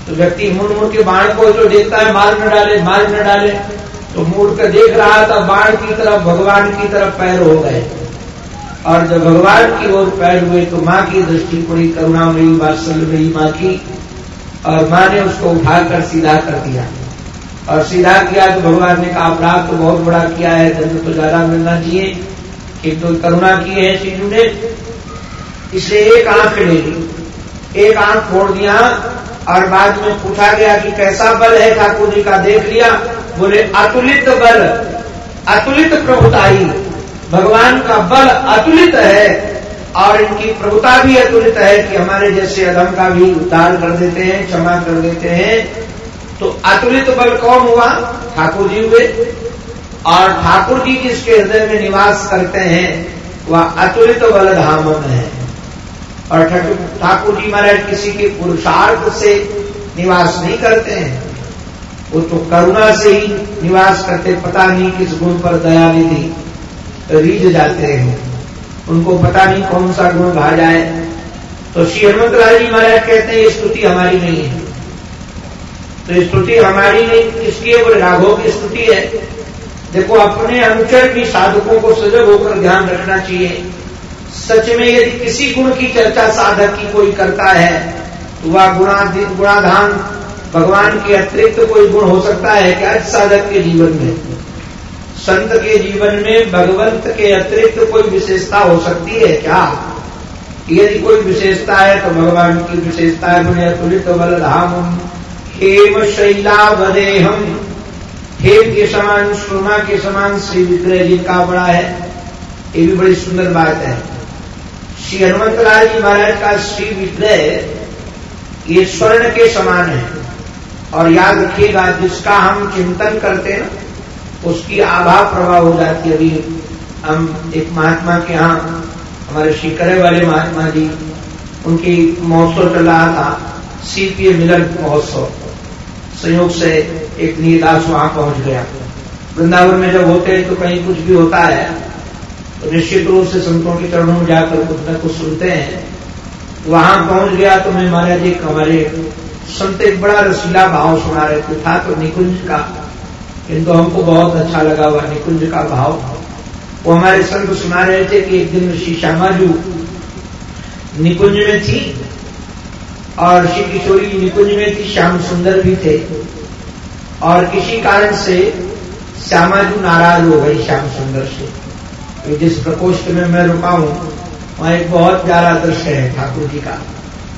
Speaker 1: तो व्यक्ति मुन मुन के बाण को जो देखता है मार न डाले मार न डाले तो मूर्ख देख रहा था, बाण की तरफ़, भगवान की तरफ़ पैर हो गए। और जब भगवान की ओर पैर हुए तो माँ की दृष्टि पड़ी करुणामयी वात्सल्यमयी माँ की, और माँ ने उसको उठाकर सीधा कर दिया। और सीधा किया तो भगवान ने कहा, अपराध तो बहुत बड़ा किया है, दंड तो ज़्यादा मिलना चाहिए। किंतु तो करुणा की है सीधु ने इसलिए एक आँख ले ली, एक आँख फोड़ दिया, और बाद में पूछा गया कि कैसा बल है ठाकुर जी का, देख लिया, बोले, अतुलित बल, अतुलित प्रभुताई। भगवान का बल अतुलित है और इनकी प्रभुता भी अतुलित है कि हमारे जैसे अधम का भी उद्धार कर देते हैं, क्षमा कर देते हैं। तो अतुलित बल कौन हुआ? ठाकुर जी हुए। और ठाकुर जी जिसके हृदय में निवास करते हैं, वह अतुलित बल धाम है। और ठाकुर जी महाराज किसी के पुरुषार्थ से निवास नहीं करते हैं। वो तो करुणा से ही निवास करते, पता नहीं किस गुण पर दया निधि। रीझ जाते हैं। उनको पता नहीं कौन सा गुण कहा जाए। तो श्री हनुमत लाल जी महाराज कहते हैं, ये स्तुति हमारी नहीं है। तो स्तुति हमारी नहीं किसकी है राघव की स्तुति है। देखो, अपने अनुचर भी साधकों को सजग होकर ध्यान रखना चाहिए। सच में यदि किसी गुण की चर्चा साधक की कोई करता है तो वह गुणा गुणाधान भगवान के अतिरिक्त कोई गुण हो सकता है क्या साधक के जीवन में। संत के जीवन में भगवंत के अतिरिक्त कोई विशेषता हो सकती है क्या? यदि कोई विशेषता है तो भगवान की विशेषता है मुझे तुलित बल धाम हेम शैला बदे हम हेम के समान सोना के समान श्री विग्रह जी का बड़ा है। ये भी बड़ी सुंदर बात है। श्री हनुमत लाल जी महाराज का श्री विग्रह ये स्वर्ण के समान है। और याद रखिएगा, जिसका हम चिंतन करते हैं उसकी आभा प्रवाह हो जाती है अभी। हम एक महात्मा के यहाँ, हमारे शिकरे वाले महात्मा जी, उनकी महोत्सव चल रहा था, सीपीए मिलन महोत्सव। संयोग से एक नीदास वहाँ पहुँच गया। वृंदावन में जब होते हैं तो कहीं कुछ भी होता है तो निश्चित रूप से संतों के चरणों में जाकर कुछ न कुछ सुनते हैं। वहाँ पहुँच गया तो मैं, महाराज एक हमारे संत एक बड़ा रसीला भाव सुना रहे थे, था तो निकुंज का। किंतु हमको बहुत अच्छा लगा हुआ निकुंज का भाव। वो हमारे संत सुना रहे थे कि एक दिन श्री श्यामाजू निकुंज में थी और श्री किशोरी निकुंज में थी, श्याम सुंदर भी थे। और किसी कारण से श्यामा श्यामाजू नाराज़ हो गई श्याम सुंदर से। जिस प्रकोष्ठ में मैं रुका हूँ, वहाँ एक बहुत प्यारा दृश्य है ठाकुर जी का।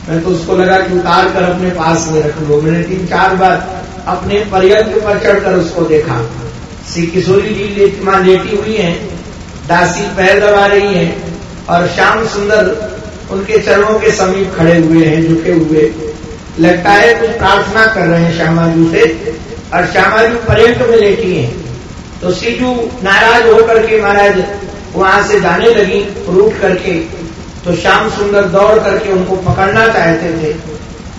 Speaker 1: मैं तो उसको लगा कि उतार कर अपने पास में रख लो। मैंने तीन चार बार अपने पर्यंत पर चढ़कर उसको देखा। श्री किशोरी जी माँ लेटी हुई हैं, दासी पैर दबा रही हैं और श्याम सुंदर उनके चरणों के समीप खड़े हुए हैं, झुके हुए। लगता है कुछ प्रार्थना कर रहे हैं श्यामाजू से और श्यामाजू पर्यंत में लेटी हैं। तो सीजू नाराज़ होकर के महाराज वहाँ से जाने लगी, रूट करके। तो श्याम सुंदर दौड़ करके उनको पकड़ना चाहते थे।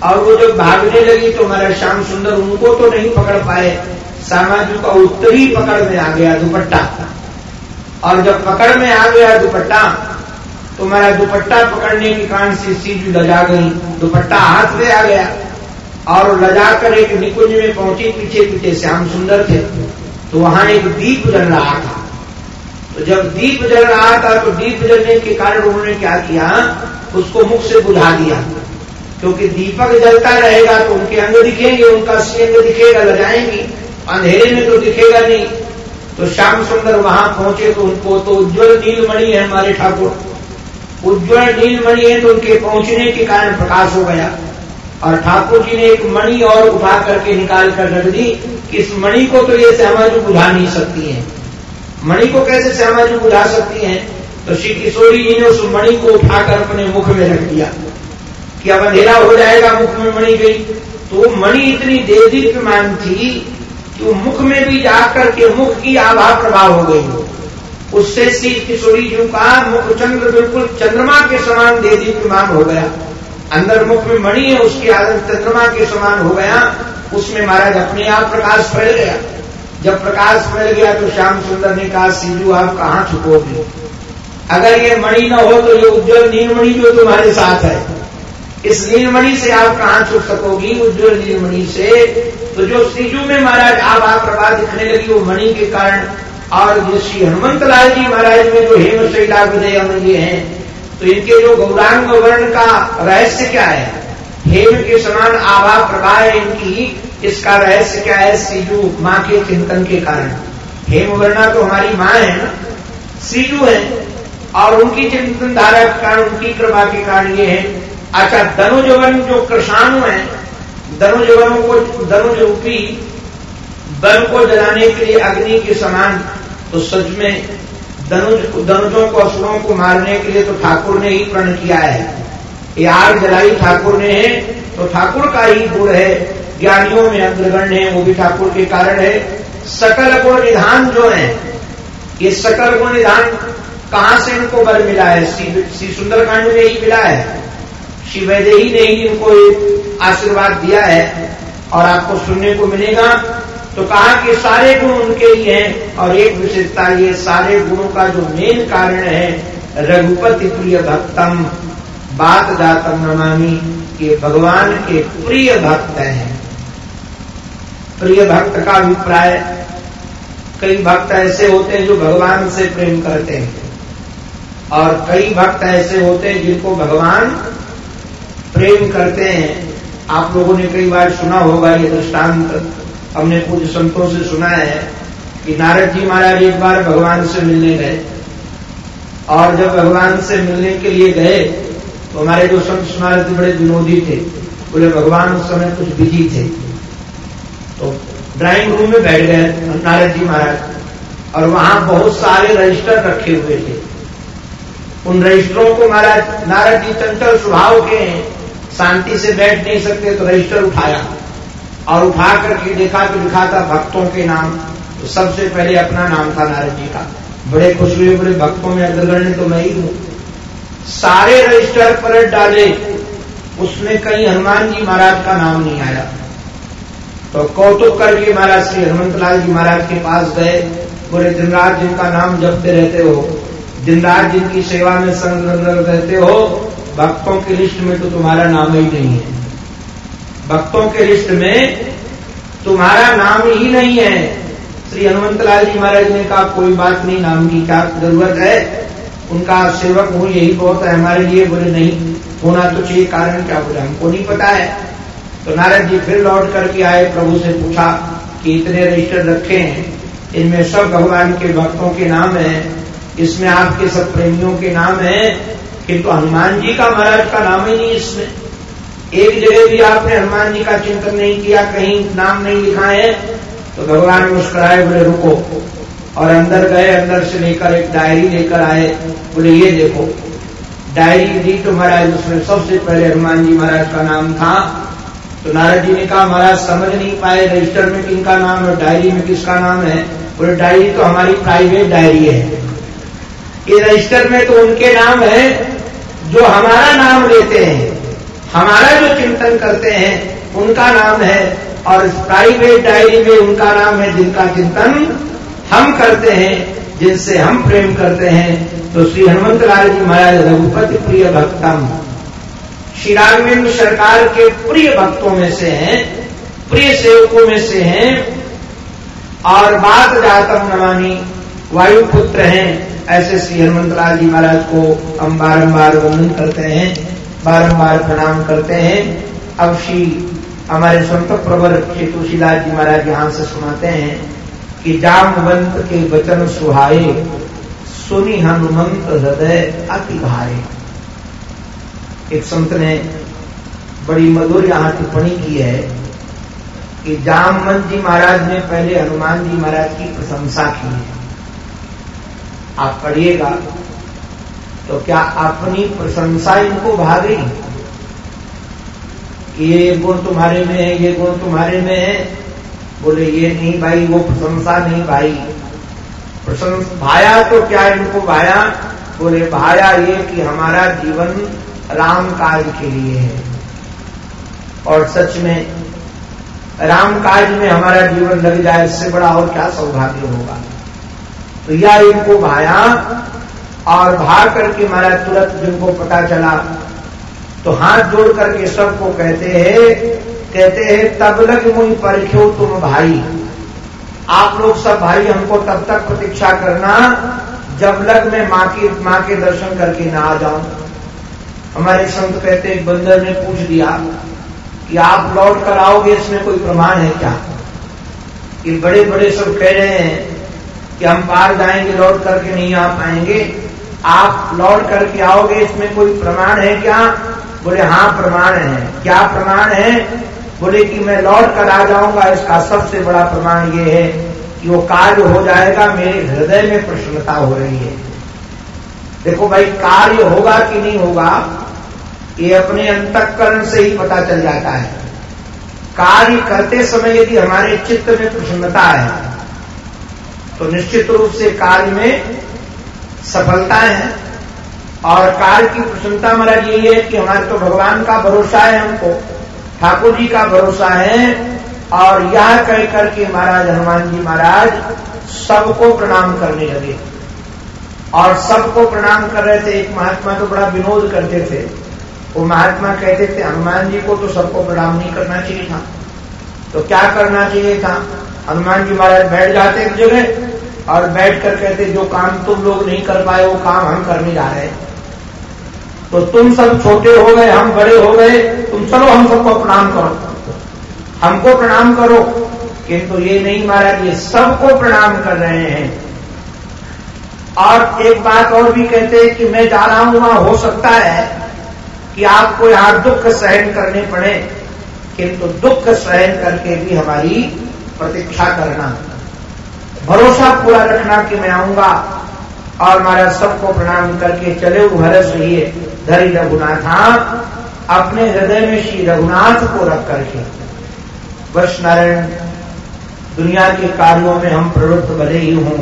Speaker 1: और वो जब भागने लगी तो हमारा श्याम सुंदर उनको तो नहीं पकड़ पाए। सामाजू का उत्तरी पकड़ में आ गया दुपट्टा। और जब पकड़ में आ गया दुपट्टा तो हमारा दुपट्टा पकड़ने के कारण से सीजू लजा गई। दुपट्टा हाथ में आ गया और लजा कर एक निकुंज में पहुँची पीछे पीछे श्याम सुंदर थे। तो वहाँ एक दीप जल रहा था। तो जब दीप जल रहा था तो दीप जलने के कारण उन्होंने क्या किया? उसको मुख से बुझा दिया। क्योंकि दीपक जलता रहेगा तो उनके अंग दिखेंगे, उनका अंग दिखेगा लजाएँगी अंधेरे में तो दिखेगा नहीं। तो श्याम सुंदर वहाँ पहुँचे तो उनको तो उज्जवल नीलमणि है हमारे ठाकुर। उज्जवल नीलमणि है तो उनके पहुँचने के कारण प्रकाश हो गया। और ठाकुर जी ने एक मणि और उठा करके निकाल कर रख दी। कि इस मणि को तो ये श्यामा जी बुझा नहीं सकती है। मणि को कैसे श्यामा जी बुझा सकती है? तो श्री किशोरी जी ने उस मणि को उठाकर अपने मुख में रख दिया। कि अब अंधेरा हो जाएगा, मुख में मणि गई। तो मणि इतनी देदीप्यमान थी कि वो मुख में भी जाकर के मुख की आभा प्रभाव हो गई। उससे श्री किशोरी जी का मुख चंद्र बिल्कुल चंद्रमा के समान देदीप्यमान हो गया। अंदर मुख में मणि है, उसकी आदत चंद्रमा के समान हो गया। उसमें महाराज अपने आप प्रकाश फैल गया। जब प्रकाश फैल गया तो श्याम सुंदर ने कहा, सीजू, आप कहाँ छुपोगे अगर ये मणि न हो तो ये उज्जवल नीलमणि जो तुम्हारे साथ है। इस नीलमणि से आप कहाँ छुप सकोगी, उज्जवल नीलमणि से। तो जो सीजू में महाराज आप आप प्रभा दिखने लगी, वो मणि के कारण और जो श्री हनुमंत लाल जी महाराज में जो हेम शैला विदय ये हैं तो इनके जो गौरांग वर्ण का रहस्य क्या है? हेम के समान आभा प्रभा है इनकी, इसका रहस्य क्या है? सीजू माँ के चिंतन के कारण। हेम वर्णा तो हमारी माँ है ना? सीजू है। और उनकी चिंतन धारा के कारण, उनकी कृपा के कारण ये है अच्छा धनुजवन जो कृषाणु है, धनुजवनों को धनुज रूपी बल को जलाने के लिए अग्नि के समान तो सच में धनुज, धनुजों को, असुरों को मारने के लिए तो ठाकुर ने ही प्रण किया है। ये आग जलाई ठाकुर ने है तो ठाकुर का ही गुण है। ज्ञानियों में अग्रगण्य है, वो भी ठाकुर के कारण है। सकल गुण निधान जो है, ये सकल गुण निधान कहाँ से इनको बल मिला है? श्री सुंदरकांड में ही मिला है। श्री वैदेही ने ही इनको आशीर्वाद दिया है और आपको सुनने को मिलेगा। तो कहा कि सारे गुण उनके ही हैं और एक विशेषता ये, सारे गुणों का जो मेन कारण है, रघुपति प्रिय भक्तम, बात दातम नमामी ये भगवान के प्रिय भक्त हैं। प्रिय भक्त का अभिप्राय, कई भक्त ऐसे होते हैं जो भगवान से प्रेम करते हैं। और कई भक्त ऐसे होते हैं जिनको भगवान प्रेम करते हैं। आप लोगों ने कई बार सुना होगा, ये दृष्टांत हमने कुछ संतों से सुना है कि नारद जी महाराज एक बार भगवान से मिलने गए। और जब भगवान से मिलने के लिए गए तो हमारे जो संत सुनार थे बड़े विनोदी थे। बोले, भगवान उस समय कुछ बिज़ी थे। तो ड्राइंग रूम में बैठ गए नारद जी महाराज। और वहाँ बहुत सारे रजिस्टर रखे हुए थे। उन रजिस्टरों को महाराज, नारद जी चंचल स्वभाव के हैं। शांति से बैठ नहीं सकते तो रजिस्टर उठाया। और उठा करके देखा तो लिखा था भक्तों के नाम तो सबसे पहले अपना नाम था नारद जी का। बड़े खुश हुए बड़े भक्तों में अग्रगण्य तो मैं ही हूँ। सारे रजिस्टर पलट डाले। उसमें कहीं हनुमान जी महाराज का नाम नहीं आया। तो कौतुक करके महाराज श्री हनुमत लाल जी महाराज के पास गए। बोले दिन रात जिनका नाम जपते रहते हो दिन रात जिनकी सेवा में संलग्न रहते हो भक्तों की लिस्ट में तो तुम्हारा नाम ही नहीं है। भक्तों के लिस्ट में तुम्हारा नाम ही नहीं है। श्री हनुमंतलाल जी महाराज ने कहा, कोई बात नहीं, नाम की क्या ज़रूरत है? उनका सेवक हूँ, यही बहुत है हमारे लिए। बोले, नहीं, होना तो चाहिए, कारण क्या बोले, हमको नहीं पता है। तो नारद जी फिर लौट करके आए, प्रभु से पूछा कि इतने रजिस्टर रखे हैं, इनमें सब भगवान के भक्तों के नाम है, इसमें आपके सब प्रेमियों के नाम है किंतु हनुमान जी का महाराज का नाम ही नहीं इसमें। एक जगह भी आपने हनुमान जी का चिंतन नहीं किया, कहीं नाम नहीं लिखा है तो भगवान मुस्कुराए, बोले, रुको। और अंदर गए, अंदर से लेकर एक डायरी लेकर आए, बोले, ये देखो। डायरी दी तो महाराज, उसमें सबसे पहले हनुमान जी महाराज का नाम था। तो नारद जी ने कहा, महाराज, समझ नहीं पाए, रजिस्टर में किनका नाम है डायरी में किसका नाम है? बोले, डायरी तो हमारी प्राइवेट डायरी है। ये रजिस्टर में तो उनके नाम है जो हमारा नाम लेते हैं, हमारा जो चिंतन करते हैं, उनका नाम है, और प्राइवेट डायरी में उनका नाम है, जिनका चिंतन हम करते हैं, जिनसे हम प्रेम करते हैं तो श्री हनुमत लाल जी महाराज रघुपति प्रिय भक्तम, श्री राघवेंद्र सरकार के प्रिय भक्तों में से हैं, प्रिय सेवकों में से हैं, और बात जातम नमानी वायुपुत्र हैं। ऐसे श्री हनुमत लाल जी महाराज को हम बारम्बार वंदन करते हैं बारम्बार प्रणाम करते हैं। अब श्री हमारे संत प्रवर श्री तुलसीदास जी महाराज यहाँ से सुनाते हैं कि जामवंत के वचन सुहाए, सुनी हनुमंत हृदय अति भारे एक संत ने बड़ी मधुर यहाँ टिप्पणी की है कि जामवंत जी महाराज ने पहले हनुमान जी महाराज की प्रशंसा की है। आप पढ़िएगा तो क्या अपनी प्रशंसा इनको भागी ये गुण तुम्हारे में है, ये गुण तुम्हारे में है। बोले, ये नहीं भाई, वो प्रशंसा नहीं भाई। प्रशंसा, भाया तो क्या इनको भाया? बोले, भाया ये कि हमारा जीवन राम काज के लिए है। और सच में, राम काज में हमारा जीवन लग जाए, इससे बड़ा और क्या सौभाग्य होगा? तो इनको भाया और भाग करके महाराज तुरंत जिनको पता चला। तो हाथ जोड़ करके सबको कहते हैं कहते हैं, तब लग मुई परख्यो तुम भाई? आप लोग सब भाई हमको तब तक प्रतीक्षा करना जब लग मैं माँ की, माँ के दर्शन करके ना आ जाऊँ। हमारे संत कहते एक बंदर ने पूछ दिया कि आप लौट कर आओगे, इसमें कोई प्रमाण है क्या? ये बड़े बड़े सब कह रहे हैं कि हम बाहर जाएँगे, लौट करके नहीं आ पाएँगे। आप लौट करके आओगे, इसमें कोई प्रमाण है क्या? बोले हाँ प्रमाण है। क्या प्रमाण है? बोले कि मैं लौट कर आ जाऊँगा, इसका सबसे बड़ा प्रमाण ये है कि वो कार्य हो जाएगा, मेरे हृदय में प्रसन्नता हो रही है। देखो भाई, कार्य होगा कि नहीं होगा, ये अपने अंतकरण से ही पता चल जाता है। कार्य करते समय यदि हमारे चित्त में प्रसन्नता है तो निश्चित रूप से कार्य में सफलता है। और कार्य की प्रसन्नता महाराज यही है कि हमारे तो भगवान का भरोसा है हमको, ठाकुर जी का भरोसा है। और यह कह करके महाराज हनुमान जी महाराज सबको प्रणाम करने लगे। और सबको प्रणाम कर रहे थे, एक महात्मा तो बड़ा विनोद करते थे। वो महात्मा कहते थे, हनुमान जी को तो सबको प्रणाम नहीं करना चाहिए था। तो क्या करना चाहिए था? हनुमान जी महाराज बैठ जाते एक जगह और बैठ कर कहते, जो काम तुम लोग नहीं कर पाए, वो काम हम करने जा रहे हैं। तो तुम सब छोटे हो गए, हम बड़े हो गए, तुम चलो, हम सबको प्रणाम करो। हमको प्रणाम करो। किंतु ये नहीं महाराज, ये सबको प्रणाम कर रहे हैं। और एक बात और भी कहते हैं कि मैं जा रहा हूँ, वहाँ हो सकता है कि आपको यहाँ दुख सहन करने पड़े, किंतु दुख सहन करके भी हमारी प्रतीक्षा करना। भरोसा पूरा रखना कि मैं आऊँगा और महाराज सबको प्रणाम करके चले। भरस रहिए धरी रघुनाथा। अपने हृदय में श्री रघुनाथ को रख करके। वश नारायण, दुनिया के कार्यों में हम प्रवृत्त भले ही हूँ,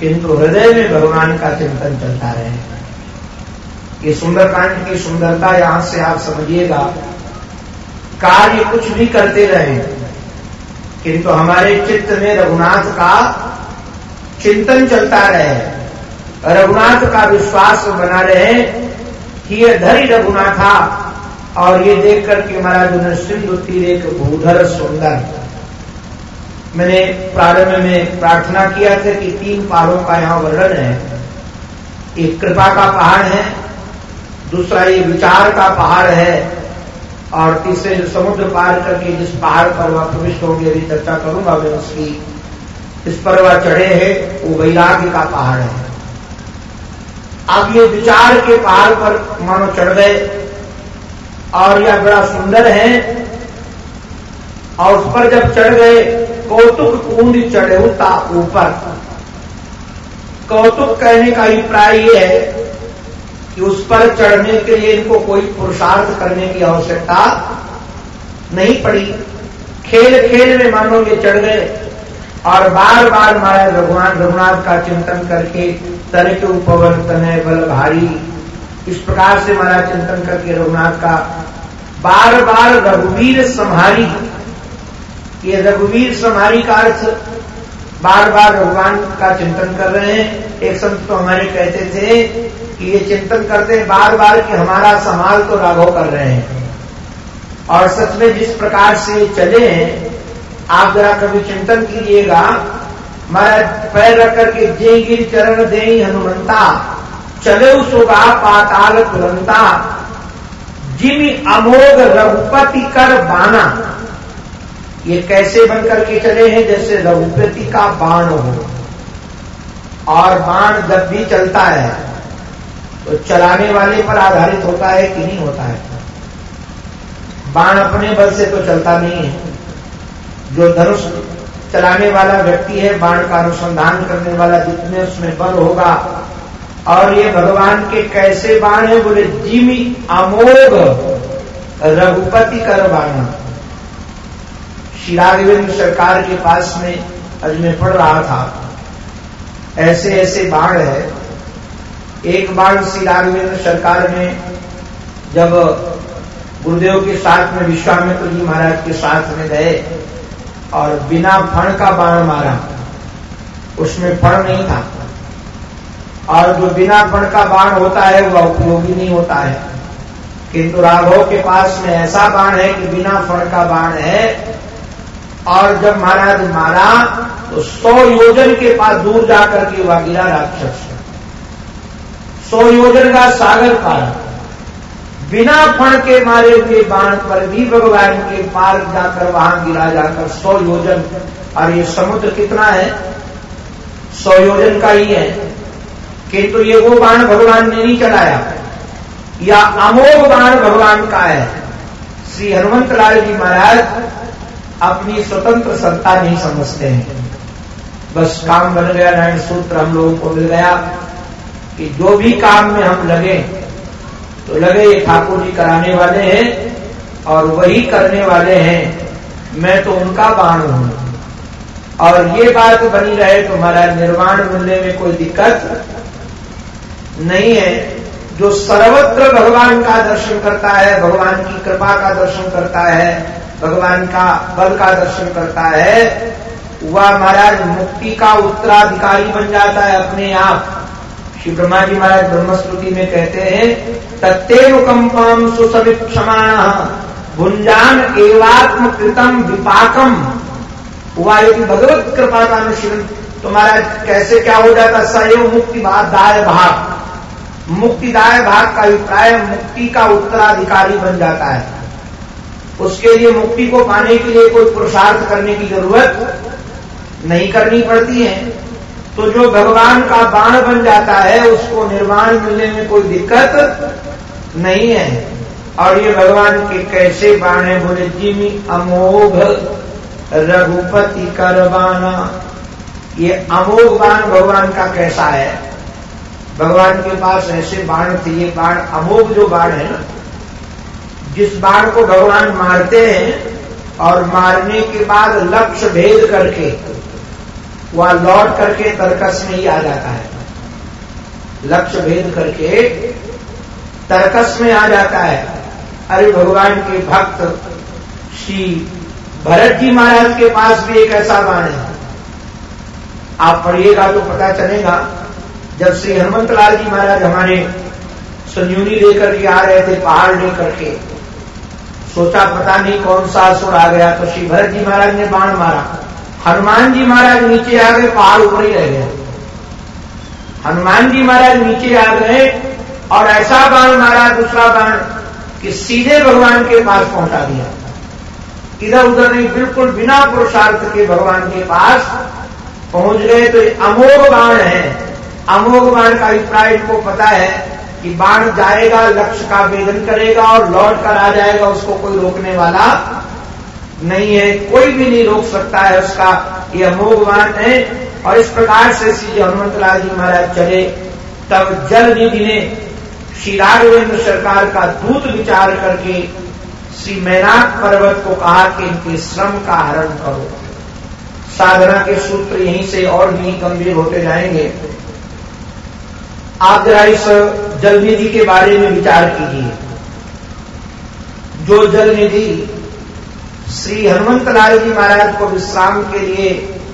Speaker 1: किंतु हृदय में भगवान का चिंतन चलता रहे। ये सुंदरकांड की सुंदरता यहाँ से आप समझिएगा। कार्य कुछ भी करते रहे किंतु हमारे चित्त में रघुनाथ का चिंतन चलता रहे। रघुनाथ का विश्वास बना रहे कि ये धरी रघुनाथा और ये देख करके महाराज उन्हें सिंधु तीर एक भूधर सुंदर। मैंने प्रारंभ में प्रार्थना किया था कि तीन पहाड़ों का यहाँ वर्णन है। एक कृपा का पहाड़ है, दूसरा ये विचार का पहाड़ है। और तीसरे जो समुद्र पार करके जिस पहाड़ पर वह प्रविष्ट होंगे, अभी चर्चा करूँगा मैं उसकी। इस पर वह चढ़े हैं, वो वैराग्य का पहाड़ है। अब ये विचार के पहाड़ पर मानो चढ़ गए और यह बड़ा सुंदर है। और उस पर जब चढ़ गए, कौतुक कुंड चढ़ेता ऊपर। कौतुक कहने का अभिप्राय यह है कि उस पर चढ़ने के लिए इनको कोई पुरुषार्थ करने की आवश्यकता नहीं पड़ी। खेल खेल में मानो ये चढ़ गए और बार बार महाराज भगवान रघुनाथ का चिंतन करके तन के उपवन तनय बल भारी। इस प्रकार से महाराज चिंतन करके रघुनाथ का बार बार रघुवीर संहारी। ये रघुवीर संहारी का अर्थ बार बार भगवान का चिंतन कर रहे हैं। एक संत तो हमारे कहते थे कि ये चिंतन करते बार बार कि हमारा संभाल तो राघव कर रहे हैं। और सच में जिस प्रकार से चले हैं, आप जरा कभी चिंतन कीजिएगा। महाराज पैर रख करके जे गिर चरण दे हनुमंता, चले सुगा पाताल तुरंता जिमी अमोघ रघुपति कर बाना ये कैसे बन करके चले हैं? जैसे रघुपति का बाण हो। और बाण जब भी चलता है तो चलाने वाले पर आधारित होता है कि नहीं होता है? बाण अपने बल से तो चलता नहीं है। जो धनुष चलाने वाला व्यक्ति है, बाण का अनुसंधान करने वाला जितने उसमें बल होगा, और ये भगवान के कैसे बाण है? बोले, जिमी अमोघ रघुपति कर बाण। श्री राघवेंद्र सरकार के पास में आज मैं पढ़ रहा था। ऐसे ऐसे बाण है। एक बाण श्री राघवेंद्र सरकार में जब गुरुदेव के साथ में, विश्वामित्र जी महाराज के साथ में गए और बिना फण का बाण मारा, उसमें फण नहीं था। और जो बिना फण का बाण होता है, वह उपयोगी नहीं होता है। किंतु राघव के पास में ऐसा बाण है कि बिना फण का बाण है और जब महाराज मारा तो सौ योजन के पास दूर जाकर के वह गिरा राक्षस। सौ योजन का सागर पार। बिना फण के मारे हुए बाण पर भी भगवान के पार जाकर वहाँ गिरा जाकर सौ योजन। और ये समुद्र कितना है? सौ योजन का ही है। किंतु तो ये वो बाण भगवान ने नहीं चलाया। या अमोघ बाण भगवान का है। श्री हनुमंत लाल जी महाराज अपनी स्वतंत्र सत्ता नहीं समझते हैं। बस काम बन गया, नारायण सूत्र हम लोगों को मिल गया कि जो भी काम में हम लगे तो लगे ये ठाकुर जी कराने वाले हैं और वही करने वाले हैं। मैं तो उनका बाण हूँ। और ये बात बनी रहे तो हमारा निर्माण मिलने में कोई दिक्कत नहीं है। जो सर्वत्र भगवान का दर्शन करता है, भगवान की कृपा का दर्शन करता है भगवान का बल का दर्शन करता है, वह महाराज मुक्ति का उत्तराधिकारी बन जाता है अपने आप। श्री ब्रह्मा जी महाराज ब्रह्मस्तुति में कहते हैं तत्तेनुकंपम सुसमीक्षमाण भुंजान एवात्म कृतम विपाकम। हुआ यदि भगवत कृपा का अनुशीलन तो महाराज कैसे क्या हो जाता? सयो मुक्ति दाय भाग। मुक्तिदाय भाग का अभिप्राय मुक्ति का उत्तराधिकारी बन जाता है। उसके लिए मुक्ति को पाने के लिए कोई पुरुषार्थ करने की ज़रूरत नहीं करनी पड़ती है। तो जो भगवान का बाण बन जाता है, उसको निर्वाण मिलने में कोई दिक्कत नहीं है। और ये भगवान के कैसे बाण है, बोले, जिमी अमोघ रघुपति करवाना ये अमोघ बाण भगवान का कैसा है? भगवान के पास ऐसे बाण थे, ये बाण अमोघ जो बाण है ना जिस बाण को भगवान मारते हैं और मारने के बाद लक्ष्य भेद करके वह लौट करके तर्कस में ही आ जाता है। लक्ष्य भेद करके तर्कस में आ जाता है। अरे भगवान के भक्त, श्री भरत जी महाराज के पास भी एक ऐसा बाण है। आप पढ़िएगा तो पता चलेगा, जब श्री हनुमत लाल जी महाराज हमारे संयूनी लेकर के आ रहे थे पहाड़ लेकर के सोचा पता नहीं कौन सा असुर आ गया तो श्री भरत जी महाराज ने बाण मारा। हनुमान जी महाराज नीचे आ गए, पहाड़ ऊपर ही रह गया हनुमान जी महाराज नीचे आ गए और ऐसा बाण मारा, दूसरा बाण कि सीधे भगवान के पास पहुँचा दिया। इधर उधर नहीं, बिल्कुल बिना पुरुषार्थ के भगवान के पास पहुँच गए। तो अमोघ बाण है। अमोघ बाण का अभिप्राय इनको पता है। कि बाण जाएगा, लक्ष्य का वेदन करेगा और लौट कर आ जाएगा, उसको कोई रोकने वाला नहीं है। कोई भी नहीं रोक सकता है उसका। ये अमोघवान है और इस प्रकार से श्री हनुमत लाल जी महाराज चले। तब जल निधि ने श्री राघवेंद्र सरकार का दूत विचार करके श्री मैनाक पर्वत को कहा कि इनके श्रम का हरण करो। साधना के सूत्र यहीं से और भी गंभीर होते जाएँगे। आप जरा इस जल निधि के बारे में विचार कीजिए। जो जल निधि श्री हनुमंत लाल जी महाराज को विश्राम के लिए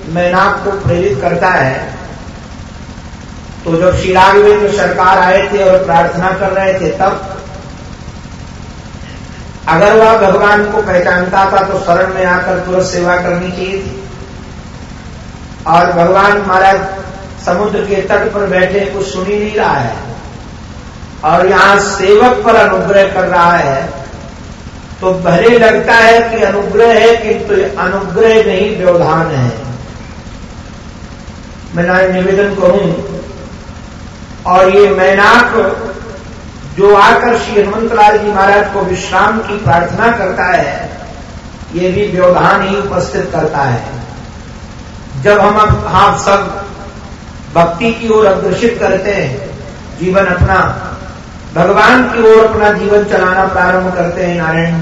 Speaker 1: मैनाक को प्रेरित करता है तो जब श्री राघवेंद्र सरकार आए थे और प्रार्थना कर रहे थे तब, अगर वह भगवान को पहचानता था तो शरण में आकर तुरंत सेवा करनी चाहिए थी। और भगवान महाराज समुद्र के तट पर बैठे कुछ सुन ही नहीं रहा है। और यहाँ सेवक पर अनुग्रह कर रहा है। तो भले लगता है कि अनुग्रह है, किंतु तो अनुग्रह नहीं, व्यवधान है। मैं निवेदन करूँ। और ये मैनाक जो आकर श्री हनुमंतलाल जी महाराज को विश्राम की प्रार्थना करता है, ये भी व्यवधान ही उपस्थित करता है। जब हम आप सब भक्ति की ओर अग्रसित करते हैं, जीवन अपना। भगवान की ओर अपना जीवन चलाना प्रारंभ करते हैं, नारायण।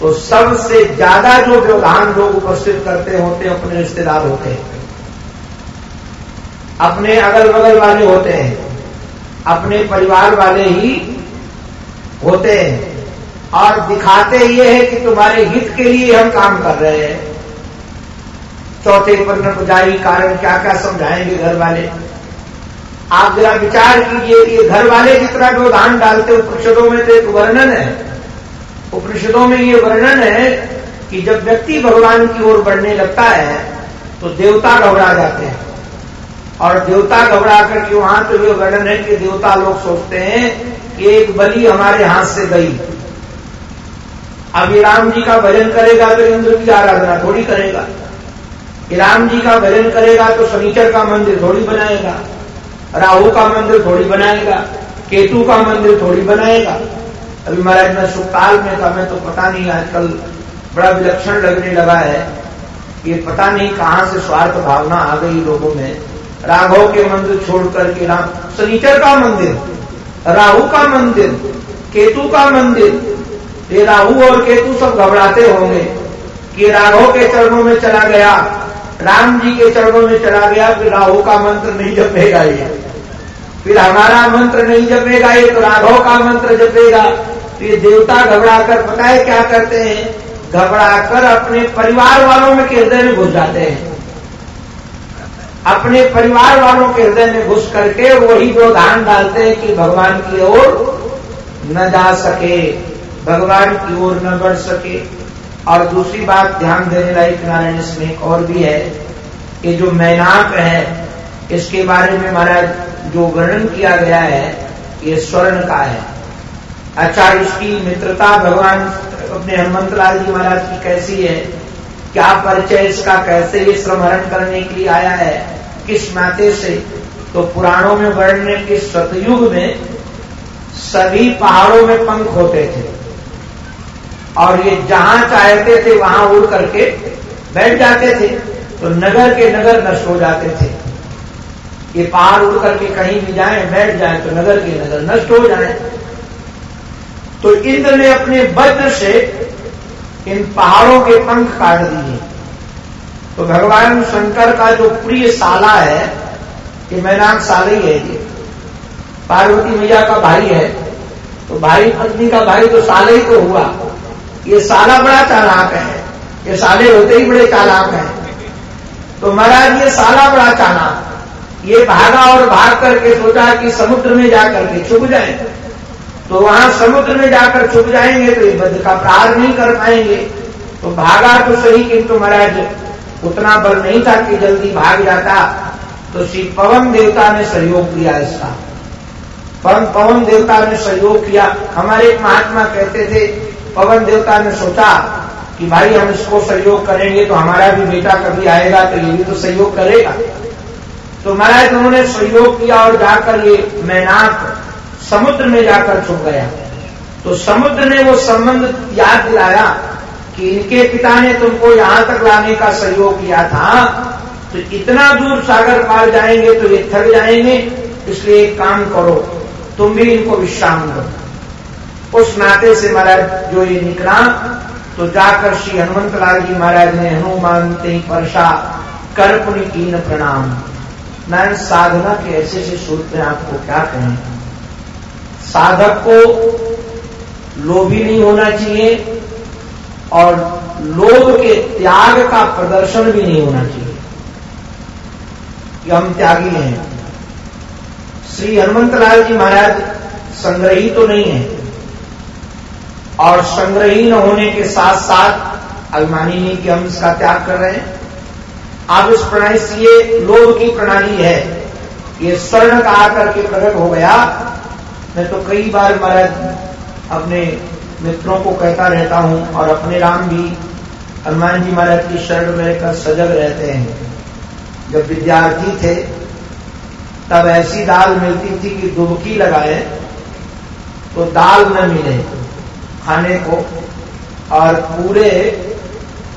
Speaker 1: तो सबसे ज़्यादा जो व्यवधान लोग उपस्थित करते होते हैं, अपने रिश्तेदार होते हैं। अपने अगल बगल वाले होते हैं। अपने परिवार वाले ही होते हैं। और दिखाते ये है कि तुम्हारे हित के लिए हम काम कर रहे हैं। चौथे पन्न पुजारी कारण क्या क्या समझाएँगे घर वाले आप जरा विचार कीजिए कि घर वाले जितना व्यवधान डालते उपनिषदों में तो एक वर्णन है। उपनिषदों में ये वर्णन है कि जब व्यक्ति भगवान की ओर बढ़ने लगता है तो देवता घबरा जाते हैं। और देवता घबरा करके वहाँ तो ये वर्णन है कि देवता लोग सोचते हैं कि एक बलि हमारे हाथ से गई। ये राम जी का भजन करेगा तो इंद्र की आराधना थोड़ी करेगा। राम जी का भजन करेगा तो शनिचर का मंदिर थोड़ी बनाएगा, राहु का मंदिर थोड़ी बनाएगा, केतु का मंदिर थोड़ी बनाएगा। अभी महाराज, मैं सुखकाल में था, मैं तो पता नहीं आजकल बड़ा विलक्षण लगने लगा है ये पता नहीं कहाँ से स्वार्थ भावना आ गई लोगों में। राघव के मंदिर छोड़ करके राम, शनिचर का मंदिर, राहु का मंदिर, केतु का मंदिर, ये राहु और केतु सब घबराते होंगे कि राघव के चरणों में चला गया। राम जी के चरणों में चला गया, फिर राहु का मंत्र नहीं जपेगा ये। फिर हमारा मंत्र नहीं जपेगा ये तो राघव का मंत्र जपेगा। तो ये देवता घबरा कर पता है क्या करते हैं? घबरा कर अपने परिवार वालों में के हृदय में घुस जाते हैं। अपने परिवार वालों के हृदय में घुस करके वही ध्यान डालते हैं कि भगवान की ओर न जा सके, भगवान की ओर न बढ़ सके। और दूसरी बात ध्यान देने लायक नारायण इसमें एक और भी है कि जो मैनाक है, इसके बारे में महाराज जो वर्णन किया गया है, ये स्वर्ण का है। अच्छा इसकी मित्रता भगवान अपने हनुमत लाल जी महाराज की कैसी है? क्या परिचय इसका कैसे ये स्मरण करने के लिए आया है? किस नाते से? तो पुराणों में वर्णन के सतयुग में सभी पहाड़ों में पंख होते थे। और ये जहाँ चाहते थे, वहाँ उड़ करके बैठ जाते थे तो नगर के नगर नष्ट हो जाते थे। ये पहाड़ उड़ करके कहीं भी जाए, बैठ जाए तो नगर के नगर नष्ट हो जाए। तो इंद्र ने अपने वज्र से इन पहाड़ों के पंख काट दिए। तो भगवान शंकर का जो प्रिय साला है, ये साला ही है ये। पार्वती मैया का भाई है। तो भाई, पत्नी का भाई तो साले ही तो हुआ। ये साला बड़ा चालाक है। ये साले होते ही बड़े चालाक हैं। तो महाराज, ये साला बड़ा चालाक। ये भागा और भाग करके सोचा कि समुद्र में जाकर के छुप जाए। तो वहाँ समुद्र में जाकर छुप जाएँगे तो ये बद्ध का प्रहार नहीं कर पाएँगे। तो भागा तो सही, किंतु महाराज, उतना बल नहीं था कि जल्दी भाग जाता। तो श्री पवन देवता ने सहयोग किया इसका। पवन पवन देवता ने सहयोग किया। हमारे एक महात्मा कहते थे पवन देवता ने सोचा कि भाई हम इसको सहयोग करेंगे तो हमारा भी बेटा कभी आएगा तो ये भी तो सहयोग करेगा। तो महाराज उन्होंने सहयोग किया और जाकर ये मैनाक समुद्र में जाकर छुप गया। तो समुद्र ने वो संबंध याद दिलाया कि इनके पिता ने तुमको यहाँ तक लाने का सहयोग किया था तो इतना दूर सागर पार जाएँगे तो ये थक जाएँगे, इसलिए एक काम करो, तुम भी इनको विश्राम दो। उस नाते से महाराज, जो ये निकला तो जाकर श्री हनुमंत लाल जी महाराज ने हनुमान ते परशा कर्पुणी कीन प्रणाम। नारायण, साधना के ऐसे ऐसे सूत्र आपको क्या कहें? साधक को लोभी नहीं होना चाहिए, और लोभ के त्याग का प्रदर्शन भी नहीं होना चाहिए। कि हम त्यागी हैं। श्री हनुमंत लाल जी महाराज, संग्रही तो नहीं है। और संग्रही न होने के साथ साथ अभिमानी नहीं कि हम इसका त्याग कर रहे हैं। आप इस प्रणाली से ये लोभ की प्रणाली है। ये स्वर्ण का आकर के प्रकट हो गया। मैं तो कई बार महाराज अपने मित्रों को कहता रहता हूँ और अपने राम भी हनुमान जी महाराज की शरण में रहकर सजग रहते हैं। जब विद्यार्थी थे, तब ऐसी दाल मिलती थी कि दुबकी लगाए तो दाल न मिले। खाने को और पूरे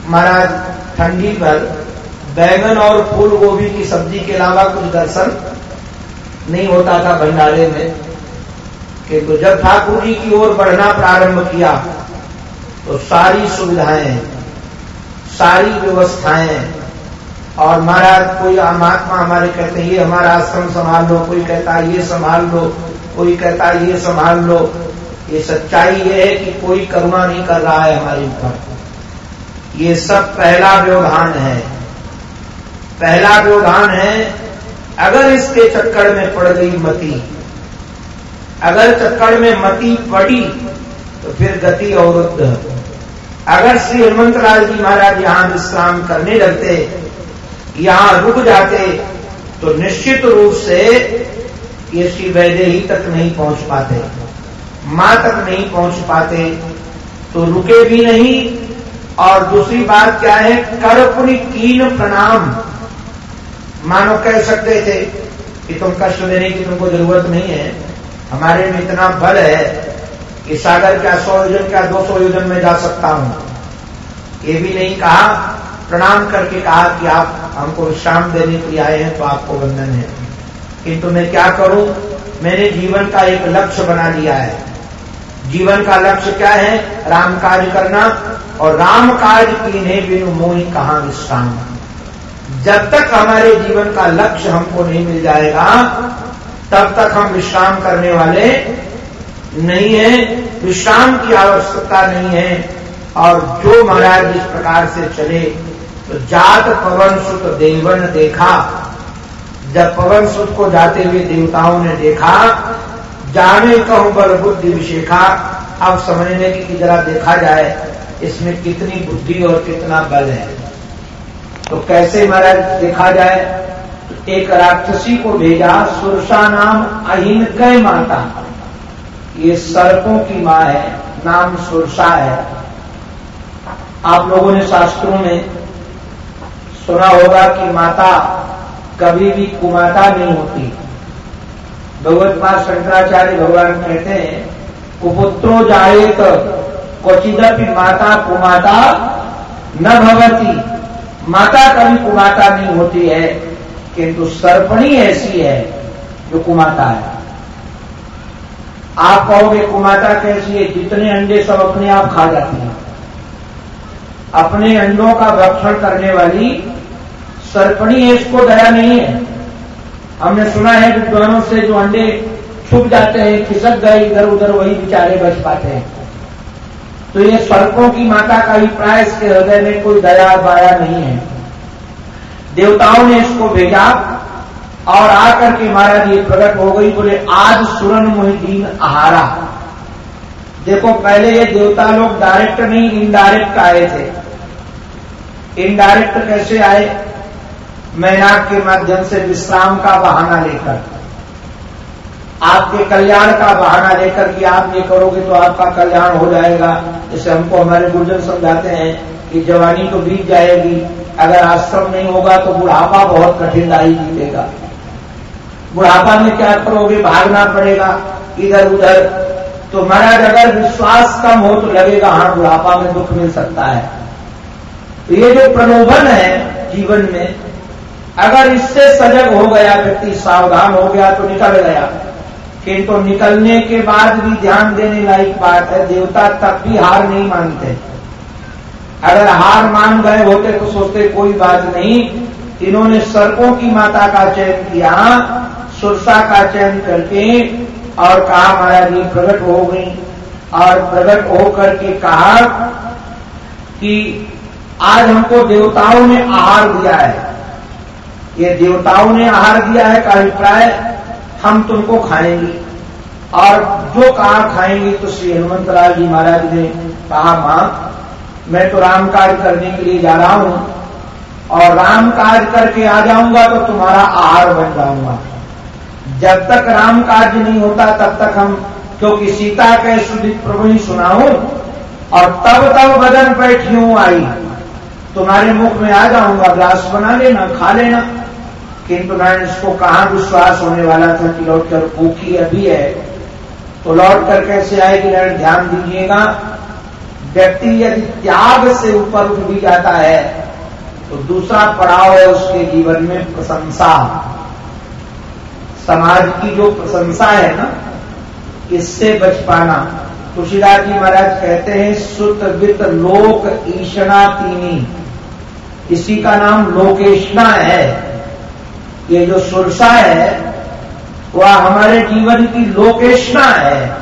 Speaker 1: महाराज ठंडी पर बैगन और फूल गोभी की सब्ज़ी के अलावा कुछ दर्शन नहीं होता था भंडारे में। किंतु जब ठाकुर जी की ओर बढ़ना प्रारंभ किया तो सारी सुविधाएँ, सारी व्यवस्थाएँ, और महाराज कोई महात्मा हमारे कहते ये हमारा आश्रम संभाल लो, कोई कहता ये संभाल लो, कोई कहता ये संभाल लो। ये सच्चाई ये है कि कोई करुणा नहीं कर रहा है हमारे ऊपर। ये सब पहला व्यवधान है। पहला व्यवधान है, अगर इसके चक्कर में पड़ गई मती, अगर चक्कर में मती पड़ी तो फिर गति अवरुद्ध अगर श्री हनुमंत लाल जी महाराज यहाँ विश्राम करने लगते, यहाँ रुक जाते तो निश्चित रूप से ये श्री वैदेही तक नहीं पहुँच पाते। माँ तक नहीं पहुँच पाते तो रुके भी नहीं। और दूसरी बात क्या है? कर्पुनी कीन प्रणाम। मानो कह सकते थे कि तुम कष्ट देने की तुमको ज़रूरत नहीं है। हमारे में इतना बल है कि सागर क्या सौ योजन, क्या दो सौ योजन में जा सकता हूँ। ये भी नहीं कहा, प्रणाम करके कहा कि आप हमको विश्राम देने के लिए आए हैं तो आपको वंदन है। किंतु मैं क्या करूँ? मैंने जीवन का एक लक्ष्य बना लिया है। जीवन का लक्ष्य क्या है? राम कार्य करना। और राम कार्य कीने बिनु मोही कहा विश्राम? जब तक हमारे जीवन का लक्ष्य हमको नहीं मिल जाएगा, तब तक हम विश्राम करने वाले नहीं है। विश्राम की आवश्यकता नहीं है। और जो महाराज इस प्रकार से चले तो जात पवन सुत देवन देखा। जब पवन सुत को जाते हुए देवताओं ने देखा जाने कहूँ बल बुद्धि विशेखा, अब समझने की जरा देखा जाए, इसमें कितनी बुद्धि और कितना बल है। तो कैसे महाराज देखा जाए, एक राक्षसी को भेजा, सुरसा नाम अहिन कय माता। ये सर्पों की माँ है, नाम सुरसा है। आप लोगों ने शास्त्रों में सुना होगा कि माता कभी भी कुमाता नहीं होती। भगवत माँ शंकराचार्य भगवान कहते हैं, कुपुत्रो जाए तो क्वचिदपि माता कुमाता न भवती। माता कभी कुमाता नहीं होती है, किंतु सर्पणी ऐसी है जो कुमाता है। आप कहोगे, कुमाता कैसी है? जितने अंडे सब अपने आप खा जाती हैं। अपने अंडों का भक्षण करने वाली सर्पणी है, इसको दया नहीं है। हमने सुना है विद्वानों से जो अंडे छुप जाते हैं, खिसक गए इधर उधर वही बेचारे बच पाते हैं। तो ये स्वर्गों की माता का अभिप्राय इसके हृदय में कोई दया बाया नहीं है। देवताओं ने इसको भेजा और आकर के महाराज ये प्रकट हो गई, बोले, आज सुरन मोहिदीन आहारा। देखो, पहले ये देवता लोग डायरेक्ट नहीं इनडायरेक्ट आए थे। इनडायरेक्ट कैसे आए? मैनाक के माध्यम से विश्राम का बहाना लेकर, आपके कल्याण का बहाना लेकर कि आप ये करोगे तो आपका कल्याण हो जाएगा। जैसे हमको हमारे गुरुजन समझाते हैं कि जवानी तो बीत जाएगी, अगर आश्रम नहीं होगा तो बुढ़ापा बहुत कठिनाई जीतेगा बुढ़ापा में क्या करोगे? भागना पड़ेगा। इधर उधर तो महाराज, अगर विश्वास कम हो तो लगेगा हाँ बुढ़ापा में दुख मिल सकता है। तो ये जो प्रलोभन है जीवन में अगर इससे सजग हो गया व्यक्ति, सावधान हो गया तो निकल गया। किंतु निकलने के बाद भी ध्यान देने लायक बात है, देवता तब भी हार नहीं मानते। अगर हार मान गए होते तो सोचते, कोई बात नहीं, इन्होंने सर्पों की माता का चयन किया, सुरसा का चयन करके, और कहा महाराज जी प्रकट हो गई। और प्रकट होकर के कहा कि आज हमको देवताओं ने आहार दिया है। ये देवताओं ने आहार दिया है, का अभिप्राय, हम तुमको खाएँगे। और जो कहा खाएँगे तो श्री हनुमत लाल जी महाराज ने कहा, माँ, मैं तो राम कार्य करने के लिए जा रहा हूँ, और राम कार्य करके आ जाऊँगा तो तुम्हारा आहार बन जाऊँगा। जब तक राम कार्य नहीं होता, तब तक हम, क्योंकि सीता के सुदित प्रभु ही सुनाऊ, और तब तब बदन बैठी हूँ आई। तुम्हारे मुख में आ जाऊँगा, ग्लास बना लेना, खा लेना। किंतु मैंने इसको कहा विश्वास होने वाला था कि लौट कर भूखी अभी है? तो लौट कर कैसे आएगी लड़ ध्यान दीजिएगा, व्यक्ति यदि त्याग से ऊपर उठ भी जाता है तो दूसरा पड़ाव है उसके जीवन में प्रशंसा। समाज की जो प्रशंसा है ना, इससे बच पाना। तुलसीदास जी महाराज कहते हैं, सुत वित लोक ईशना तीनी इसी का नाम लोकेशना है। ये जो सुरसा है, वह हमारे जीवन की लोकेशना है।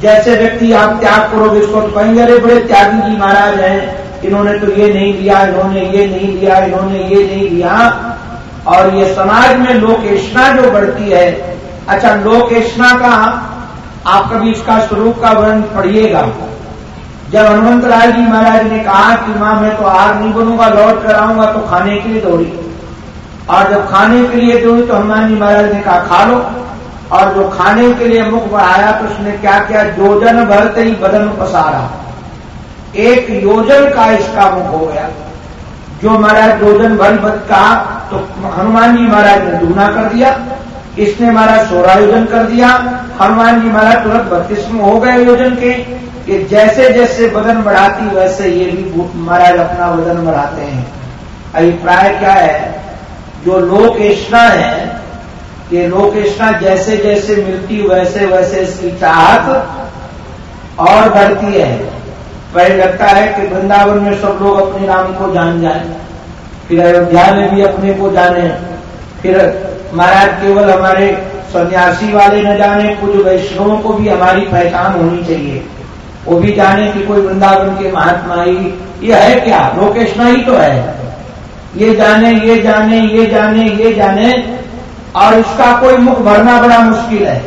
Speaker 1: जैसे व्यक्ति आप त्याग करोगे इसको तो कहेंगे, अरे बड़े त्यागी जी महाराज हैं। इन्होंने तो ये नहीं लिया, इन्होंने ये नहीं लिया, इन्होंने ये नहीं लिया। और ये समाज में लोकेशना जो बढ़ती है अच्छा लोकेशना का आप कभी इसका स्वरूप का वर्णन पढ़िएगा। जब हनुमंत राय जी महाराज ने कहा कि, माँ, मैं तो आग नहीं बनूँगा, लौट कर आऊँगा तो खाने के लिए दौड़ी। और जब खाने के लिए दौड़ी तो हनुमान जी महाराज ने कहा, खा लो। और जो खाने के लिए मुख बढ़ाया तो उसने क्या किया योजन भरते ही बदन पसारा। एक योजन का इसका मुख हो गया। जो महाराज योजन भर कहा तो हनुमान जी महाराज ने दूना कर दिया। इसने महाराज सोरायोजन कर दिया। हनुमान जी महाराज तुरंत बत्तीसवें हो गए योजन के। कि जैसे जैसे बदन बढ़ाती, वैसे ये भी महाराज अपना वज़न बढ़ाते हैं। अभिप्राय क्या है? जो लोकेशना है, कि लोकेशना जैसे जैसे मिलती वैसे वैसे इसकी चाहत और बढ़ती है। पहले लगता है कि वृंदावन में सब लोग अपने राम को जान जाए। फिर अयोध्या में भी अपने को जाने। फिर महाराज केवल हमारे सन्यासी वाले न जाने, कुछ वैष्णवों को भी हमारी पहचान होनी चाहिए। वो भी जाने कि कोई वृंदावन के महात्मा ही, ये है क्या? लोकेशना ही तो है। ये जाने ये जाने ये जाने ये जाने। और उसका कोई मुख भरना बड़ा मुश्किल है।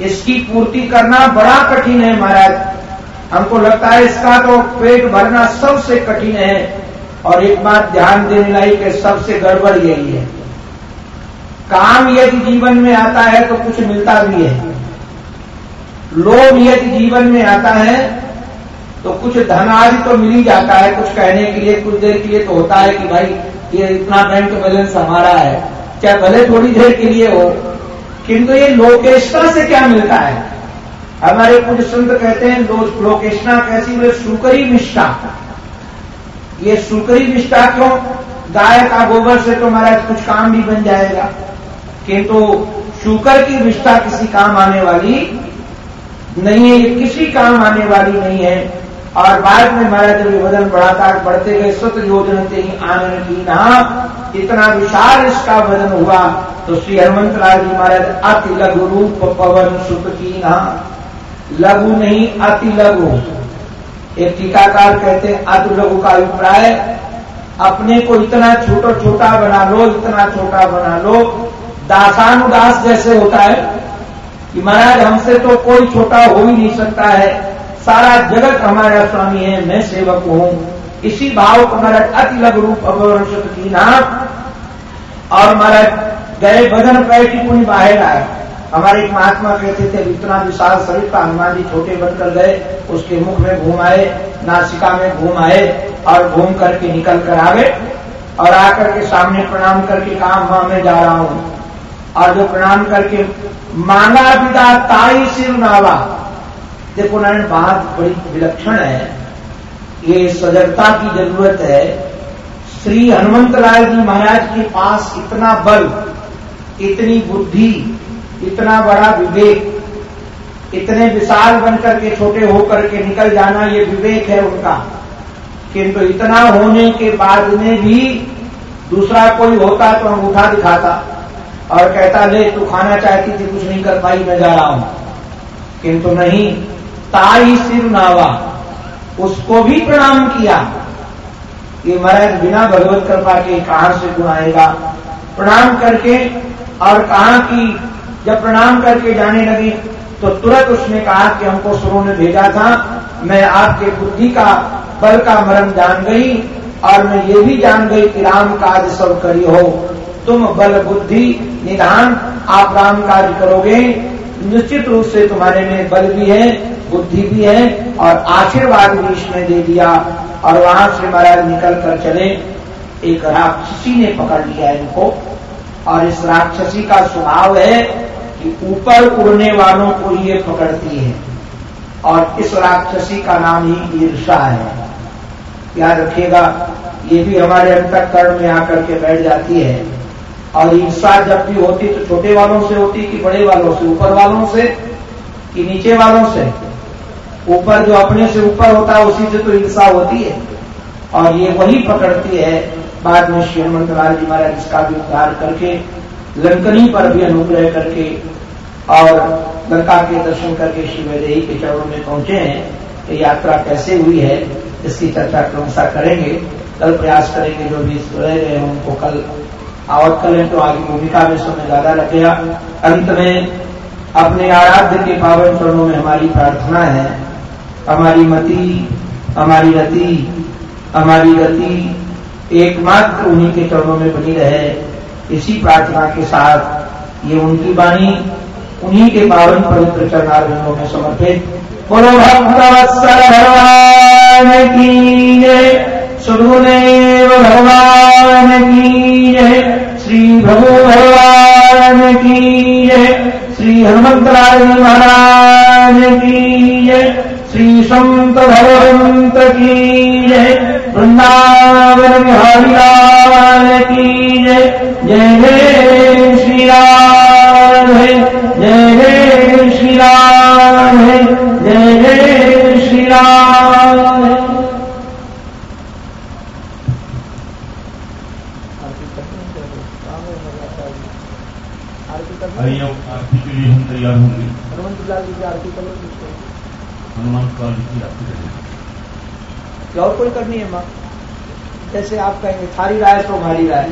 Speaker 1: इसकी पूर्ति करना बड़ा कठिन है महाराज। हमको लगता है इसका तो पेट भरना सबसे कठिन है। और एक बात ध्यान देने लायक है, सबसे गड़बड़ यही है। काम यदि जीवन में आता है तो कुछ मिलता भी है। लोभ यदि जीवन में आता है तो कुछ धन आदि तो मिल ही जाता है कुछ कहने के लिए कुछ देर के लिए तो होता है कि भाई ये इतना बैंक बैलेंस हमारा है। चाहे भले थोड़ी देर के लिए हो किंतु ये लोकेशना से क्या मिलता है? हमारे कुछ संत कहते हैं लो, कैसी वे सुकरी निष्ठा। ये सुकरी निष्ठा क्यों? गाय का गोबर से तो महाराज कुछ काम भी बन जाएगा। किंतु शुकर की निष्ठा किसी काम आने वाली नहीं है ये किसी काम आने वाली नहीं है। और बाद में महाराज जब वज़न बढ़ाता बढ़ते गए, सत योजन से ही आनंद की नहा इतना विशाल इसका वज़न हुआ तो श्री हनुमंत लाल जी महाराज, अति लघु रूप पवन सुख की नहा लघु नहीं, अति लघु। एक टीकाकार कहते हैं, अति लघु का अभिप्राय, अपने को इतना छोटा छोटा बना लो, इतना छोटा बना लो। दासानुदास जैसे होता है, कि महाराज हमसे तो कोई छोटा हो ही नहीं सकता है। सारा जगत हमारा स्वामी है, मैं सेवक हूँ। इसी भाव को महाराज अति लघु रूप अवरुषत की नाम। और महाराज गए बदन पैटी पुण्य बाहर आए। हमारे एक महात्मा कहते थे इतना विशाल शरीर का हनुमान जी छोटे बनकर गए, उसके मुख में घूम आए, नासिका में घूम आए और घूम करके निकल कर आ गए और आकर के सामने प्रणाम करके कहा, माँ मैं जा रहा हूँ। और जो प्रणाम करके, मांगा पिता ताई सिर नावा देखो नारायण बात बड़ी विलक्षण है। ये सजगता की ज़रूरत है। श्री हनुमंत लाल जी महाराज के पास इतना बल, इतनी बुद्धि, इतना बड़ा विवेक, इतने विशाल बनकर के छोटे होकर के निकल जाना ये विवेक है उनका। किंतु इतना होने के बाद में भी दूसरा कोई होता तो अंगूठा दिखाता और कहता, ले, तू खाना चाहती थी, कुछ नहीं कर पाई, मैं जा रहा हूँ। किंतु नहीं ताई सिर नावा। उसको भी प्रणाम किया। ये महाराज बिना भगवत कृपा के कहाँ से गुण आएगा? प्रणाम करके और कहा कि जब प्रणाम करके जाने लगे तो तुरंत उसने कहा कि हमको सुरो ने भेजा था, मैं आपके बुद्धि का, बल का मरण जान गई, और मैं ये भी जान गई कि राम काज सब करी हो। तुम बल बुद्धि, निधान, आप राम काज करोगे निश्चित रूप से तुम्हारे में बल भी है, बुद्धि भी है, और आशीर्वाद भी इसने दे दिया। और वहाँ से महाराज निकल कर चले। एक राक्षसी ने पकड़ लिया इनको। और इस राक्षसी का स्वभाव है कि ऊपर उड़ने वालों को ये पकड़ती है। और इस राक्षसी का नाम ही ईर्षा है। याद रखिएगा, ये भी हमारे अंतकरण में आकर के बैठ जाती है। और ईर्षा जब भी होती तो छोटे वालों से होती कि बड़े वालों से? ऊपर वालों से कि नीचे वालों से? ऊपर जो अपने से ऊपर होता है, उसी से तो ईर्षा होती है। और ये वही पकड़ती है। बाद में श्री हनुमंतलाल जी महाराज इसका भी उद्धार करके, लंकनी पर भी अनुग्रह करके और लंका के दर्शन करके श्री वैदेही के चरणों में पहुँचे हैं। ये यात्रा कैसे हुई है, इसकी चर्चा क्रमशः करेंगे। कल प्रयास करेंगे जो भी रह गए उनको कल आवत करें तो आगे भूमिका में समय ज़्यादा लगेगा। अंत में अपने आराध्य के पावन चरणों में हमारी प्रार्थना है। हमारी मति, हमारी रति, हमारी गति एकमात्र उन्हीं के चरणों में बनी रहे। इसी प्रार्थना के साथ ये उनकी वाणी उन्हीं के पावन पवित्र चरणार्विंदों में समर्पित। की जय सुरगुदेव भगवान की जय। श्री प्रभु भगवान की जय। श्री हनुमंतराय महाराज की जय। श्री संत भगवंत की जय। वृंदावन बिहारी की जय। जय जय श्री राम जय जय श्री राम जय जय श्री राम है
Speaker 2: आइए आरती के लिए हम तैयार होंगे।
Speaker 1: हनुमंत लाल जी की आरती कर लो।
Speaker 2: हनुमान लाल जी की आरती करेंगे
Speaker 1: और कोई करनी है माँ? जैसे आप कहेंगे थारी राय तो भारी राय।